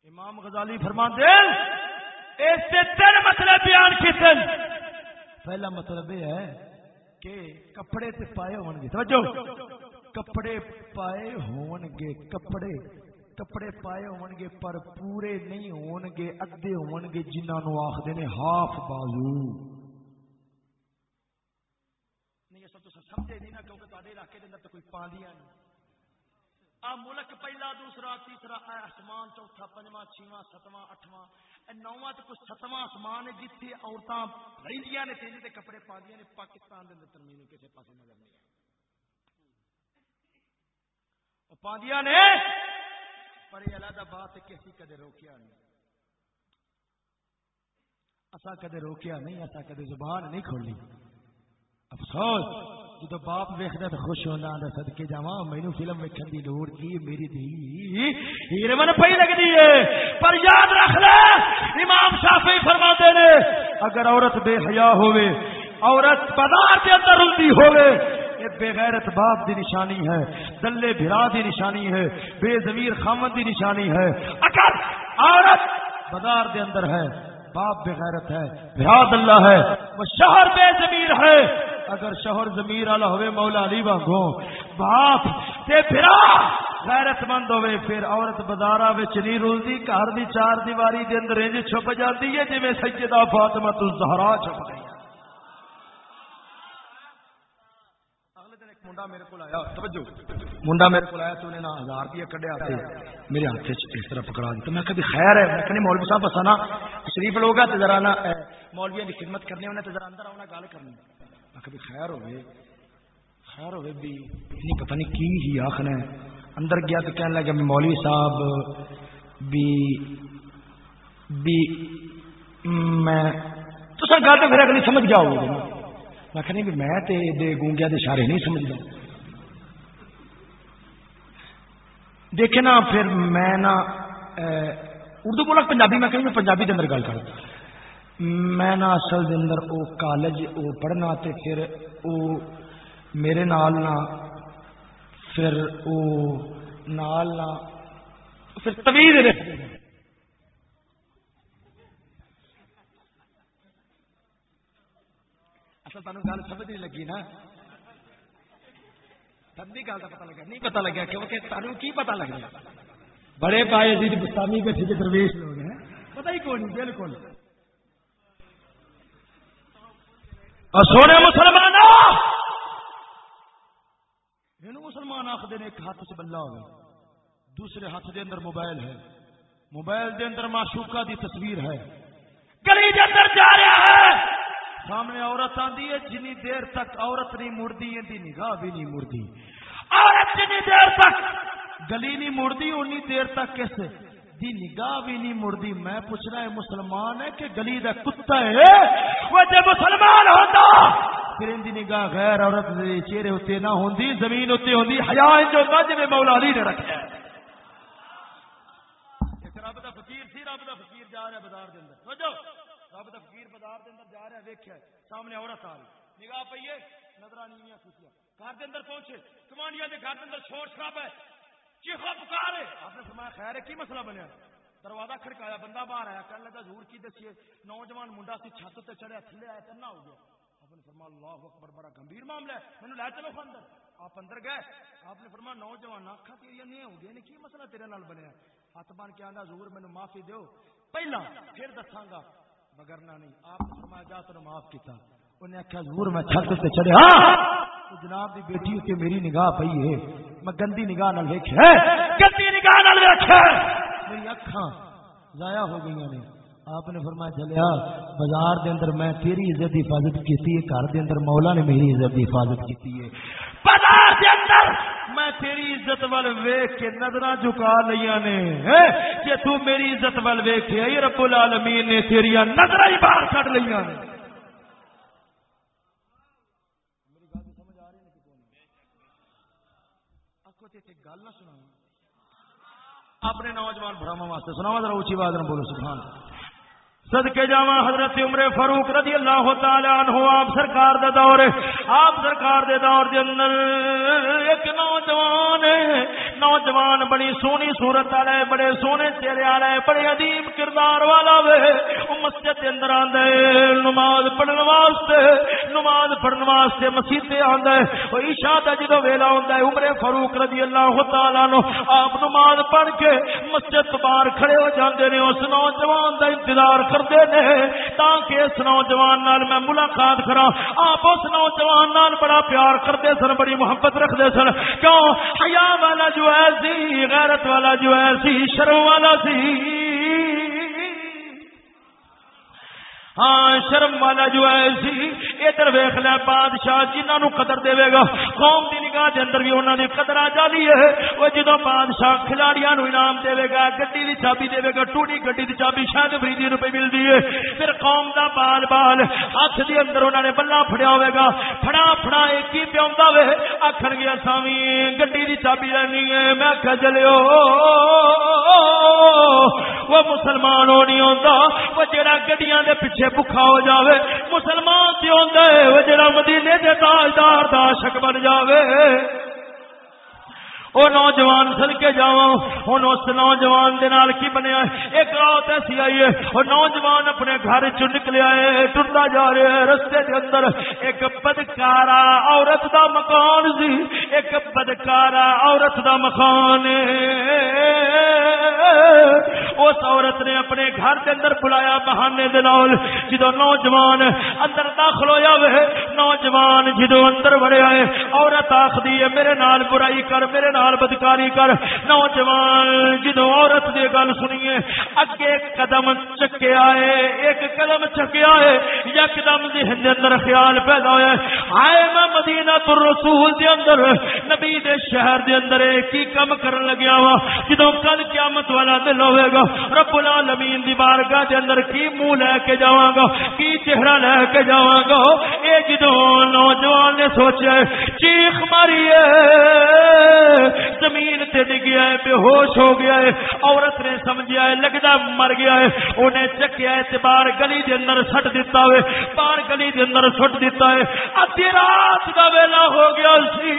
امام غزالی فرمان دے اس سے تین مطلب بیان کی تھی پہلا مطلب یہ ہے کہ کپڑے تے پائے ہون گے۔ توجہ۔ کپڑے پائے ہون گے، کپڑے کپڑے پائے ہون گے، پر پورے نہیں ہون گے ادھے ہون گے، جنہاں نو آکھدے نے ہاف بازو۔ سمجھے نہیں نا کیونکہ تے علاقے کے اندر تو کوئی پاندیاں نہیں۔ آ ملک پہلا، دوسرا، تیسرا، اے آسمان، چوتھا، پنجواں چھواں ستواں، اٹھواں نواں تو کچھ ستواں آسمان ہے جتھے عورتاں رہندیاں نے تینجے تے کپڑے پاندیاں نے، پاکستان دے اندر ترمیم کسے پاسے نظر نہیں او پاندیاں نے، پر یہ علیحدہ بات ہے کہ اسی کدے روکیا نہیں۔ اسا کدے روکیا نہیں اسا کدے زبان نہیں کھولی۔ افسوس! جدو باپ ویکد تو خوش ہونا سدکے جا مینو فلم ویکن کی لوڑ کی میری دھی۔ ہیر من پی لگتی ہے، پر یاد رکھ لے، امام شافی فرما نے، اگر عورت بے حیا ہوئے عورت بازار کے اندر رلتی ہوئے بے غیرت باپ دی نشانی ہے، دلے بھرا دی نشانی ہے، بے زمیر خامن دی نشانی ہے۔ اگر عورت بازار دے اندر ہے، باپ بے غیرت ہے، بھرا دلہ ہے، وہ شہر بے زمیر ہے اگر شوہر زمیر والا ہوئے، مولا علی وانگو، باپ، تے پھرا غیرت مند ہوئے، پھر عورت بازارا وچ نہیں رلدی گھر دی چار دیواری دے اندر انج چھپ جاتی ہے، جویں سیدہ فاطمہ الزہرا چھپ گئی منڈا میرے کو آیا، توجہ، منڈا میرے آیا، تو نے ہزار روپیہ کڈیا تے میرے ہاتھ اس طرح پکڑا میں خیر ہے، میں مولوی صاحب بسانا شریف لوگ ہے ذرا نا کی خدمت کرنی انہیں تے ذرا اندر گل کرنی۔ کبھی خیر ہوئے خیر ہوئے بھی اتنی پتہ نہیں کی ہی آخنا ہے اندر گیا تو کہنے لگا، مولوی صاحب، بھی بھی، میں تو سر گل تو پھر اگلی سمجھ گیا ہوگا۔ میں کہنی بھی میں تے دے گونگیا دے اشارے نہیں سمجھتا۔ دیکھے نا، پھر میں نا اردو بولا، پنجابی، میں کہیں میں پنجابی کے اندر گل کروں میں نا اصل دے اندر او کالج او پڑھنا تے پھر او میرے نال نا پھر او نال نا پھر طویل رہ اصل تمہیں گل سمجھ نہیں لگی نا۔ تبھی گل کا پتا لگا۔ نہیں پتا لگا کیونکہ تمہیں کی پتا لگ گیا بڑے پائے جی بستانی بیٹھے کے درویش لوگ ہیں۔ پتا ہی کون بالکل۔ سونے مسلمان مسلمان آخر ایک ہاتھ سے بلا ہو دوسرے ہاتھ دے اندر موبائل ہے۔ موبائل دے اندر معشوقہ دی تصویر ہے۔ گلی دے اندر جا رہا ہے۔ سامنے عورت آندی ہے جنی دیر تک عورت نہیں مڑتی دی نگاہ بھی نہیں مڑتی عورت جنی دیر تک گلی نہیں مڑتی انی دیر تک کس دی نگاہ بھی نہیں مڑتی میں پوچھنا ہے، مسلمان ہے کہ گلی دا کتا ہے؟ وہ جب مسلمان ہوتا، پھر ان دی نگاہ غیر عورت دے چہرے ہوتے نہ ہوندی، زمین ہوتے ہوندی۔ حیا جو گج میں مولا علی نے رکھا ہے۔ رب دا فقیر سی، رب دا فقیر جا رہا ہے بازار دے اندر۔ سمجھو؟ رب دا فقیر بازار دے اندر جا رہا ہے، ویکھیا سامنے عورت آ رہی۔ نگاہ پئیے نظر نہیں کسیا گھر دے اندر پہنچے۔ کمانڈیا دے گھر دے اندر شور شراب ہے۔ جی چیخا پکار ہے۔ آپ نے فرمایا خیر ہے، کی مسئلہ بنیا؟ دروازہ کھڑکایا، بندہ باہر آیا، کہنے لگا ضرور کی دسیے نوجوان منڈا سی چھت تے چڑھیا، تھلے آیا کرنا ہو گیا۔ آپ نے فرمایا اللہ اکبر، بڑا گمبھیر معاملہ ہے۔ مینوں لے چلو اندر۔ آپ اندر گئے۔ آپ نے فرمایا نوجوان اکھا تیری نہیں ہو گیا کی مسئلہ تیرے نال بنیا ہاتھ بن کے آندا ضرور مینوں معافی دیو۔ پہلا، پھر دساں گا۔ وگرنا نہیں، آپ نے فرمایا جا، تینوں معاف کیتا۔ انہیں آخیا ضرور میں چھت سے چڑھیا۔ جناب دی بیٹی اتنے میری نگاہ پئی ہے۔ میں گندی نگاہ نال ویکھیا گندی نگاہ نال ویکھیا میری اکھاں ضائع ہو گئی نے۔ آپ نے فرمایا چلیا بازار دے اندر میں تیری عزت کی حفاظت کیتی ہے، گھر دے اندر مولا نے میری عزت کی حفاظت کیتی ہے۔ بازار دے اندر میں تیری عزت ول ویکھ کے نظراں جھکا لیا نے۔ کہ تو میری عزت ول ویکھیا اے رب العالمین نے تیری نظراں ہی باہر کڈ لیا نے۔ گل نہ سنا اپنے نوجوان براہم واسطے سنا ذرا اونچی بات نہ بولو سبحان صدقے جاوا حضرت عمر فاروق رضی اللہ تعالی عنہ، آپ سرکار دے دور، آپ سرکار دے دور دے اندر ایک نوجوان ہے۔ نوجوان بڑی سونی صورت والے، بڑے سونے چہرے والے، بڑے عظیم کردار والا وے۔ او مسجد دے اندر آندا ہے نماز پڑھن واسطے، نماز پڑھن واسطے مسجد تے آندا ہے او عشاء دا جدوں ویلا ہوندا ہے، عمر فاروق رضی اللہ تعالی عنہ، آپ نماز پڑھ کے مسجد باہر کھڑے ہو جاندے نے، اس نوجوان دا انتظار کرتے ہیں تاکہ اس نوجوان نال میں ملاقات کرا آپ اس نوجوان نال بڑا پیار کرتے سن، بڑی محبت رکھتے سن۔ کیوں؟ حیا والا جو ہے سی، غیرت والا جو ہے سی، شرم والا سی۔ ہاں شرم والا جو ہے سی، ادھر ویخ لے، بادشاہ جنہوں قدر دے گا، قوم دی نگاہ دے اندر بھی انہوں نے قدر آ جاتی ہے۔ وہ جدو بادشاہ کھلاڑیاں نو انعام دے گا، گڈی دی چابی دے گا ٹوٹی گڈی دی چابی شاید فریدی روپے ملتی ہے۔ پھر قوم دا بال بال، ہاتھ دے اندر انہوں نے بلا پھڑیا ہوئے گا۔ پھڑا پھڑا، ایک ہی پیوندا وے۔ آخر گیا، سامی، گڈی دی چابی لینی ہے۔ میں کہ چلو وہ مسلمان ہو نہیں ہوتا وہ جڑا گڈیاں دے پیچھے بکھا ہو جاوے مسلمان سے ہوتا ہے جڑا مدینے دے تاجدار داشک بن جاوے۔ وہ نوجوان سد کے جا ہوں اس نوجوان دے نال کی بنیا ایک رات ایسی آئی ہے وہ نوجوان اپنے گھر چ نکلیا ہے ٹرتا جا رہا ہے رستے دے اندر۔ ایک بدکارا عورت دا مکان سی۔ ایک بدکارا عورت دا مکان اس عورت نے اپنے گھر کے اندر بلایا بہانے دلال جدو نوجوان اندر داخل ہویا وے، نوجوان جدو اندر بڑے آئے عورت آخری ہے، میرے نال برائی کر، میرے نال نال بدکاری کر۔ نوجوان، جدو عورت دی گل سنیے، اگے قدم چکے آئے، ایک قدم چکے آئے یک دم ذہن دے اندر خیال پیدا ہویا۔ آئے میں مدینہ تو رسول دے اندر، نبی دے شہر دے اندر کی کم کرن لگیا وا جدو کل قیامت والا دل ہوے گا، رب العالمین دی بارگاہ دے اندر کی منہ لے کے جاواں گا، کی چہرہ لے کے جاواں گا۔ اے جدو نوجوان نے سوچا چیخ ماری ہے زمین تے ڈگیا ہے بے ہوش ہو گیا ہے، عورت نے سمجھیا ہے لگتا مر گیا ہے۔ انہیں چکیا ہے باہر گلی دے اندر سٹ دیتا ہوئے، باہر گلی دے اندر سٹ دیتا ہے۔ ادھی رات کا ویلا ہو گیا سی۔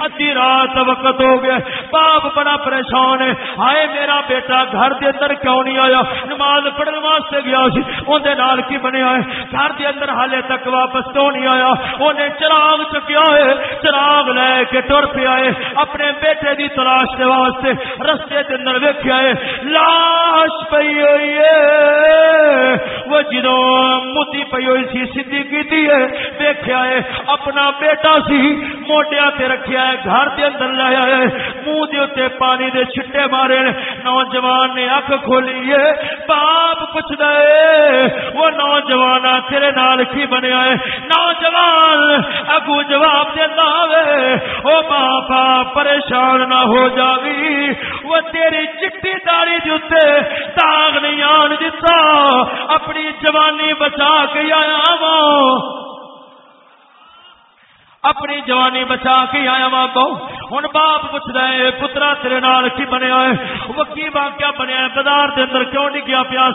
ادھی رات وقت ہو گیا باپ بڑا پریشان ہے۔ ہائے میرا بیٹا گھر دے اندر کیوں نہیں آیا؟ نماز پڑھنے واسطے گیا سی۔ اندر نال کی بنیا ہے؟ گھر دے اندر حالے تک واپس کیوں نہیں آیا؟ انہیں چراغ چکیا ہے۔ چراغ لے کے ٹر پیا ہے اپنے بیٹے دی تلاش کے واسطے رستے کے اندر ویکیا ہے لاش پی ہوئی ہے۔ وہ جدو متی پی ہوئی سی سیدھی کی ہے۔ دیکھا ہے اپنا بیٹا سی موٹیا تے رکھیا ہے گھر دے اندر لایا ہے منہ دے اتنے پانی دے چھٹے مارے نوجوان نے اک کھولی ہے۔ باپ پوچھ دے وہ نوجوان تیرے نال کی بنیا ہے؟ نوجوان اگو جواب دینا وے او باپ باپا پریشان نہ ہو جاوی۔ وہ تیری چٹی داڑی جتے داغ نہیں آن دیتا اپنی جوانی بچا کے آیا وا اپنی جوانی بچا کے آیا وا بہو ہوں باپ پوچھ رہے پترا تیرے نال کی بنیا ہے؟ وہ کی واقعہ بنیا ہے؟ بازار دے اندر کیوں نہیں گیا پیا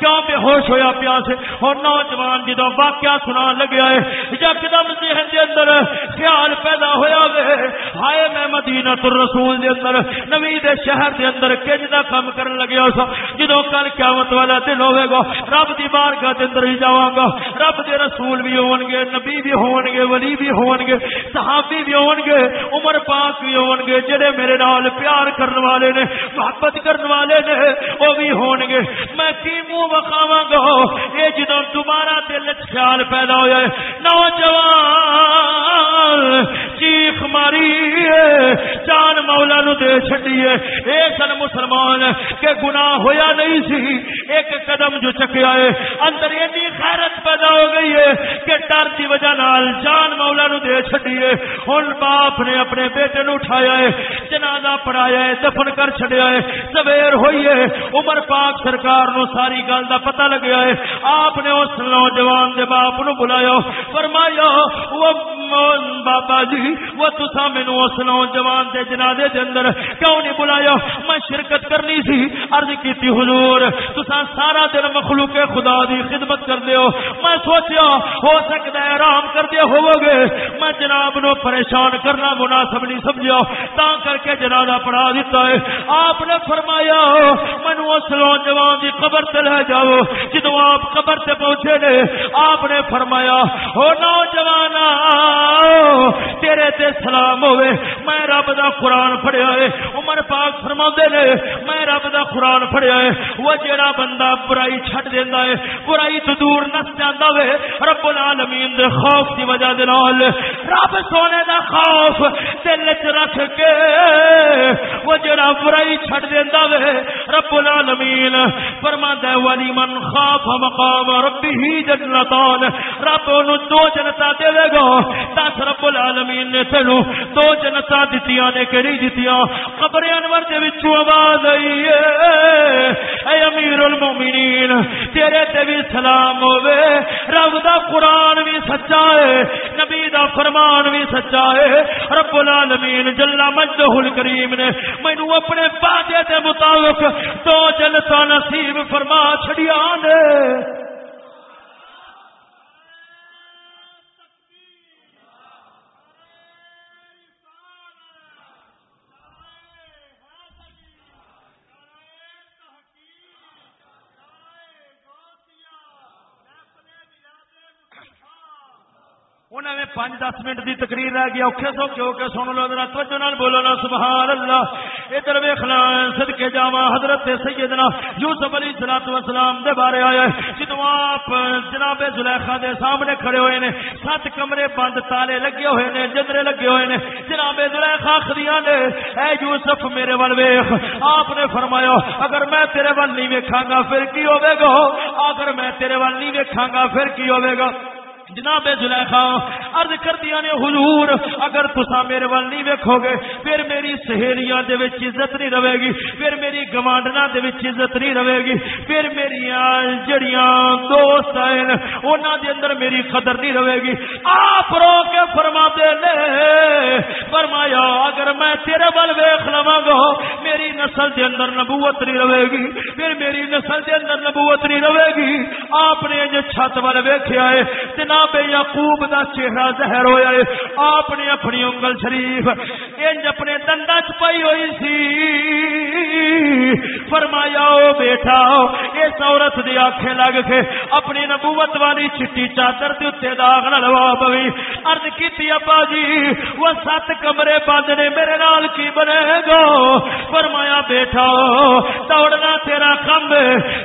کیوں بے ہوش ہویا پیا اور نوجوان جدو واقعہ سنا لگیا ہے، یکدم ذہن دے اندر خیال پیدا ہویا وے۔ ہائے میں مدینہ الرسول دے اندر نبی دے شہر دے اندر کنج دا کام کرن لگیا سا۔ جدو کل قیامت والا دن ہوے گا، رب دی بارگاہ دے اندر ہی جاواں گا۔ رب دے رسول بھی ہون گے، نبی بھی ہون گے، ولی بھی ہون گے۔ گے صحابی بھی ہون گے عمر پاک بھی ہون گے جڑے میرے نال پیار کرنے والے نے، محبت کرنے والے نے، وہ بھی ہون گے میں کی منہ بخاواں گا؟ یہ جدو دوبارہ دل خیال پیدا ہوا ہے۔ نوجوان چیخ ماری جان مولا نو دے چھڈیے۔ اے سن مسلمان، کہ گناہ ہویا نہیں سی، ایک قدم جو چکیا ہے، اندر اتنی خیرت پیدا ہو گئی ہے کہ ڈر کی وجہ نال جان مولا نو دے چھڈیے۔ ہن باپ نے اپنے بیٹے نو اٹھایا ہے، جنازہ پڑھایا ہے، دفن کر چھڈیا ہے سویر ہوئی ہے۔ عمر پاک سرکار نو ساری گل دا پتہ لگیا ہے۔ آپ نے اس نوجوان دے باپ نو بلایا۔ فرمایا وہ بابا جی وہ تسا مینو اس نوجوان دے جنازے دے اندر۔ کیوں نہیں بلایا؟ میں شرکت کرنی سی۔ عرض کیتی حضور تسا سارا دن مخلوق خدا دی خدمت کر دیو میں سوچیا، ہو سکتا ہے آرام کر دیا ہوو گے۔ میں جناب نو پریشان کرنا مناسب نہیں سمجھا تا کر کے جنازہ پڑھا دیتا ہے۔ آپ نے فرمایا مینو اس نوجوان دی قبر تے لے جاؤ۔ جدو آپ قبر تے پہنچے نے، آپ نے فرمایا، ہو نوجوان تیرے تے سلام ہوئے، میں رب دا قرآن پڑھیا ہے۔ عمر پاک فرما نے، میں رب دا قرآن پڑھیا ہے۔ وہ جڑا بندہ برائی چھٹ دینا ہے، برائی تو دور نس جانا ہے رب العالمین دے خوف کی وجہ دے نال۔ رب سونے دا خوف دل چ رکھ کے وہ جڑا برائی چھٹ دینا ہے رب العالمین فرما دے ولی من خوف مقام ربی ہی جنتان۔ رب انہوں دو جنتا دے گا، دس رب العالمین نے تینو دو جنتا دتیاں نے کہڑی دتیاں؟ قبر انور دے وچوں آواز آئی اے امیر المومنین تیرے تے بھی سلام ہوے رب دا قرآن بھی سچا ہے۔ نبی دا فرمان بھی سچا ہے۔ رب العالمین جل مجدہ الکریم نے مینوں اپنے وعدے دے مطابق دو جنتا نصیب فرما چھڑیا نے۔ انہوں نے پانچ دس منٹ کی تقریر رہ گئی، اوکھے سوکھے ہو کے سن لو ذرا، توجہ نال بولو نا سبحان اللہ ادھر ویکھنا صدقے جاواں حضرت سیدنا یوسف علیہ الصلوۃ والسلام دے بارے آیا ہے۔ جدوں آپ جناب زلیخا دے سامنے کھڑے ہوئے نے، سات کمرے بند، تالے لگے ہوئے نے جندرے لگے ہوئے نے، جناب زلیخا خدیاں نے، اے یوسف میرے ول ویکھ، آپ نے فرمایا، اگر میں تیرے ول نہیں ویکھاں گا، پھر کی ہوے گا؟ اگر میں تیرے ول نہیں ویکھاں گا، پھر کی ہوے گا؟ جناب زلیخا، عرض کر دیا نے حضور، اگر تسا میرے ول نہیں ویکھو گے، پھر میری سہیلیاں دے وچ عزت نہیں رہے گی، پھر میری گوانڈنا دے وچ عزت نہیں رہے گی، پھر میری جڑیاں دوست ہیں، انہاں دے اندر میری قدر نہیں رہے گی۔ آپ رو کے فرما دے لے فرمایا، اگر میں تیرے ول ویکھ لواں گا، میری نسل دے اندر نبوت نہیں رہے گی، پھر میری نسل دے اندر نبوت نہیں رہے گی۔ آپ نے جو چھت ول ویکھیا ہے جناب یعقوب دا چہرہ زہر ہویا ہے، آپ نے اپنی انگل شریف، انج اپنے دندا چ پئی ہوئی سی۔ فرمایا، او بیٹا، اس عورت دی آنکھیں لگ کے اپنی نبوت والی چٹی چادر دے اوتے داغ نہ لوا پوی۔ عرض کیتی، ابا جی وہ سات کمرے بند نے میرے نال کی بنے گا؟ فرمایا، بیٹا، دوڑنا تیرا کم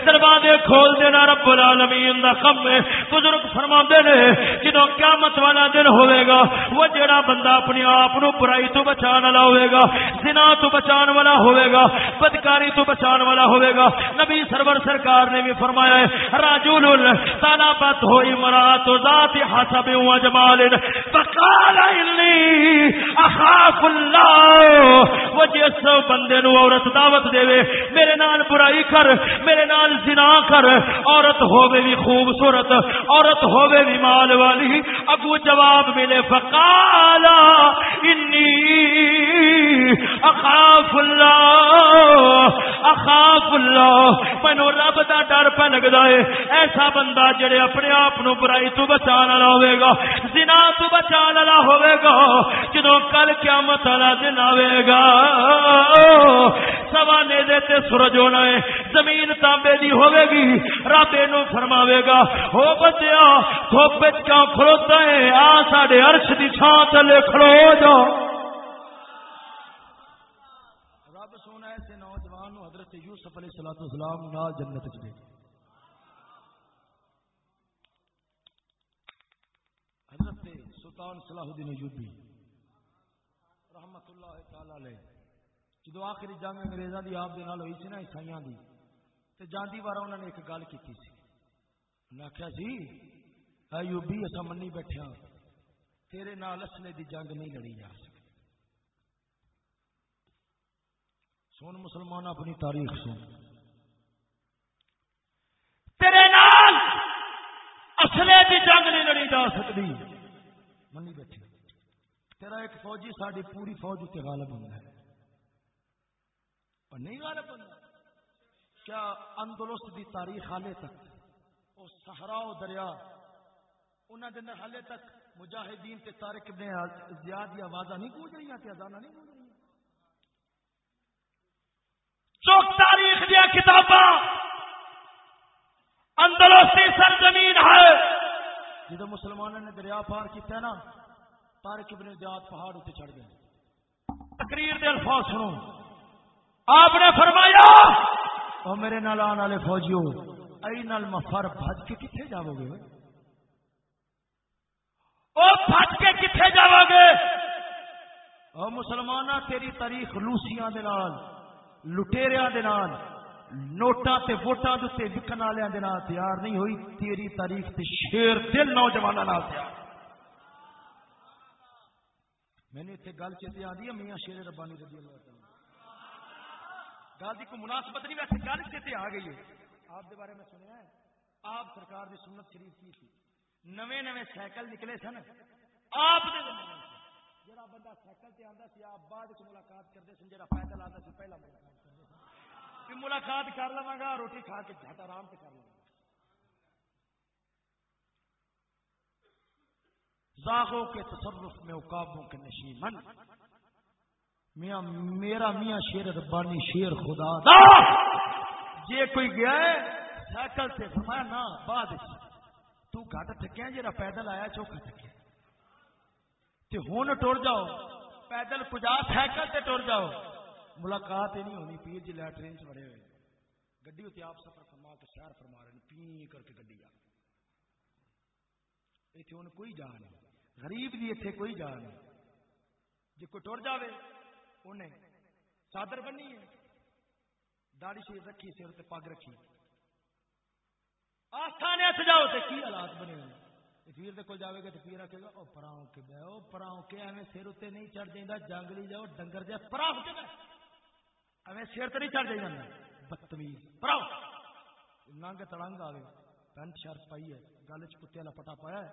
دروازے کھول دینا رب العالمین دا کم بزرگ فرما نے جدو قیامت والا دن ہوئے گا، وہ جڑا بندہ اپنی آپ برائی تو بچان والا ہوئے گا، زنا تو بچان والا ہوئے گا، بدکاری تو بچان والا ہوئے گا۔ نبی سرور سرکار نے بھی فرمایا ہے راجول تالا بت ہوئی مرا تو ذات حسب و جمال فقال انی اخاف اللہ۔ وہ جس بندے نو عورت دعوت دے میرے نال برائی کر، میرے نال زنا کر۔ عورت ہوے بھی خوبصورت، عورت ہوے بھی ماں مال والی اگو جواب ملے فقالا انی اخاف اللہ اخاف اللہ۔ مینو رب دا ڈر پہ لگتا ہے۔ ایسا بندہ جڑے اپنے آپ نو برائی تو بچا والا ہوے گا، زنا تو بچا والا ہوے گا جدو کل قیامت والا دن آئے گا۔ سوانے دے تے سورج ہونا ہے، زمین تانبے دی ہوے گی، رب نو فرماوے گا، ہو بچیا دھوپ کیوں کھلوتا ہے؟ آ ساڈے عرش دی چھان تلے کھلو جا۔ رب سونا ایسے نوجوان نو حضرت یوسف علیہ الصلوۃ والسلام نال جنت وچ بھیج حضرت سلطان صلاح الدین ایوبی رحمت اللہ تعالی علیہ، جدو آخری جنگ انگریزاں دی آپ دے نال ہوئی سی نا، عیسائیاں دی، تے جاندی بار انہوں نے ایک گل کیتی سی۔ انہاں آکھیا سی ایوبی اسا منی بیٹھے تیرے نال اسلے دی جنگ نہیں لڑی جا سکتی۔ سن مسلمان اپنی تاریخ سن۔ تیرے نال اسلے دی جنگ نہیں لڑی جا سکتی۔ منی بیٹھے تیرا ایک فوجی ساری پوری فوج اتنے غالب ہوتا ہے۔ اور نہیں غالب ہوتا کیا اندلس دی تاریخ حالے تک وہ سہرا دریا انہوں دن حالے تک مجاہدین تے تارک ابن زیاد دی آوازاں نہیں گونج رہی تے اذاناں نہیں گونج رہی چوک تاریخ دیا کتاباں۔ اندلس سرزمین ہے۔ جدو مسلمانوں نے دریا پار کیتا ہے نا، تارک ابن زیاد پہاڑ اتنے چڑھ گئے۔ تقریر دے الفاظ سنو۔ آپ نے فرمایا، او میرے نال آن والے فوجیو ائی نال مفر بھج کے کتنے جاؤ گے او بھج کے کتنے جاؤ گے؟ او مسلمانہ تیری تاریخ لوسیاں دے نال، لٹیریاں دے نال، نوٹاں تے ووٹاں دے تے وکن والےاں دے نال تیار نہیں ہوئی، تیری تاریخ تے شیر دل نوجواناں نال تیار۔ میں نے اتنے گل چیتے آدھی ہے، میاں شیر ربانی رضی اللہ تعالی گل کی کوئی مناسبت نہیں ویسے گل چیتے آ گئی ہے۔ آپ کے بارے میں سنیا ہے۔ آپ سرکار کی سنت شریف کی تھی۔ نویں نویں سائیکل نکلے سن۔ آپ جڑا بندہ سائیکل سے آتا سی آپ بعد ملاقات کرتے سن جڑا پیدل آتا سی پہلا ملاقات کہ ملاقات کر لوا گا روٹی کھا کے جھٹ آرام سے کر لوا زاغوں کے تصرف میں اقابوں کے نشیمن۔ میاں میرا میاں شیر ربانی شیر خدا۔ دا جے کوئی گیا ہے سائیکل سے فرمایا نا بعد تو گھٹ تھکیا جرا جی، پیدل آیا چوکھا تھکیا تے ہن ٹر جاؤ، پیدل پجا سائیکل سے ٹر جاؤ۔ ملاقات ہی نہیں ہونی، پیر جی ٹرین چ بڑے ہوئے۔ گڈی ہوتی آپ سفر فرما کے شہر فرما رہے پی کر کے گڈی آ۔ اتنے ہوں کوئی جا نہیں، غریب دی اتنے کوئی جا نہیں۔ جی کوئی ٹر جاوے انہیں چادر بنی ہے۔ داڑی شیر رکھی، سر پگ رکھی۔ آستانے ہاتھ جاؤ کی حالات بنے ہوئے؟ پیر دے کول جاوے گا تو پیر آکے گا، او پراؤں کے بے او پراؤں کے ایویں سر اتنے نہیں چڑھ جائیں جنگلی جاؤ، ڈنگر جا، پراؤں کے بے ایویں سر تے نہیں چڑھ جائیں بدتمیز، پراؤں۔ ننگ تڑنگ آ گئے پینٹ شرٹ پائی ہے، گل چ کتے والا پٹا پایا ہے۔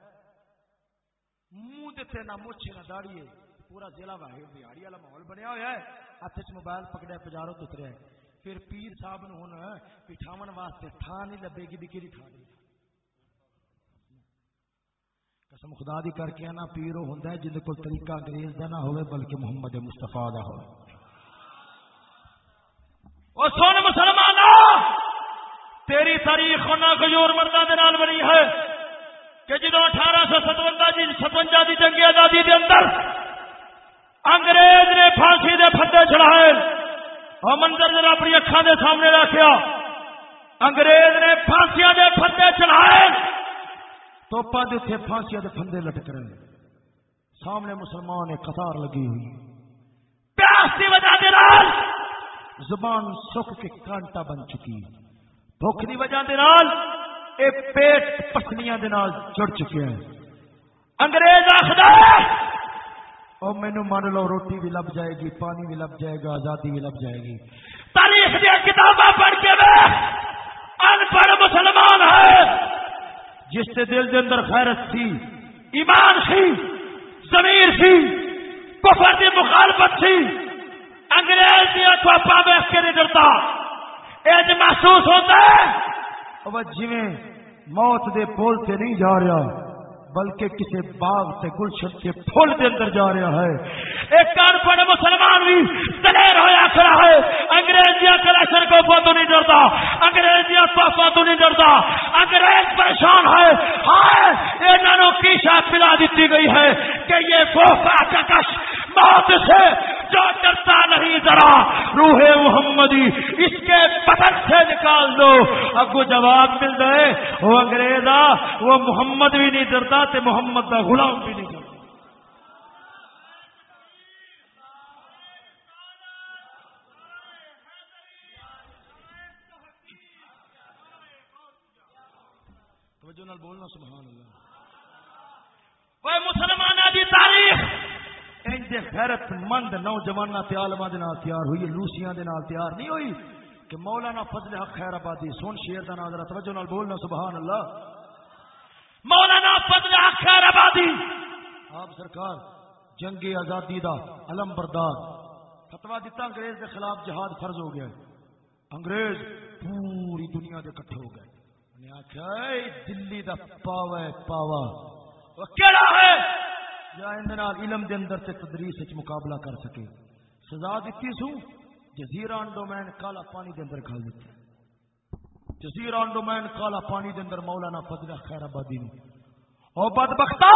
منہ دیتے نہ مچھ، نہ داڑی ہے، پورا ضلع واہر بہاڑی والا ماحول بنیا ہوا ہے۔ ہاتھ چ موبائل پکڑیا پجاروں تو اتریا ہے۔ پھر پیر صاحب نے ہوں بٹھاون واسطے تھان نہیں لبے گی بھی کہڑی تھان نہیں قسم خدا دی کر کے نا پیر وہ ہوں جن کو طریقہ انگریز کا نہ ہوئے، بلکہ محمد مستفا کا ہو سن مسلمان تیری تاریخ ہونا کجور مردہ دے نال بنی ہے کہ جدو اٹھارہ سو ستوجا جی ستوجا کی جنگی آزادی دے اندر انگریز نے پھانسی دے پھٹے چڑھائے۔ اور منظر جب اپنی اکھان دے سامنے رکھا انگریز نے پھانسیاں دے پھٹے چڑھائے۔ توپا دے پھانسیاں دے پھندے لٹک رہے سامنے مسلمان ایک قطار لگی ہوئی پیاس کی وجہ دے نال زبان سکھ کے کانٹا بن چکی بھوک کی وجہ دے نال اے پیٹ پسلیاں دے نال جڑ چکے ہیں۔ انگریز آخر اور مینو مان لو روٹی بھی لب جائے گی پانی بھی لب جائے گا آزادی بھی لب جائے گی۔ تاریخ دیا کتاباں پڑھ کے ان پڑھ مسلمان ہے۔ جس سے دل کے اندر خیرت تھی ایمان سی زمیر سی کفر کی مخالفت سی انگریز دیا تھوپا بیٹھ کے نہیں ڈرتا۔ ایج محسوس ہوتا ہے جی موت دے پول سے نہیں جا رہا۔ بلکہ کسی باغ سے گلشن کے پھول کے اندر جا رہا ہے۔ ایک کان مسلمان بھی دلیر ہوا کھڑا ہے۔ انگریزیا کلیکشن کو تو نہیں ڈرتا انگریزیا پاپا تو نہیں ڈرتا انگریز پریشان ہے۔ ہائے، انہوں کی شاخ پلا دیتی گئی ہے کہ یہ وہ کش موت سے جو ڈرتا نہیں ذرا، روح محمدی اس کے پتن سے نکال دو۔ اب وہ جواب مل جائے، وہ انگریزا وہ محمد بھی نہیں ڈرتا تے محمد کا غلام بھی نہیں ڈرتا۔ بولنا، سبحان اللہ۔ وہ مسلمان کی تاریخ انج غیرت مند نوجوان عالما تیار ہوئی لوسیاں دے نال تیار نہیں ہوئی کہ مولانا فضل حق خیر آبادی سون شیر کا نام توجہ نال بولنا سبحان اللہ مولانا فضل حق خیر آبادی۔ آپ سرکار جنگ آزادی دا علم بردار۔ فتوا دیتا انگریز کے خلاف جہاد فرض ہو گیا۔ انگریز پوری دنیا دے کٹھے ہو گئے۔ انہیں آخیا دلی دا پاوا پاوا کیڑا ہے؟ علم دے اندر سے تدریس مقابلہ کر سکے۔ سزا دیتی سو جزیرہ انڈومین کالا پانی دے اندر کھال دیتے۔ جزیرہ انڈومین کالا پانی دے اندر مولانا فضل خیر آبادی نو۔ او بدبختا!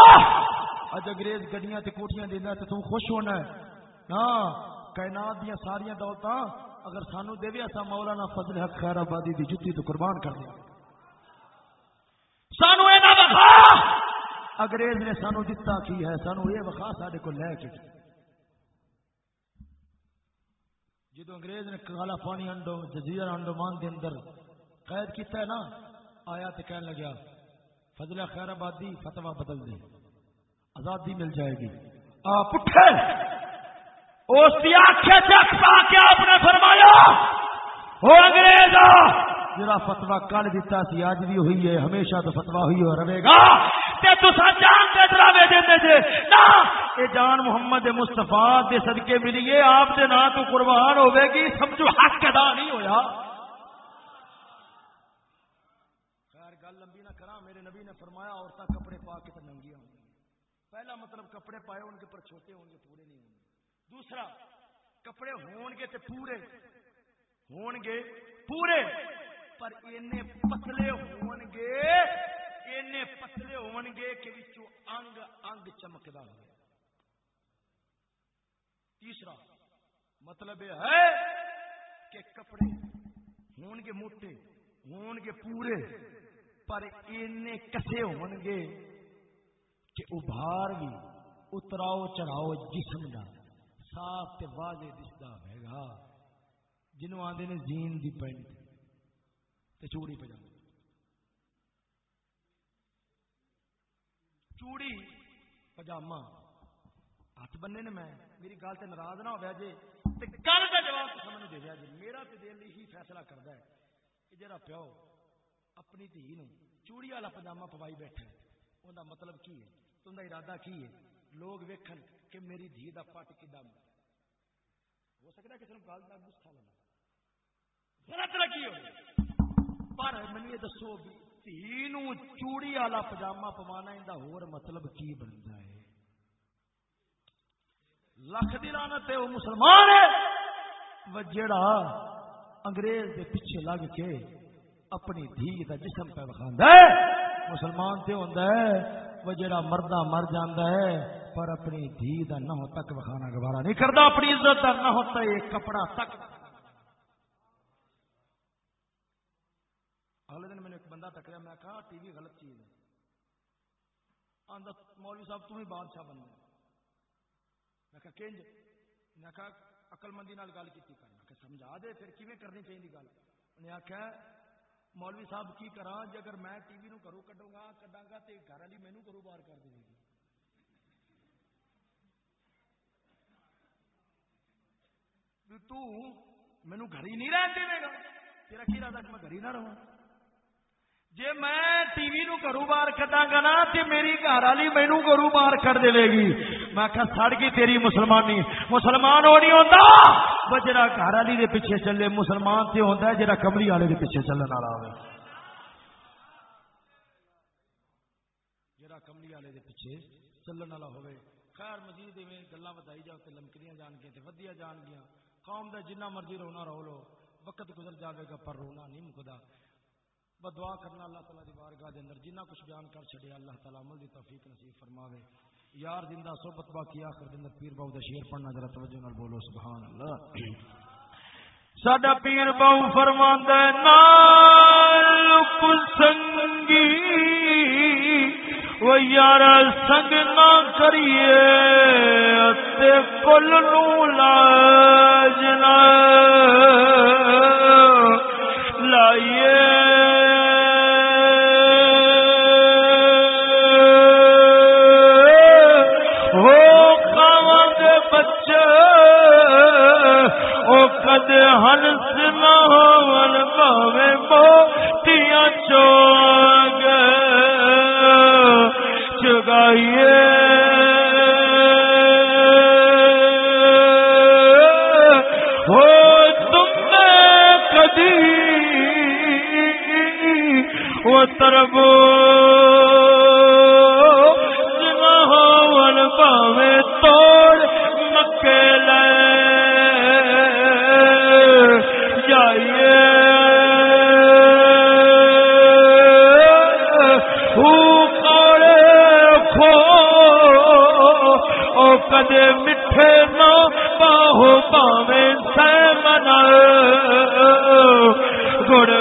اج انگریز گڈیاں تے کوٹھیاں دینا تے تو خوش ہونا ہے۔ ہاں کائنات دیاں ساریاں دولتاں اگر سانو دے وی اسا مولانا فضل حق خیر آبادی دی جُتی تو قربان کر دیں سانو اے انگریز نے سانو دتا کی ہے؟ سانو یہ وقا سڈے کو لے کے جدو انگریز نے کالا پانی انڈو، جزیرہ انڈومان دے اندر قید کیتا ہے نا، آیا تو کہنے لگا فضلہ خیر آبادی فتوا بدل دے، آزادی مل جائے گی۔ آ اس کی آنکھیں چک پا کے آپ نے فرمایا وہ انگریز جڑا فتوا کل دیتا سی اج بھی ہوئی ہے، ہمیشہ تو فتوا ہوئی ہو رہے گا۔ تے تسا جان دے دراوے دیندے جے نا اے جان محمد مصطفی دے صدقے ملی ہے آپ دے نا تو قربان ہوے گی سمجھو، حق ادا نہیں ہویا۔ خیر، گل لمبی نہ کراں، میرے نبی نے فرمایا، عورتاں کپڑے پا کے تے ننگیاں ہوں گی۔ پہلا مطلب کپڑے پائے ان کے پر چھوٹے ہوں گے، پورے نہیں ہوں گے۔ دوسرا، کپڑے ہون گے تے پورے۔ ہون گے پورے، پر اینے پتلے ہون گے اینے پتلے ہون گے کہ وچوں انگ انگ چمکدا ہو تیسرا مطلب یہ ہے کہ کپڑے ہون گے موٹے، ہون گے پورے، پر اینے کسے ہون گے کہ ابھار بھی، اتراؤ، چڑھاؤ جسم دا، صاف تے واضح دستا ہے گا۔ جنوں آدھے نے زین دی پینٹ تے چوڑی پہ جانا چوڑی پجامہ ہاتھ بننے نے میں میری گل سے ناراض نہ ہوا جی گل کا جواب تو مجھے دے دیا جی میرا تو دل ہی فیصلہ کرتا ہے کہ جا پیو اپنی دھی نو چوڑی والا پجامہ پوائی بیٹھا ہے ان مطلب کی ہے تم ارادہ کی ہے لوگ ویکھن کہ میری دھی کا پٹ کدا ہو سکتا ہے کسی نے گل کا گسا لینا غلط لگی ہو پر مجھے یہ دسو بھی دھی نو چوڑی والا پجامہ پوانا ان ہور مطلب کی بنتا ہے؟ لکھ دی لانت ہے، وہ مسلمان ہے۔ جڑا انگریز دے پیچھے لگ کے اپنی دھی دا جسم پہ وکھاندا ہے، مسلمان تے ہوندا ہے، وہ جڑا مردہ مر جاندا ہے، پر اپنی دھی دا نہ ہو تک وکھانا گوارا نہیں کردا، اپنی عزت دا نہ ہوتا ہے کپڑا تک اگلے دن میں نے ایک بندہ ٹکریا، میں کہا، ٹی وی غلط چیز ہے۔ آندا، مولوی صاحب تم ہی بادشاہ بننا میں کہا کنج میں کہا، عقل مندی نال گل کی کرنا کہ سمجھا دے، پھر کیویں کرنی چاہیے گل؟ انہیں آخیا مولوی صاحب کی کرا جی اگر میں ٹی وی نو کروں کڈوں گا کڈاں گا تے گھر والی مینوں کرو باہر کر دے گی۔ تو مینوں گھر ہی نہیں رہن دے گا تیرا کی ارادہ کہ میں گھر ہی نہ رہوں؟ جی میں ٹی وی نو گھروں باہر کٹا گا نا تے میری گھر والی مینو گھروں باہر کر دے گی میں کہ سڑ گئی تیری مسلمانی مسلمان وہ نہیں ہوتا وہ جرا گھر والی دے پیچھے چلے مسلمان تے ہوتا ہے جرا کملی والے دے پیچھے چلنے والا ہو جرا کملی والے دے پیچھے چلن والا ہوئے خیر مزید میں گلا بتائی جاؤ تے لمکدیاں جان گیا تے ودیا جان گیا قوم دا جنہ مرضی رونا رو لو وقت گزر جاوے گا پر رونا نہیں مکدا بدعا کرنا اللہ تعالیٰ دی بارگاہ دے اندر، جنہ کچھ بیان کر چھڑیا اللہ تعالیٰ عمل دی توفیق نصیب فرماوے۔ یار، زندہ صحبت باقی آخر دن پیر باو دا شیر پڑھنا، ذرا توجہ نال بولو، سبحان اللہ۔ ساڈا پیر باو فرماندا ہے، نال سنگی وہ یار سنگ نہ کریے تے کل نو لاجنا لائیے کد کدے میٹھے نو باہو پاوے سہ منا گڑ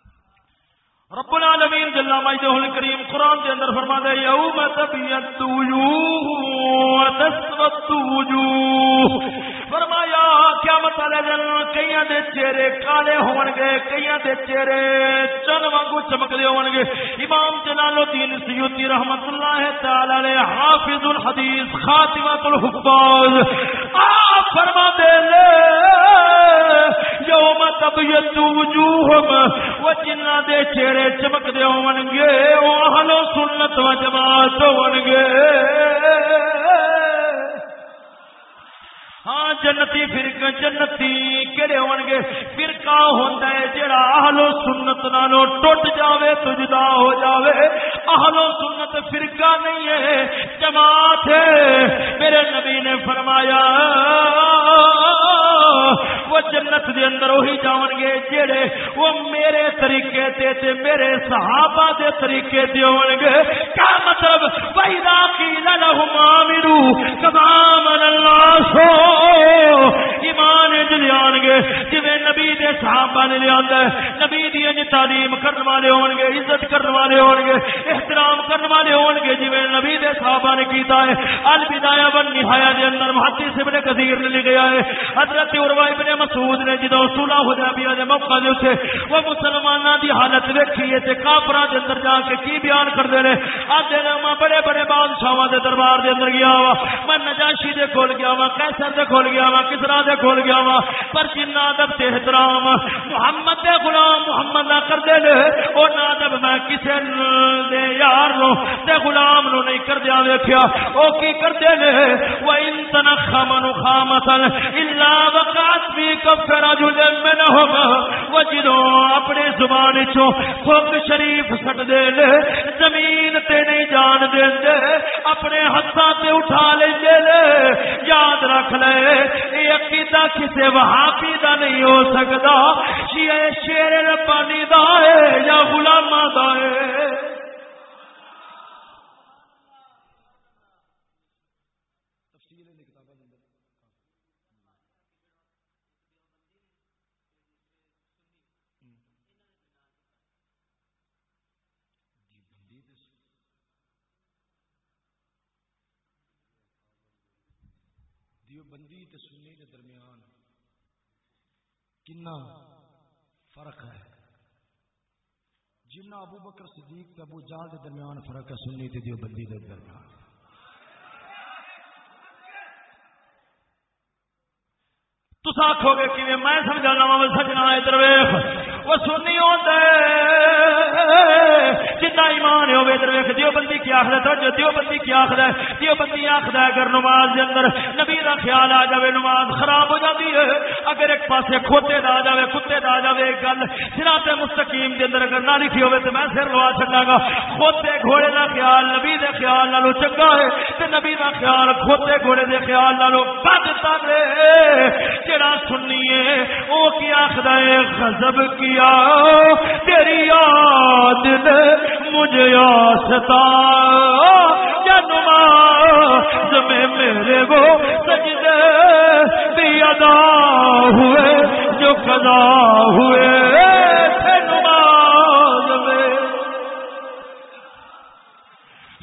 رب العالمین جل مجدہ الکریم قرآن دے اندر فرما دے یوم تبیت وجوہ وتسود وجوہ فرمایا، قیامت والے دن کئیاں دے چہرے کالے ہون گے، کئیاں دے چہرے چن وانگو چمکدے ہون گے۔ امام جلال الدین سیوطی رحمتہ اللہ تعالی علیہ حافظ الحدیث خاتمہ الحفاظ، آپ فرما دے لے یوم تبیت وجوہم جنہ دے چہرے چمک دے ہون گے وہ اہل سنت و جماعت ہون گے ہاں جنتی فرق جنتی کہڑے ہون گے فرقہ ہوندا ہے جڑا اہل سنت نالوں ٹوٹ جاوے تو جدا ہو جاوے۔ اہل سنت فرقہ نہیں ہے، جماعت ہے۔ میرے نبی نے فرمایا، وہ جنت دے اندر وہی جاون گے جڑے وہ میرے طریقے تے تے میرے صحابہ دے طریقے تے ہون گے کیا مطلب؟ وَإِذَا قِيلَ لَهُمْ آمِنُوا كَمَا آمَنَ النَّاسُ ایمان جان گے جی نبی دے صحابہ نے لیا نبی دی انج تعلیم کرنے والے ہون گے، عزت کرنے والے ہون گے، احترام کرنے والے ہون گے جی نبی دے صحابہ نے کیتا ہے البدایا ون نہایا دے اندر محدث ابن کثیر نے لکھیا ہے، حضرت عروہ ابن مسعود نے جدوں صلح حدیبیہ دے موقع دے اوتے وہ مسلماناں دی حالت ویکھی ہے تے کافراں دے اندر جا کے کی بیان کردے نے آدھے میں بڑے بڑے بادشاہاں دے دربار دے اندر گیا وا، میں نجاشی دے کول گیا وا کیسر دے کھول گیا وا، کس طرح دے کھول گیا وا؟ پر جن ادب تے احترام، محمد دے غلام محمد نہ کر دے لے او نہ ادب میں کسے دے یار نو تے غلام نو نہیں کر دیا ویکھیا۔ او کی کر دے لے و ان تنخمن خامتن الا وقات بھی کفر رجل منهم و جدو اپنے زبان چوں خوک شریف سٹ دے لے زمین تے نہیں جان دے اپنے ہتھاں تے اٹھا لے لے یاد رکھ لے یہ عقیدہ کسی وہابی دا نہیں ہو سکتا۔ شیر ربانی دا ہے یا غلامہ دا ہے۔ دیوبندی تے سنی دے درمیان کنا فرق ہے؟ جنہ ابو بکر صدیق تے ابو جال دے درمیان فرق ہے، سنی تے دیوبندی دے درمیان تسا آخو گے کہ میں سمجھانا وا سجنا ادھر ویخ وہ سنی ہوتا جنا ایمان ہوے ادھر ویخ دیو بندی کیا آخر توجہ دیو بندی کیا آخر دیو بندی آخر اگر نماز دے اندر نبی کا خیال آ جائے نماز خراب ہو جاتی ہے، اگر ایک پاسے کھوتے دا آ جائے کتے دا آ جائے گل سراط مستقیم دے اندر اگر نہ لکھی ہوے تو میں سر لوا چکا گا کھوتے گھوڑے کا خیال، نبی دے خیال نالو چنگا ہے، تے نبی کا خیال کھوتے گھوڑے دے خیال نالو بد تر جڑا سنیے او کی آخر ہے، غضب کیا، تیری آ یاد دے، مجھے آستا یا نماز میں میرے وہ سجدے بھی ادا ہوئے، جو قضا ہوئے۔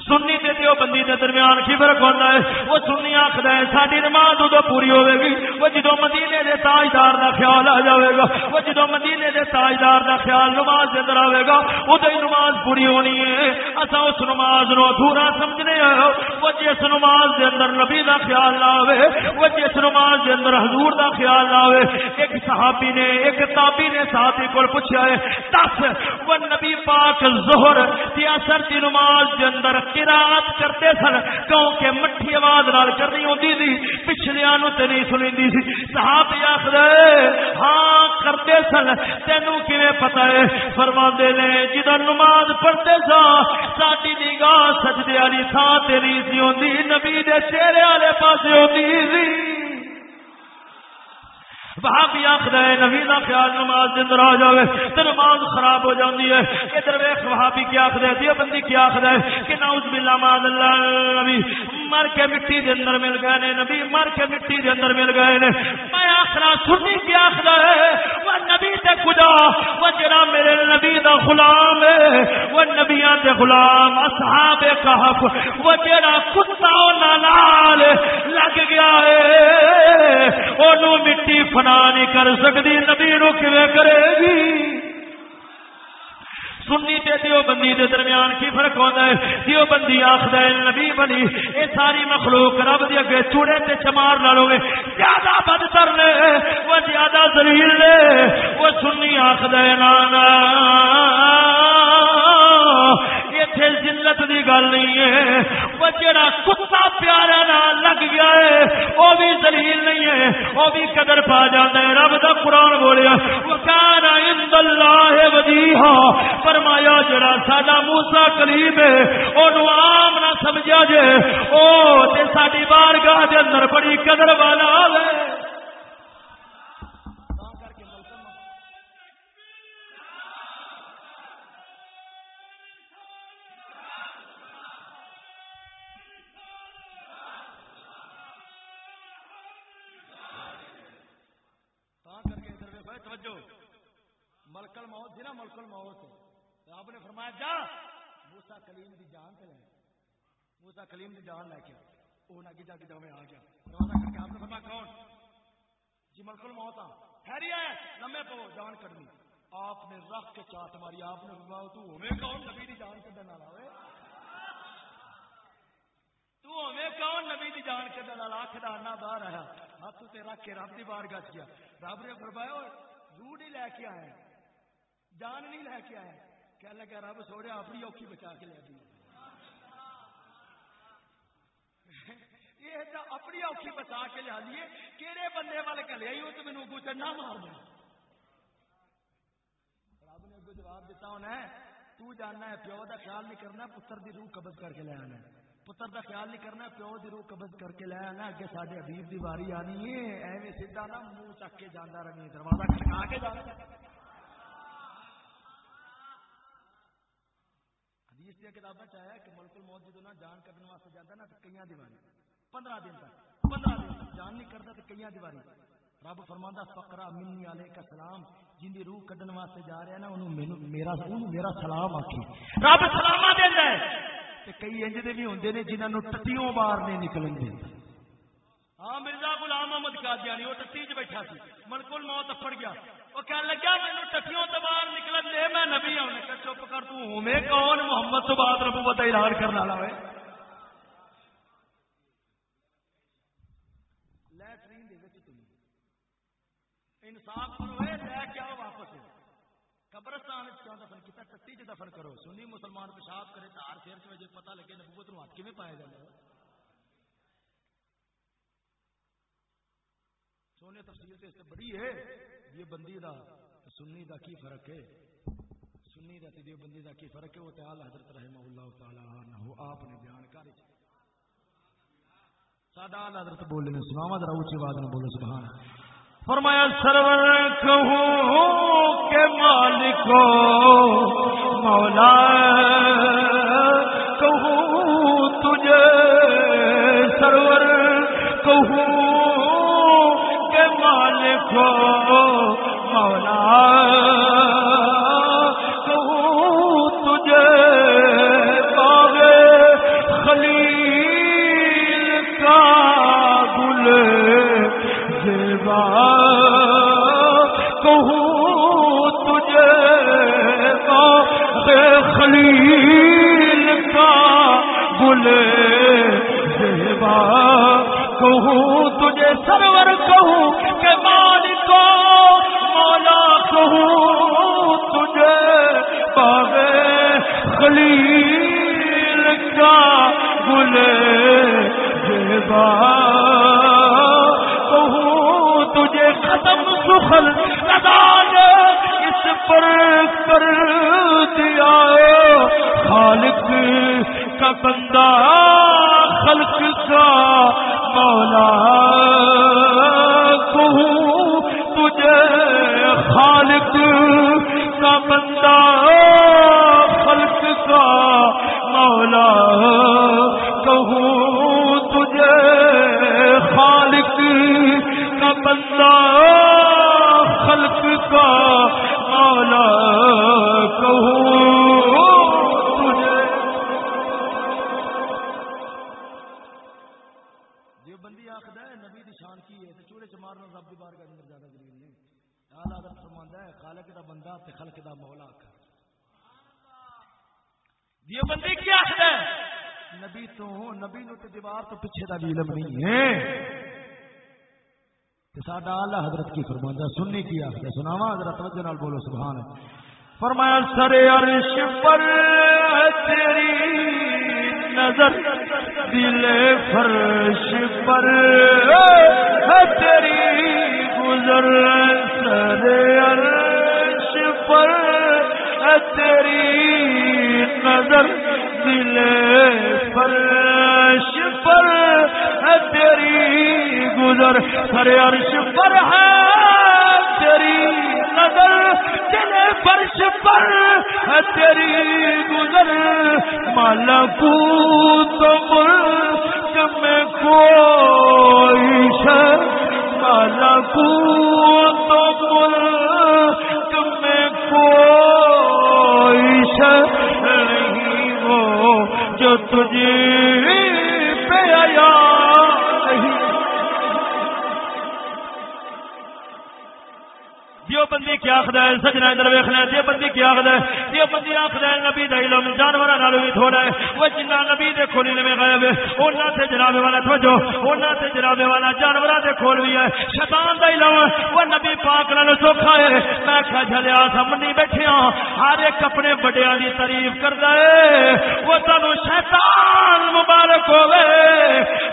سنی تے دیو بندی دے درمیان کی فرق ہوتا ہے۔ وہ سنی آخر ہے ساری نماز ادو پوری ہوے گی۔ وہ جدو مدینے دے تاجدار دا خیال آ جائے گا، وہ جدو مدینے دے تاجدار دا خیال نماز دے اندر آئے گا ادو ہی نماز پوری ہونی ہے۔ اصا اس نماز نو ادھورا سمجھنے ہیں وہ جس نماز دے اندر نبی دا خیال نہ آئے وہ جس نماز دے اندر حضور دا خیال نہ آئے ایک صحابی نے، ایک تابی نے صحابی کو پوچھا ہے، دس، وہ نبی پاک زہر تی اثر دی نماز دے اندر قرات کرتے سن، کیونکہ مٹھی آواز نال کرنی ہوندی سی پچھلیاں نو تے نہیں سنیندی سی۔ صحابی آخر ہاں کرتے سن، تینوں کیویں پتہ ہے؟ فرماندے نے جدوں نماز پڑھتے سا ساڈی نگاہ سجدے والی تھان تے نہیں سی ہوندی، نبی دے چہرے والے پاسے ہوندی سی۔ وہاں بھی آخر ہے، نبی کا خیال نماز کے اندر آ جائے تو نماز خراب ہو جاتی ہے۔ ادھر ویخ وہاں بھی کیا آخر ہے؟ دیو بندی کیا آخر ہے؟ کہ ناؤز بلا ماد اللہ نبی، مر کے مٹی کے اندر مل گئے نے نبی، مر کے مٹی کے اندر مل گئے نے۔ میں آخر سنی کیا آخر ہے، وہ نبی تے خدا، وہ جرا میرے نبی دا غلام ہے، وہ نبیاں دے غلام، اصحاب کہف، وہ جرا کتا نال لگ گیا ہے وہ مٹی فنا نہیں کر سکتی نبی نو کرے گی سنی تے دیو بندی دے درمیان کی فرق ہوتا ہے دیو بندی آخد نبی بلی اے ساری مخلوق رب دی اگے چوڑے تے چمار نہ لوگے زیادہ بدتر نے وہ زیادہ ذلیل نے وہ سنی آخد ہے نانا ایتھے ذلت دی گل نہیں ہے۔ وہ جڑا کتا پیارا نال لگ گیا ہے، وہ بھی ذلیل نہیں ہے، وہ بھی قدر پا جاندا ہے۔ رب دا قران بولیا، وکان عند اللہ وجیھا فرمایا، جڑا ساڈا موسی کلیم ہے، اونوں عام نہ سمجھیا جے۔ او تے ساڈی بارگاہ دے اندر بڑی قدر والا ہے۔ موت تھی نا ملکل آپ نے فرمایا، جا۔ موسا کلیم دی جان تے لے۔ موسا کلیم دی جان لے کے۔ وہ نہ جا کے میں آ گیا۔ روانہ کر کے آپ نے فرمایا، کون؟ جی ملکل موت آ ٹھہری ہے لمے پو جان کڈنی آپ نے رکھ کے چاٹ ماری۔ آپ نے فرمایا، تو ہوے کون نبی دی جان کڈن والا ہوے تو ہوے کون نبی دی جان کڈن والا اکھ دا انا باہر آیا ہاتھ تے رکھ کے رب دی بار بارگاہ گیا۔ رب نے فرمایا روح نہیں لے کے آیا جان نہیں لے کے آیا۔ کہہ لگا، رب سوڑیا اپنی اوکھی بچا کے لے دی (laughs) یہ اپنی اوکھی بچا کے لیا لیے کہڑے بندے والے کلے آئی وہ تو مینو اگو چڑھنا مار دیا رب نے اگو جواب دیتا ہونا ہے، تو جاننا ہے، پیو دا خیال نہیں کرنا، پتر دی روح قبض کر کے لے آنا ہے۔ پتر دا خیال نہیں کرنا، پیو دی روح قبض کر کے لے آنا اگے ساڈے حبیب دی واری آنی ہے، ایویں سیدھا نہ منہ چک کے جانا رہی دروازہ کھڑکا کے جانا حدیث دیا کتابیں چاہیا کہ ملک الموت جدو نہ جان کرنے واسطے جاتا نا، تو کئی دیواری۔ پندرہ دن تک، پندرہ دن تک جان نہیں کرتا تو کئی دیواری۔ رب فرماندا، فقرا منی علیہ کا سلام جن دی روح کڈن واسطے جا رہا نا، انہوں میرا انہوں میرا سلام آکھی رب سلام دیندا ہے تے کئی انج دے بھی ہوندے نے جنہاں نو ٹٹیوں باہر نہیں نکلن دیندا ہاں مرزا غلام احمد قادیانی، وہ ٹٹی چ بیٹھا سی۔ ملکل موت اپڑ گیا۔ وہ کہنے لگا ٹٹیوں تو باہر نکلن دے، میں نبی ہوں. چپ کر تو کون؟ محمد تو بعد ربوت اعلان کرنے والا ہوئے لیٹرین دے وچ تم۔ انصاف کرو اے، لے کے آؤ واپس۔ قبرستان کیوں دفن کیتا؟ ٹٹی چ دفن کرو۔ سنی مسلمان پیشاب کرے تار پھر پتہ لگے نبوت نو ہاتھ کیویں پایا جائے سونے تفصیل سے اس سے بڑی ہے، یہ بندی دا سنی دا کی فرق ہے؟ سنی دا تے بندی دا کی فرق ہے؟ وہ تعالی حضرت رحمہ اللہ تعالی عنہ، آپ نے بیان کر ساڈا حضرت بولے نے سناوا ذرا اونچی آواز میں بولو سبحان فرمایا، سرور کہوں کہ مالک مولا مولا کہوں تجھے خلیل کا گل زیبا کہوں تجھے ختم سخل ندان اس پر کر دیا خالق کا بندہ، خلق کا مولا۔ کہوں تجھے خالق خالق دا بندہ تے خلق دا مولا کر دیو بندے کیا ہے؟ نبی تو نبی نو تے دیوار تو پیچھے دا بھی علم نہیں ہے۔ تے ساڈا اعلی حضرت کی فرماندا سننے کی آخر سناوا حضرت وجہ نال بولو سبحان اللہ۔ فرمایا سر عرش پر تیری نظر دل فرش پر تیری گزر۔ سر عرش ہے تیری نظر دل فرش پر ہے تیری گزر سر عرش پر ہے تیری نظر۔ دل فرش پر ہے تیری گزر۔ مالا کو تو میں کوئی شر۔ مالا کو تو میں کوئی جو تجھے دیو بندی کیا آخد ہے سجنا ادھر ویخنا دیو بندی کیا آخد ہے؟ دیو بندی آخد ہے، نبی دا علم جانور نالو بھی تھوڑا ہے۔ وہ جنہ نبی دے کھولی میں غائب ہے۔ اونا تے جناب والا، توجہ، اونا تے جناب والا جانور دے کھول بھی ہے۔ شیطان دا علم وہ نبی پاک نال سوکھا ہے۔ میں کہا، جھلیا سامنے بیٹھے ہاں۔ ہر ایک اپنے بڑیاں دی تعریف کردا ہے۔ وہ تانوں شیطان مبارک ہوے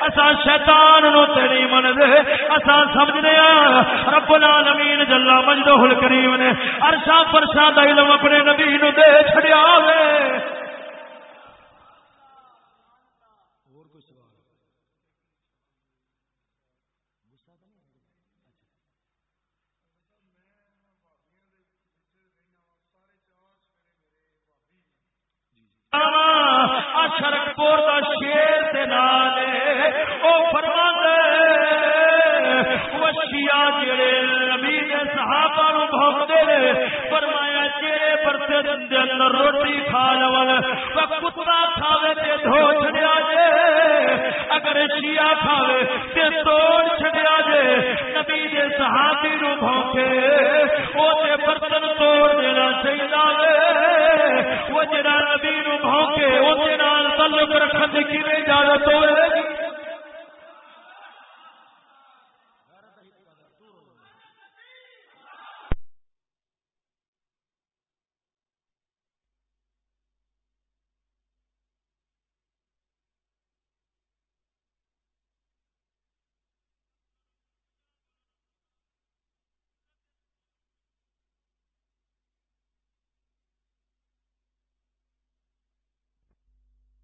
اساں شیطان نو تے نہیں من دے اساں سمجھنے ہاں رب العالمین جل مجدہ الکریم نے عرشا فرشا دا علم اپنے نبی نو دے چھڑیا وے